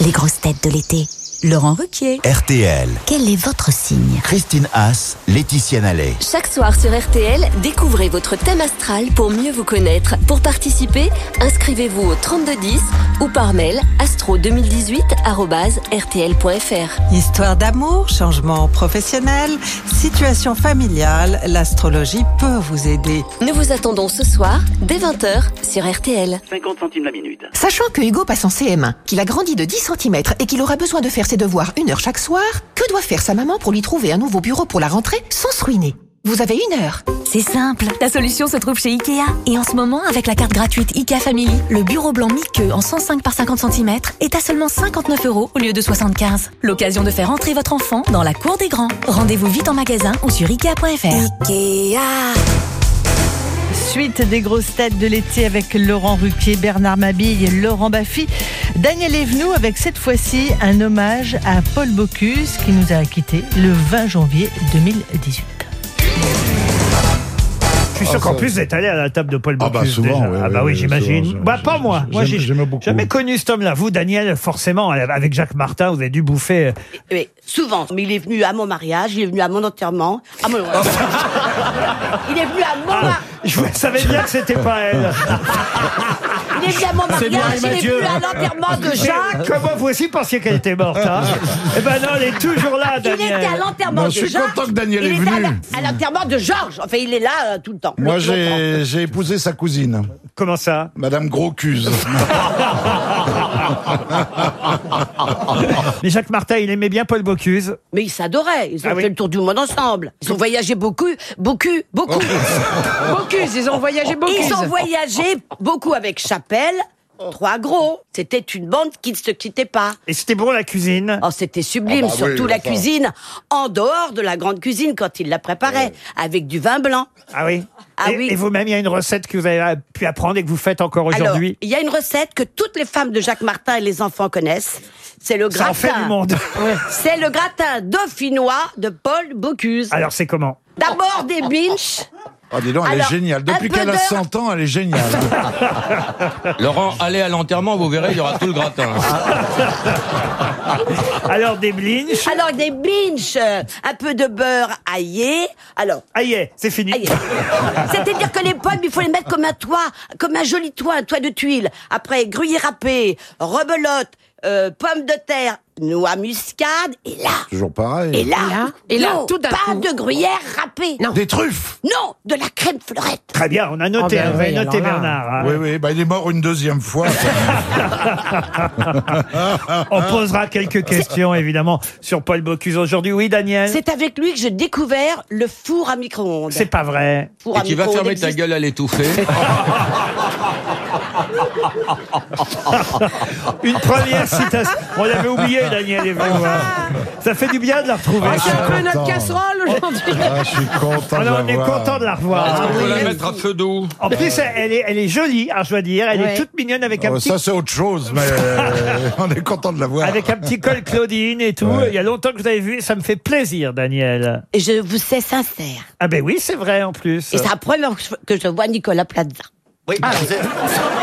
les grosses têtes de l'été. Laurent Ruquier. RTL. Quel est votre signe Christine Haas, Laetitia Nallet. Chaque soir sur RTL, découvrez votre thème astral pour mieux vous connaître. Pour participer, inscrivez-vous au 3210 ou par mail astro2018@rtl.fr. Histoire d'amour, changement professionnel, situation familiale, l'astrologie peut vous aider. Nous vous attendons ce soir dès 20h sur RTL. 50 centimes la minute. Sachant que Hugo passe en CM1, qu'il a grandi de 10 cm et qu'il aura besoin de faire ses devoirs une heure chaque soir, que doit faire sa maman pour lui trouver un nouveau bureau pour la rentrée sans se ruiner? Vous avez une heure. C'est simple, la solution se trouve chez Ikea. Et en ce moment, avec la carte gratuite Ikea Family, le bureau blanc mi-queue en 105 par 50 cm est à seulement 59 euros au lieu de 75. L'occasion de faire entrer votre enfant dans la cour des grands. Rendez-vous vite en magasin ou sur Ikea.fr. Ikea. Suite des grosses têtes de l'été avec Laurent Ruquier, Bernard Mabille Laurent Baffy. Daniel Evenou avec cette fois-ci un hommage à Paul Bocuse qui nous a quittés le 20 janvier 2018. Suis sûr qu'en plus, vous êtes allé à la table de Paul Ah bah Bocuse souvent, déjà. ouais, ah bah oui, j'imagine. Bah pas moi. Moi, j'ai jamais connu cet homme-là. Vous, Daniel, forcément, avec Jacques Martin, vous avez dû bouffer. euh, Mais souvent, mais il est venu à mon mariage, il est venu à mon enterrement. À mon... il est venu à mon Ah, je savais bien que c'était pas elle. il est à mon bien, mariage, il est venu à l'enterrement de Jacques. Comment vous aussi pensiez qu'elle était morte hein Eh ben non, elle est toujours là, Il Daniel. était à l'enterrement de Jacques. Daniel il est était à la- À l'enterrement de Georges. Enfin, il est là euh, tout le temps. Moi, j'ai épousé sa cousine. Comment ça? Madame Groscuse. Mais Jacques Martin, il aimait bien Paul Bocuse. Mais ils s'adoraient. Ils ont Ah oui. fait le tour du monde ensemble. Ils ont voyagé beaucoup, beaucoup, beaucoup. Bocuse, ils ont voyagé beaucoup. Ils ont voyagé beaucoup avec Chapelle. Trois gros. C'était une bande qui ne se quittait pas. Et c'était bon la cuisine? Oh, c'était sublime, Ah bah oui, surtout la enfin. cuisine en dehors de la grande cuisine quand il la préparait, avec du vin blanc. Ah oui Ah et, oui. et vous-même, il y a une recette que vous avez pu apprendre et que vous faites encore Alors, aujourd'hui? il y a une recette que toutes les femmes de Jacques Martin et les enfants connaissent. C'est le Ça gratin. en fait du monde. C'est le gratin dauphinois de Paul Bocuse. Alors, c'est comment? D'abord des binches. Ah, dis donc, elle Alors, est géniale. un Depuis peu qu'elle a d'heure. 100 ans, elle est géniale. Laurent, allez à l'enterrement, vous verrez, il y aura tout le gratin. Alors, des blinches Alors des binches, euh, un peu de beurre aillé. Alors. Aillé, c'est fini. C'est-à-dire que les pommes, il faut les mettre comme un toit, comme un joli toit, un toit de tuiles. Après, gruyère râpé, rebelote, euh, pommes de terre, noix muscade, et là, Toujours pareil. et là, Et là, non, tout d'un pas coup. de gruyère râpée. Non. Des truffes Non, de la crème fleurette. Très bien, on a noté, Ah ben vous avez oui, noté alors là. Bernard. hein. Oui, oui, bah, il est mort une deuxième fois. On posera quelques questions, évidemment, sur Paul Bocuse aujourd'hui. Oui, Daniel C'est avec lui que j'ai découvert le four à micro-ondes. C'est pas vrai. Four Et à tu vas micro-ondes fermer ta existe. gueule à l'étouffer. Une première citation. On l'avait oublié, Daniel Evenou, hein. Ça fait du bien de la retrouver. Ah, c'est un peu notre content. casserole aujourd'hui. Ah, je suis content Alors, on de est la voir. content de la revoir. On peut la mettre à feu doux. En plus, elle est, elle est jolie, hein, je dois dire. Elle est Ouais. toute mignonne avec un Oh, petit ça, c'est autre chose, mais euh, on est content de la voir. avec un petit col Claudine et tout. Ouais. Il y a longtemps que vous avez vu, ça me fait plaisir, Daniel. Et je vous sais sincère. Ah ben oui, c'est vrai en plus. Et c'est la première fois que je vois Nicolas Plaza. Oui, Ah.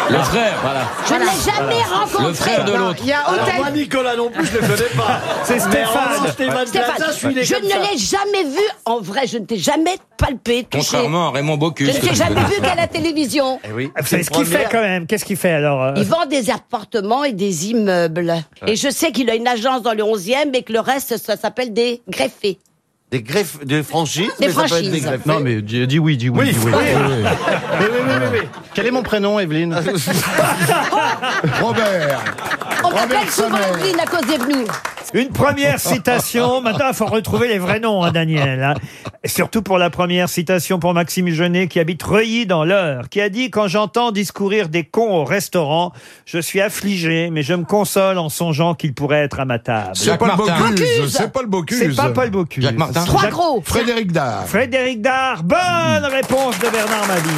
Le frère, voilà. Je ne l'ai jamais rencontré. Le frère de l'autre. Il y a Alors hôtel. moi, Nicolas non plus, je le connais pas. C'est Mais Stéphane. en revanche, Stéphane Stéphane, Plaza, je suis né je comme ne ça. l'ai jamais vu en vrai. Je ne t'ai jamais palpé, touché. Contrairement à Raymond Je Bocuse. ne t'ai jamais vu qu'à la télévision. Eh oui. Vous savez ce qu'il fait quand même? Qu'est-ce qu'il fait alors euh? Il vend des appartements et des immeubles. Et je sais qu'il a une agence dans le 11e, mais que le reste, ça s'appelle des greffés. Des greffes, des franchises. Des mais ça peut être franchises. Non, mais dis, dis oui, dis oui. Oui, dis oui, oui, oui, oui, oui, oui. Quel est mon prénom, Evelyne? Robert. À cause des. Une première citation. Maintenant, il faut retrouver les vrais noms, hein, Daniel. hein. Et surtout pour la première citation pour Maxime Genet, qui habite Reuilly dans l'Eure, qui a dit Quand j'entends discourir des cons au restaurant, je suis affligé, mais je me console en songeant qu'ils pourraient être à ma table. C'est pas le Bocuse. C'est pas le Bocuse. C'est pas Paul Bocuse. Jacques Martin. Trois Jacques- gros. Frédéric Dard. Frédéric Dard. Bonne réponse de Bernard Mabille.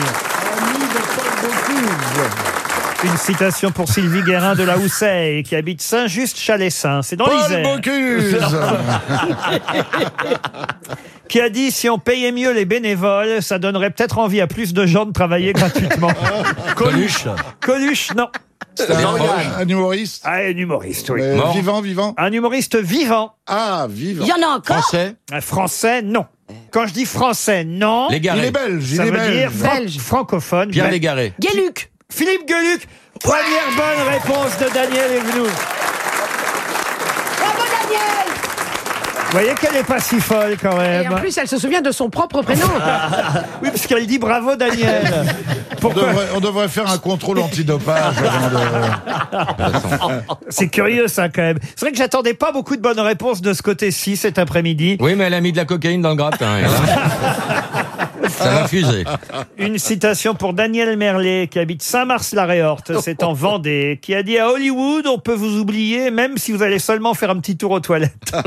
Une citation pour Sylvie Guérin de la Houssaye, qui habite Saint-Just-Chalessin. C'est dans Paul l'Isère. Bocuse qui a dit si on payait mieux les bénévoles, ça donnerait peut-être envie à plus de gens de travailler gratuitement. Coluche. Coluche, non. un, un humoriste Ah, un humoriste, oui. Euh, Vivant, vivant Un humoriste vivant. Ah, vivant. Il y en a encore Français Un français, non. Quand je dis français, non. Légaré. Il est belge, il Ça est veut dire belge. fran- Belge. francophone. Pierre Bel- Légaré. Guéluc Philippe Gueluc. Première bonne réponse de Daniel Evenou. Bravo Daniel Vous voyez qu'elle est pas si folle quand Et même. en plus, elle se souvient de son propre prénom. Oui, parce qu'elle dit bravo Daniel. On Pourquoi devrait, on devrait faire un contrôle antidopage avant de... C'est curieux ça quand même. C'est vrai que j'attendais pas beaucoup de bonnes réponses de ce côté-ci cet après-midi. Oui, mais elle a mis de la cocaïne dans le gratin. Ça va fuser. Une citation pour Daniel Merlet, qui habite Saint-Mars-la-Réorte, c'est en Vendée, qui a dit à Hollywood, on peut vous oublier même si vous allez seulement faire un petit tour aux toilettes.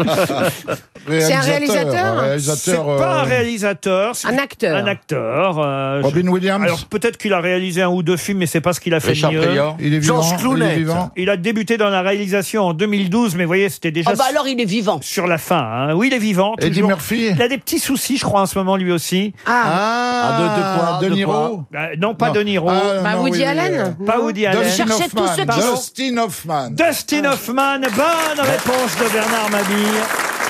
C'est un réalisateur? C'est réalisateur pas un euh, réalisateur, c'est Un acteur. un acteur. euh, je- Robin Williams Alors peut-être qu'il a réalisé un ou deux films, mais c'est pas ce qu'il a fait Richard mieux. Pryor. Il est vivant, Georges il est Clooney. vivant. Il a débuté dans la réalisation en 2012, mais vous voyez, c'était déjà Ah bah alors il est vivant. sur la fin. hein. Oui, il est vivant. Eddie toujours. Murphy Il a des petits soucis, je crois, en ce moment, lui aussi. Ah, Ah, de- de quoi De De Niro Euh, non, pas Non. De Niro. Ah, bah non, Woody oui, Allen Pas Woody Allen. Dustin cherchais tous ceux Hoffman. qui Dustin Hoffman. Dustin Hoffman, bonne réponse de Bernard Mabille.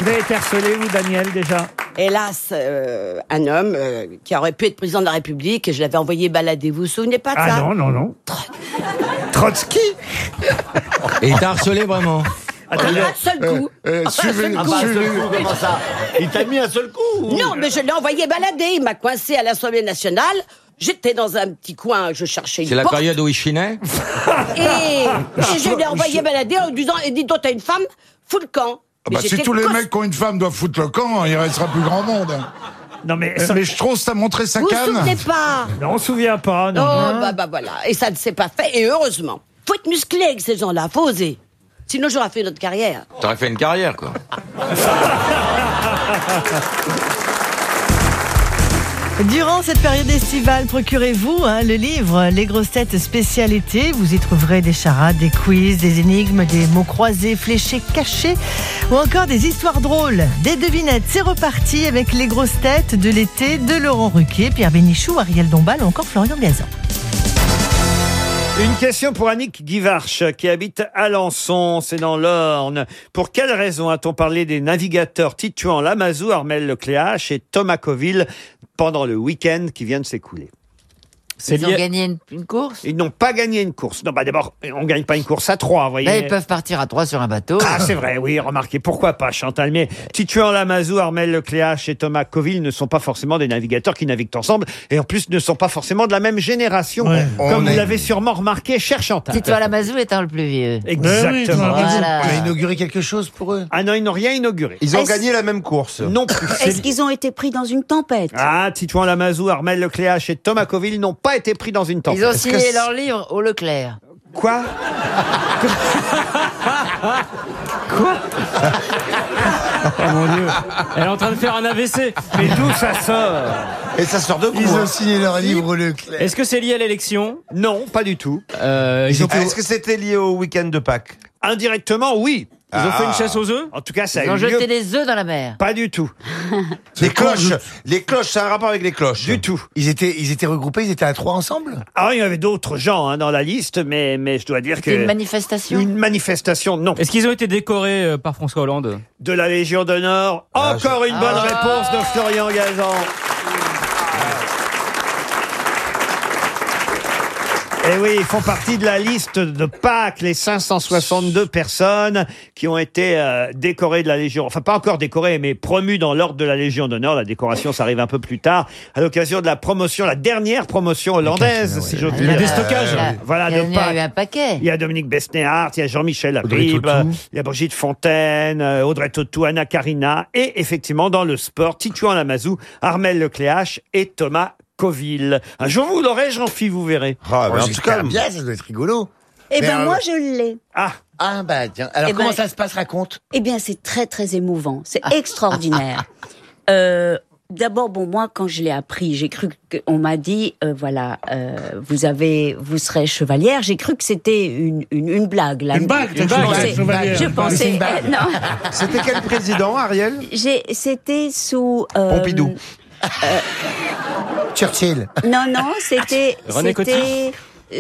Vous avez été harcelé, vous, Daniel, déjà? Hélas, euh, un homme euh, qui aurait pu être président de la République et je l'avais envoyé balader. Vous vous souvenez pas de Ah ça? non, non, non. Trotsky? Et il t'a harcelé vraiment? Un seul coup. Euh, Un seul suivez- coup. Ah bah, un seul suivez- coup, comment ça Il t'a mis un seul coup ou- Non, mais je l'ai envoyé balader. Il m'a coincé à l'Assemblée nationale. J'étais dans un petit coin, je cherchais une C'est la porte. période où il chinait Et, et je l'ai envoyé balader en lui disant, et dis donc, t'as une femme, fous le camp. Ah Mais bah, si j'étais tous les cos- mecs qui ont une femme doivent foutre le camp, il restera plus grand monde. Non, mais, Euh, ça- Mais je trouve ça montrer sa Vous vous canne. souvenez pas non, on se souvient pas. Non. Oh, bah, bah voilà. Et ça ne s'est pas fait, et heureusement. Faut être musclé avec ces gens-là, faut oser. Sinon, j'aurais fait notre carrière. T'aurais fait une carrière, quoi. Durant cette période estivale, procurez-vous hein, le livre Les grosses têtes spécial été. Vous y trouverez des charades, des quiz, des énigmes, des mots croisés, fléchés, cachés ou encore des histoires drôles, des devinettes. C'est reparti avec les grosses têtes de l'été de Laurent Ruquier, Pierre Bénichou, Ariel Dombal ou encore Florian Gazan. Une question pour Annick Guivarch, qui habite Alençon, c'est dans l'Orne. Pour quelle raison a-t-on parlé des navigateurs Tituan Lamazou, Armel Lecléache et Thomas Coville pendant le week-end qui vient de s'écouler? Ils ont gagné une, une course Ils n'ont pas gagné une course. Non, bah d'abord, on gagne pas une course à trois, vous voyez. Là, ils peuvent partir à trois sur un bateau. Ah, c'est vrai, oui, remarquez, pourquoi pas, Chantal. Mais Tituan Lamazou, Armel Lecléache et Thomas Coville ne sont pas forcément des navigateurs qui naviguent ensemble, et en plus ne sont pas forcément de la même génération, Ouais. comme On vous est- l'avez sûrement remarqué, cher Chantal. Tito Lamazou étant le plus vieux. Exactement. Voilà. Tu as inauguré quelque chose pour eux Ah non, ils n'ont rien inauguré. Ils ont gagné la même course. Non plus. Est-ce qu'ils ont été pris dans une tempête? Ah, Titouan Lamazou, Armel Lecléache et Thomas Coville n'ont pas été pris dans une tempête. Ils ont signé leur livre au Leclerc. Quoi Oh mon dieu. Elle est en train de faire un AVC. Mais d'où ça sort Et ça sort de Ils quoi ont signé leur livre Leclerc. Est-ce que c'est lié à l'élection Non, pas du tout. euh, ils, ont Est-ce que c'était lié au week-end de Pâques? Indirectement, oui. Ils ont fait Ah. une chasse aux œufs En tout cas, ça a Ils ont eu lieu. jeté des œufs dans la mer. Pas du tout. Les cloches. Les cloches, c'est un rapport avec les cloches. Du tout. Ils étaient, ils étaient regroupés, ils étaient à trois ensemble? Ah, il y avait d'autres gens hein, dans la liste, mais, mais je dois dire que. Une manifestation. Une manifestation, non. Est-ce qu'ils ont été décorés euh, par François Hollande? De la Légion d'honneur. Ah, Encore une bonne Ah. réponse de Florian Gazan. Eh oui, ils font partie de la liste de Pâques, les 562 personnes qui ont été euh, décorées de la Légion. Enfin, pas encore décorées, mais promues dans l'ordre de la Légion d'honneur. La décoration, ça arrive un peu plus tard, à l'occasion de la promotion, la dernière promotion hollandaise, si j'ose Il y a dire. des stockages. Euh, Voilà, Il y de en a eu Pâques. un paquet. Il y a Dominique Besnéard, il y a Jean-Michel Tautou. il y a Brigitte Fontaine, euh, Audrey Tautou, Anna Karina, et effectivement dans le sport, Tituan Lamazou, Armel Lecléache et Thomas Coville. Un jour vous l'aurez, Jean-Phi, vous verrez. Ah, mais en tout cas, bien, ça doit être rigolo. Eh Mais, ben euh, moi je l'ai. Ah, Ah bah tiens. Alors Eh comment ben- ça se passe Raconte? Eh bien c'est très très émouvant, c'est extraordinaire. Euh, D'abord, bon, moi, quand je l'ai appris, j'ai cru qu'on m'a dit, euh, voilà, euh, vous avez, vous serez chevalière. J'ai cru que c'était une, une, une blague. Là. Une bague, je une pensais, chevalière. je Une c'est pensais, une bague. euh, non. C'était quel président, Ariel? J'ai, c'était sous. euh, Pompidou. Churchill. non, non, c'était, René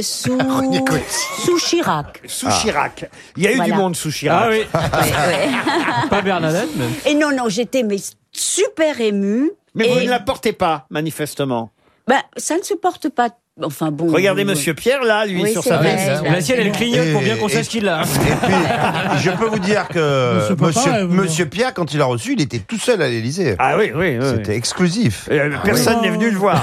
sous, sous Chirac. Sous Chirac. Il y a eu Voilà. du monde sous Chirac. Ah oui. ouais. Pas Bernadette, même. Et non, non, j'étais mais super émue. Mais vous ne la portez pas, manifestement. Ben, ça ne se porte pas. Enfin bon. Regardez euh, Monsieur Pierre, là, lui, Oui, sur c'est sa vrai, veste. La sienne, elle clignote pour bien qu'on Et- sache qui l'a. hein. Je peux vous dire que monsieur, pareil, vous. monsieur Pierre, quand il a reçu, il était tout seul à l'Élysée. Ah oui, oui, oui. C'était exclusif. Euh, Personne n'est venu le voir.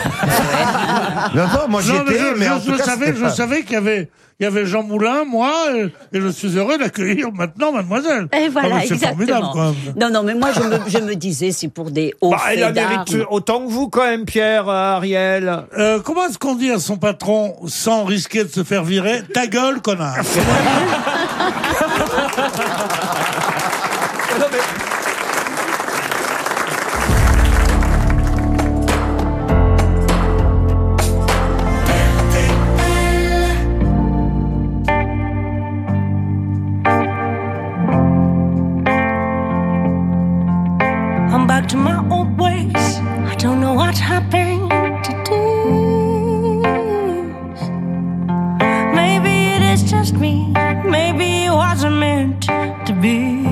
Non, non, moi j'y Non, mais étais, je, mais je- en tout je cas, savais, c'était je pas- savais qu'il y avait, il y avait Jean Moulin, moi, et, je suis heureux d'accueillir maintenant Mademoiselle. Et voilà, Ah, c'est formidable exactement. quand même. Non, non, mais moi, je me, je me disais, c'est pour des hauts Bah, elle a mérite autant que vous, quand même, Pierre, euh, Ariel. Euh, comment est-ce qu'on dit à son patron, sans risquer de se faire virer, ta gueule, connard 你。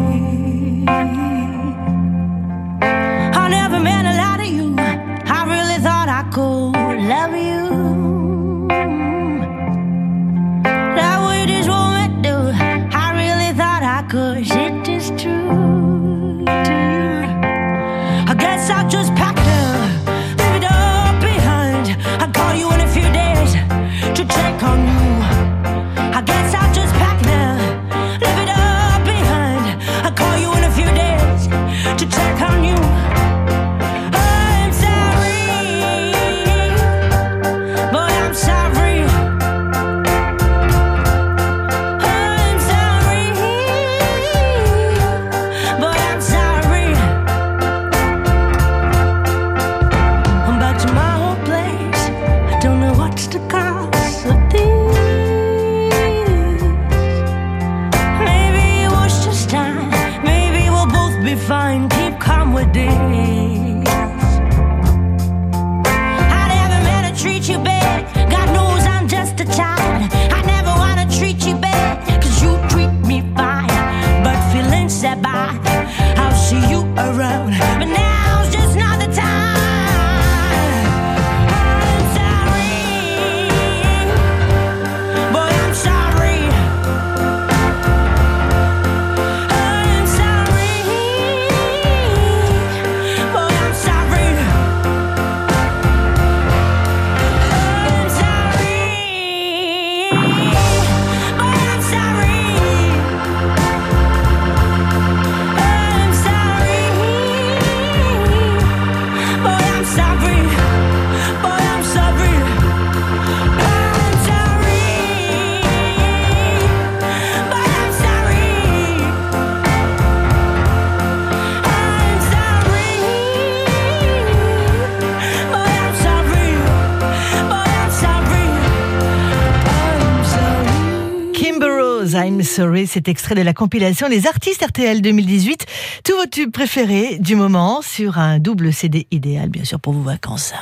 Sorry, cet extrait de la compilation Les artistes RTL 2018. Tous vos tubes préférés du moment sur un double CD idéal, bien sûr, pour vos vacances.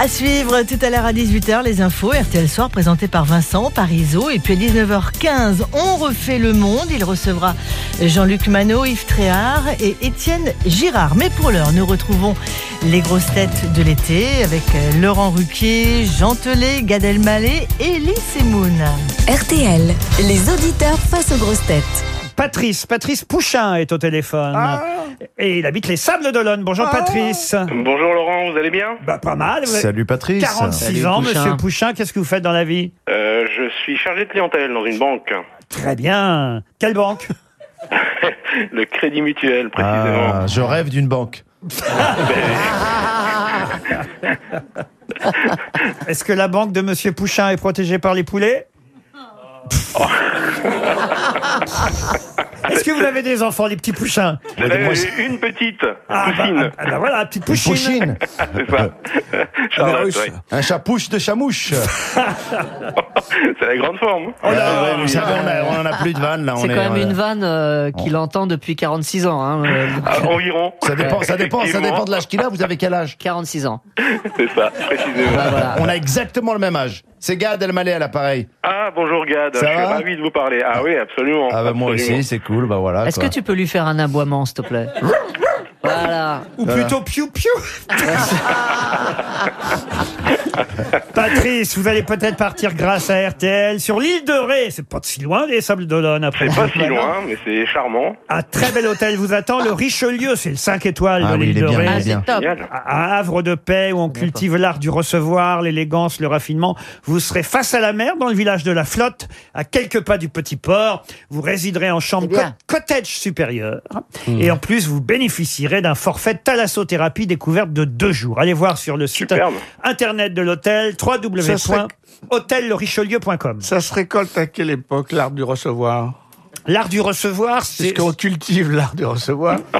À suivre tout à l'heure à 18h, les infos RTL Soir présenté par Vincent Parisot. Et puis à 19h15, on refait le monde. Il recevra Jean-Luc Manot, Yves Tréhard et Étienne Girard. Mais pour l'heure, nous retrouvons les grosses têtes de l'été avec euh, Laurent Ruquier, Jean Telet, Gad Elmaleh et Lise Semoun. RTL, les auditeurs face aux grosses têtes. Patrice, Patrice Pouchin est au téléphone. Et il habite les Sables d'Olonne. Bonjour Patrice. Bonjour Laurent, vous allez bien? Bah pas mal. Salut Patrice. 46 Salut, ans, Pouchin. monsieur Pouchin. Qu'est-ce que vous faites dans la vie? Euh, Je suis chargé de clientèle dans une banque. Très bien. Quelle banque? Le Crédit Mutuel, précisément. Ah, je rêve d'une banque. Est-ce que la banque de monsieur Pouchin est protégée par les poulets? Est-ce que vous avez des enfants, les petits pouchins Euh, une petite Ah, bah, poussine. ah, bah voilà, petite pouchine. Pouchine. C'est ça. Charlotte, oui. Un chapouche de chamouche. C'est la grande forme. Ouais, ouais, vous savez, on, a- on en a plus de vannes là. on C'est est- quand même on est- une vanne euh, qu'il entend depuis 46 ans. Hein, euh, Ah, environ. Ça dépend, ça dépend, ça Effectivement. dépend de l'âge qu'il a. Vous avez quel âge 46 ans. C'est ça, précisément. On a exactement le même âge. C'est Gad Elmaleh à l'appareil. Ah, bonjour Gad, Ça je suis va ravi de vous parler. Ah oui, absolument. Ah bah moi absolument. aussi, c'est cool. Bah voilà. Est-ce que quoi. tu peux lui faire un aboiement, s'il te plaît Voilà. Ou Voilà. plutôt piou piou. Patrice, vous allez peut-être partir grâce à RTL sur l'île de Ré. C'est pas si loin des Sables d'Olonne après. C'est pas si loin, mais c'est charmant. Un très bel hôtel vous attend, le Richelieu, c'est le 5 étoiles Ah de oui, l'île de bien, Ré. il est bien. Top. À Havre de paix où on cultive l'art du recevoir, l'élégance, le raffinement. Vous serez face à la mer dans le village de la Flotte, à quelques pas du petit port. Vous résiderez en chambre C'est co- cottage supérieure. Et en plus, vous bénéficierez d'un forfait thalassothérapie découverte de deux jours. Allez voir sur le site Superbe. internet de l'hôtel Serait- www.hôtellerichelieu.com. Ça se récolte à quelle époque, l'art du recevoir? L'art du recevoir, c'est Puisqu'on cultive l'art du recevoir.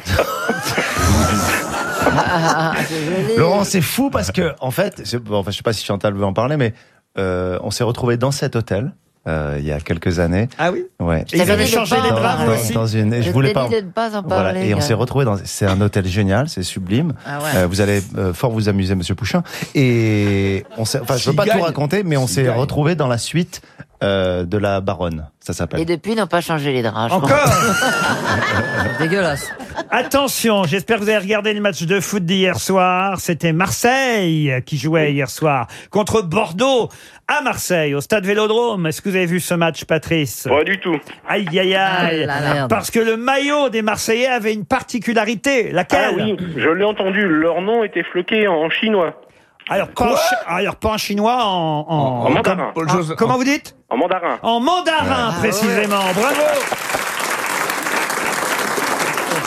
Laurent, c'est fou parce que en fait, c'est- bon, enfin, je sais pas si Chantal veut en parler, mais euh, on s'est retrouvé dans cet hôtel euh, il y a quelques années. Ah oui Ouais. Avez dit de changé les parler. aussi dans une, et je Je voulais pas. en Voilà, parler. et on s'est retrouvé dans. C'est un hôtel génial, c'est sublime. Ah ouais. Euh, vous allez euh, fort vous amuser, Monsieur Pouchin. Et on s'est. Enfin, je veux pas tout raconter, mais on s'est retrouvé dans la suite euh, de la Baronne. Ça s'appelle. Et depuis, ils n'ont pas changé les draps. je Encore pense. Dégueulasse. Attention, j'espère que vous avez regardé le match de foot d'hier soir. C'était Marseille qui jouait hier soir contre Bordeaux à Marseille, au stade Vélodrome. Est-ce que vous avez vu ce match, Patrice? Pas du tout. Aïe, aïe, aïe. Ah, la merde. Parce que le maillot des Marseillais avait une particularité. Ah Laquelle oui, je l'ai entendu, leur nom était floqué en chinois. Alors, pas en, chi- alors, pas en chinois, en... en- En mandarin. En- Joseph- comment vous dites En mandarin. En mandarin, précisément. Bravo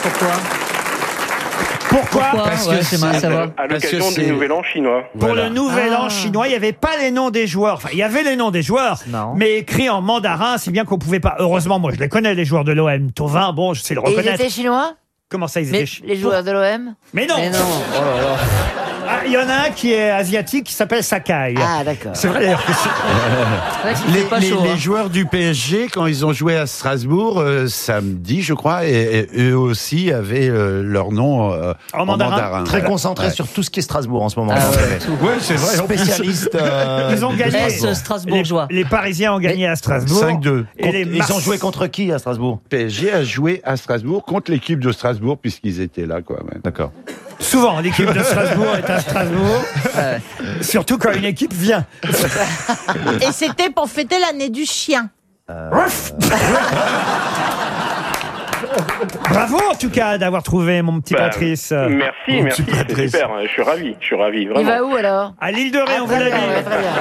Pourquoi Pourquoi Pourquoi Parce Ouais, que c'est mal à c'est- savoir. À l'occasion du Nouvel An chinois. Pour le nouvel Ah. an chinois, il n'y avait pas les noms des joueurs. Enfin, il y avait les noms des joueurs, Non. mais écrits en mandarin, si bien qu'on pouvait pas. Heureusement, moi, je les connais, les joueurs de l'OM. Tovin, bon, je sais le Et ils reconnaître. étaient chinois Comment ça, ils étaient chi- les joueurs de l'OM Mais non Mais non. Ah, Il y en a un qui est asiatique, qui s'appelle Sakai. Ah, d'accord. C'est vrai d'ailleurs que c'est... Les, les- les hein. joueurs du PSG, quand ils ont joué à Strasbourg euh, samedi, je crois, et, et eux aussi avaient euh, leur nom euh, En mandarin. Très Voilà. concentré Ouais. sur tout ce qui est Strasbourg en ce moment. Ah ouais, savez. tout. Ouais, c'est vrai. en plus. Spécialiste. euh, Ils ont de gagné. Strasbourg. S Strasbourgeois. Les Parisiens ont gagné à Strasbourg. 5-2. Et les Ils ont Mars- joué contre qui à Strasbourg? PSG a joué à Strasbourg contre l'équipe de Strasbourg puisqu'ils étaient là, quoi. ouais. D'accord. Souvent, l'équipe de Strasbourg est à Strasbourg. Surtout quand une équipe vient. Et c'était pour fêter l'année du chien. Bravo en tout cas d'avoir trouvé mon petit Bah, Patrice. Merci, merci, c'est super. Je suis ravi, je suis ravi, Il vraiment. va où alors À l'île de Ré, on vous Très l'a bien, dit. ouais, très bien.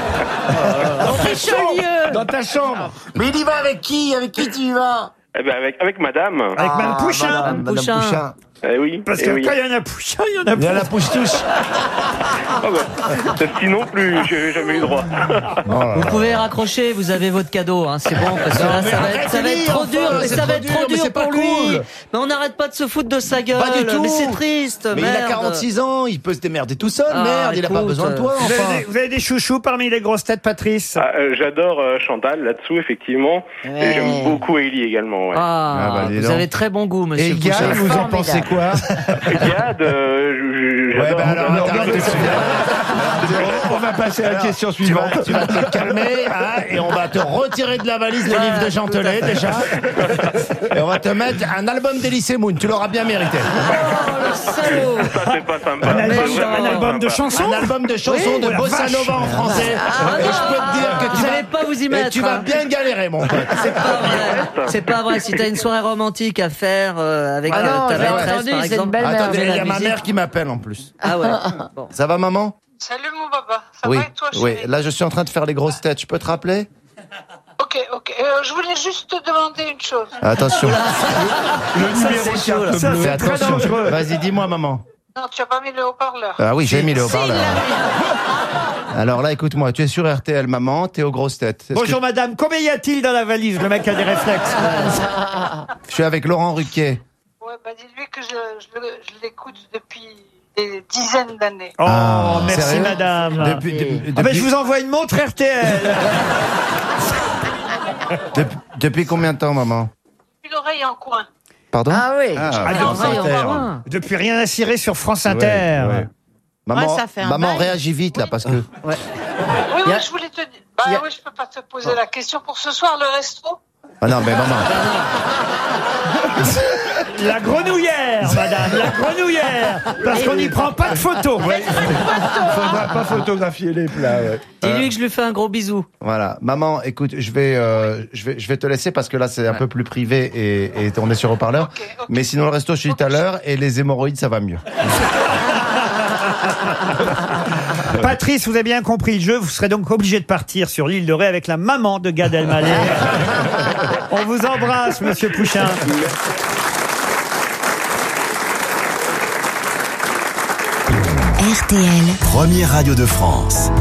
Richelieu Dans ta chambre Mais il y va avec qui? Avec qui tu y vas? Eh ben, avec, avec madame. Avec Ah, Mme Pouchin. madame, madame Pouchin. Eh oui, Parce eh que oui. quand il y en a Pouchin, il y en a Il y a la Pouchin. pousse-touche. Ah bah, Celle-ci non plus, j'ai jamais eu droit. Vous pouvez raccrocher, vous avez votre cadeau, hein, c'est bon, parce que là, ça va être, ça va être trop dur, mais ça va être trop dur pour lui. cool. Mais on n'arrête pas de se foutre de sa gueule. Pas du tout. Mais c'est triste, Mais il a merde. 46 ans, il peut se démerder tout seul, Ah, merde, il a pas besoin de toi, Vous avez, des, vous avez des chouchous parmi les grosses têtes, Patrice? Ah, euh, J'adore euh, Chantal là-dessous, effectivement. Et Ouais. j'aime beaucoup Ellie également. Ouais. Ah, Ah, bah, vous avez très bon goût, monsieur Et Pouchin. vous en pensez quoi Gad, euh, Ouais, bah alors, attends, On va passer à la question tu vas, suivante. tu vas te calmer, hein, et on va te retirer de la valise le livre de Chantelet, déjà. Et on va te mettre un album d'Elysée Moon, tu l'auras bien mérité. Salaud. Ça, c'est pas sympa. Un album, un de chansons Un album de chansons Oui, de oh la bossa nova en français. Ah, et je peux te dire que tu vas, pas vous y et mettre. tu vas hein. bien galérer, mon pote. C'est pas vrai. C'est pas vrai. Si t'as une soirée romantique à faire euh, avec Ah non, ta maîtresse, par exemple. Attendez, il y a ma mère qui m'appelle en plus. Ah ouais. Bon. Ça va, maman? Salut mon papa, ça Oui, va et toi oui. chérie Là, je suis en train de faire les grosses têtes. Je peux te rappeler? Ok, ok. Euh, je voulais juste te demander une chose. Attention. Le numéro c'est chaud, là. 4 Ça, Fais attention. dangereux. Vas-y, dis-moi, maman. Non, tu as pas mis le haut-parleur. Ah oui, j'ai mis le haut-parleur. Alors là, écoute-moi, tu es sur RTL, maman, t'es aux grosses têtes. Bonjour que- madame, combien y a-t-il dans la valise Le mec a des réflexes. Je suis avec Laurent Ruquier. Ouais, bah dites-lui que je, je le- je l'écoute depuis des dizaines d'années. Oh, Ah, merci sérieux madame. Depuis- de- Ah ben, depuis- je vous envoie une montre RTL. Depuis, depuis combien de temps, maman Puis l'oreille en coin. Pardon Ah oui. Ah, Ah, France donc, Inter. Depuis rien à cirer sur France Inter. ouais. Maman, Ouais, ça fait un maman bail. réagis vite là parce que. Oui, oui, a- je voulais te dire. Bah oui, je peux pas te poser la question pour ce soir, le resto. Ah non, mais maman. La grenouillère, madame, la grenouillère. Parce qu'on n'y prend pas de photos. Faudra pas photographier les plats. ouais. Dis-lui que je lui fais un gros bisou. Voilà, maman, écoute, je vais, euh, je vais, je vais te laisser parce que là c'est un peu plus privé et, et on est sur haut-parleur. Mais sinon le resto, je suis tout à l'heure et les hémorroïdes, ça va mieux. Patrice, vous avez bien compris le jeu. Vous serez donc obligé de partir sur l'île de Ré avec la maman de Gad Elmaleh. On vous embrasse, monsieur Pouchin. RTL. Première radio de France.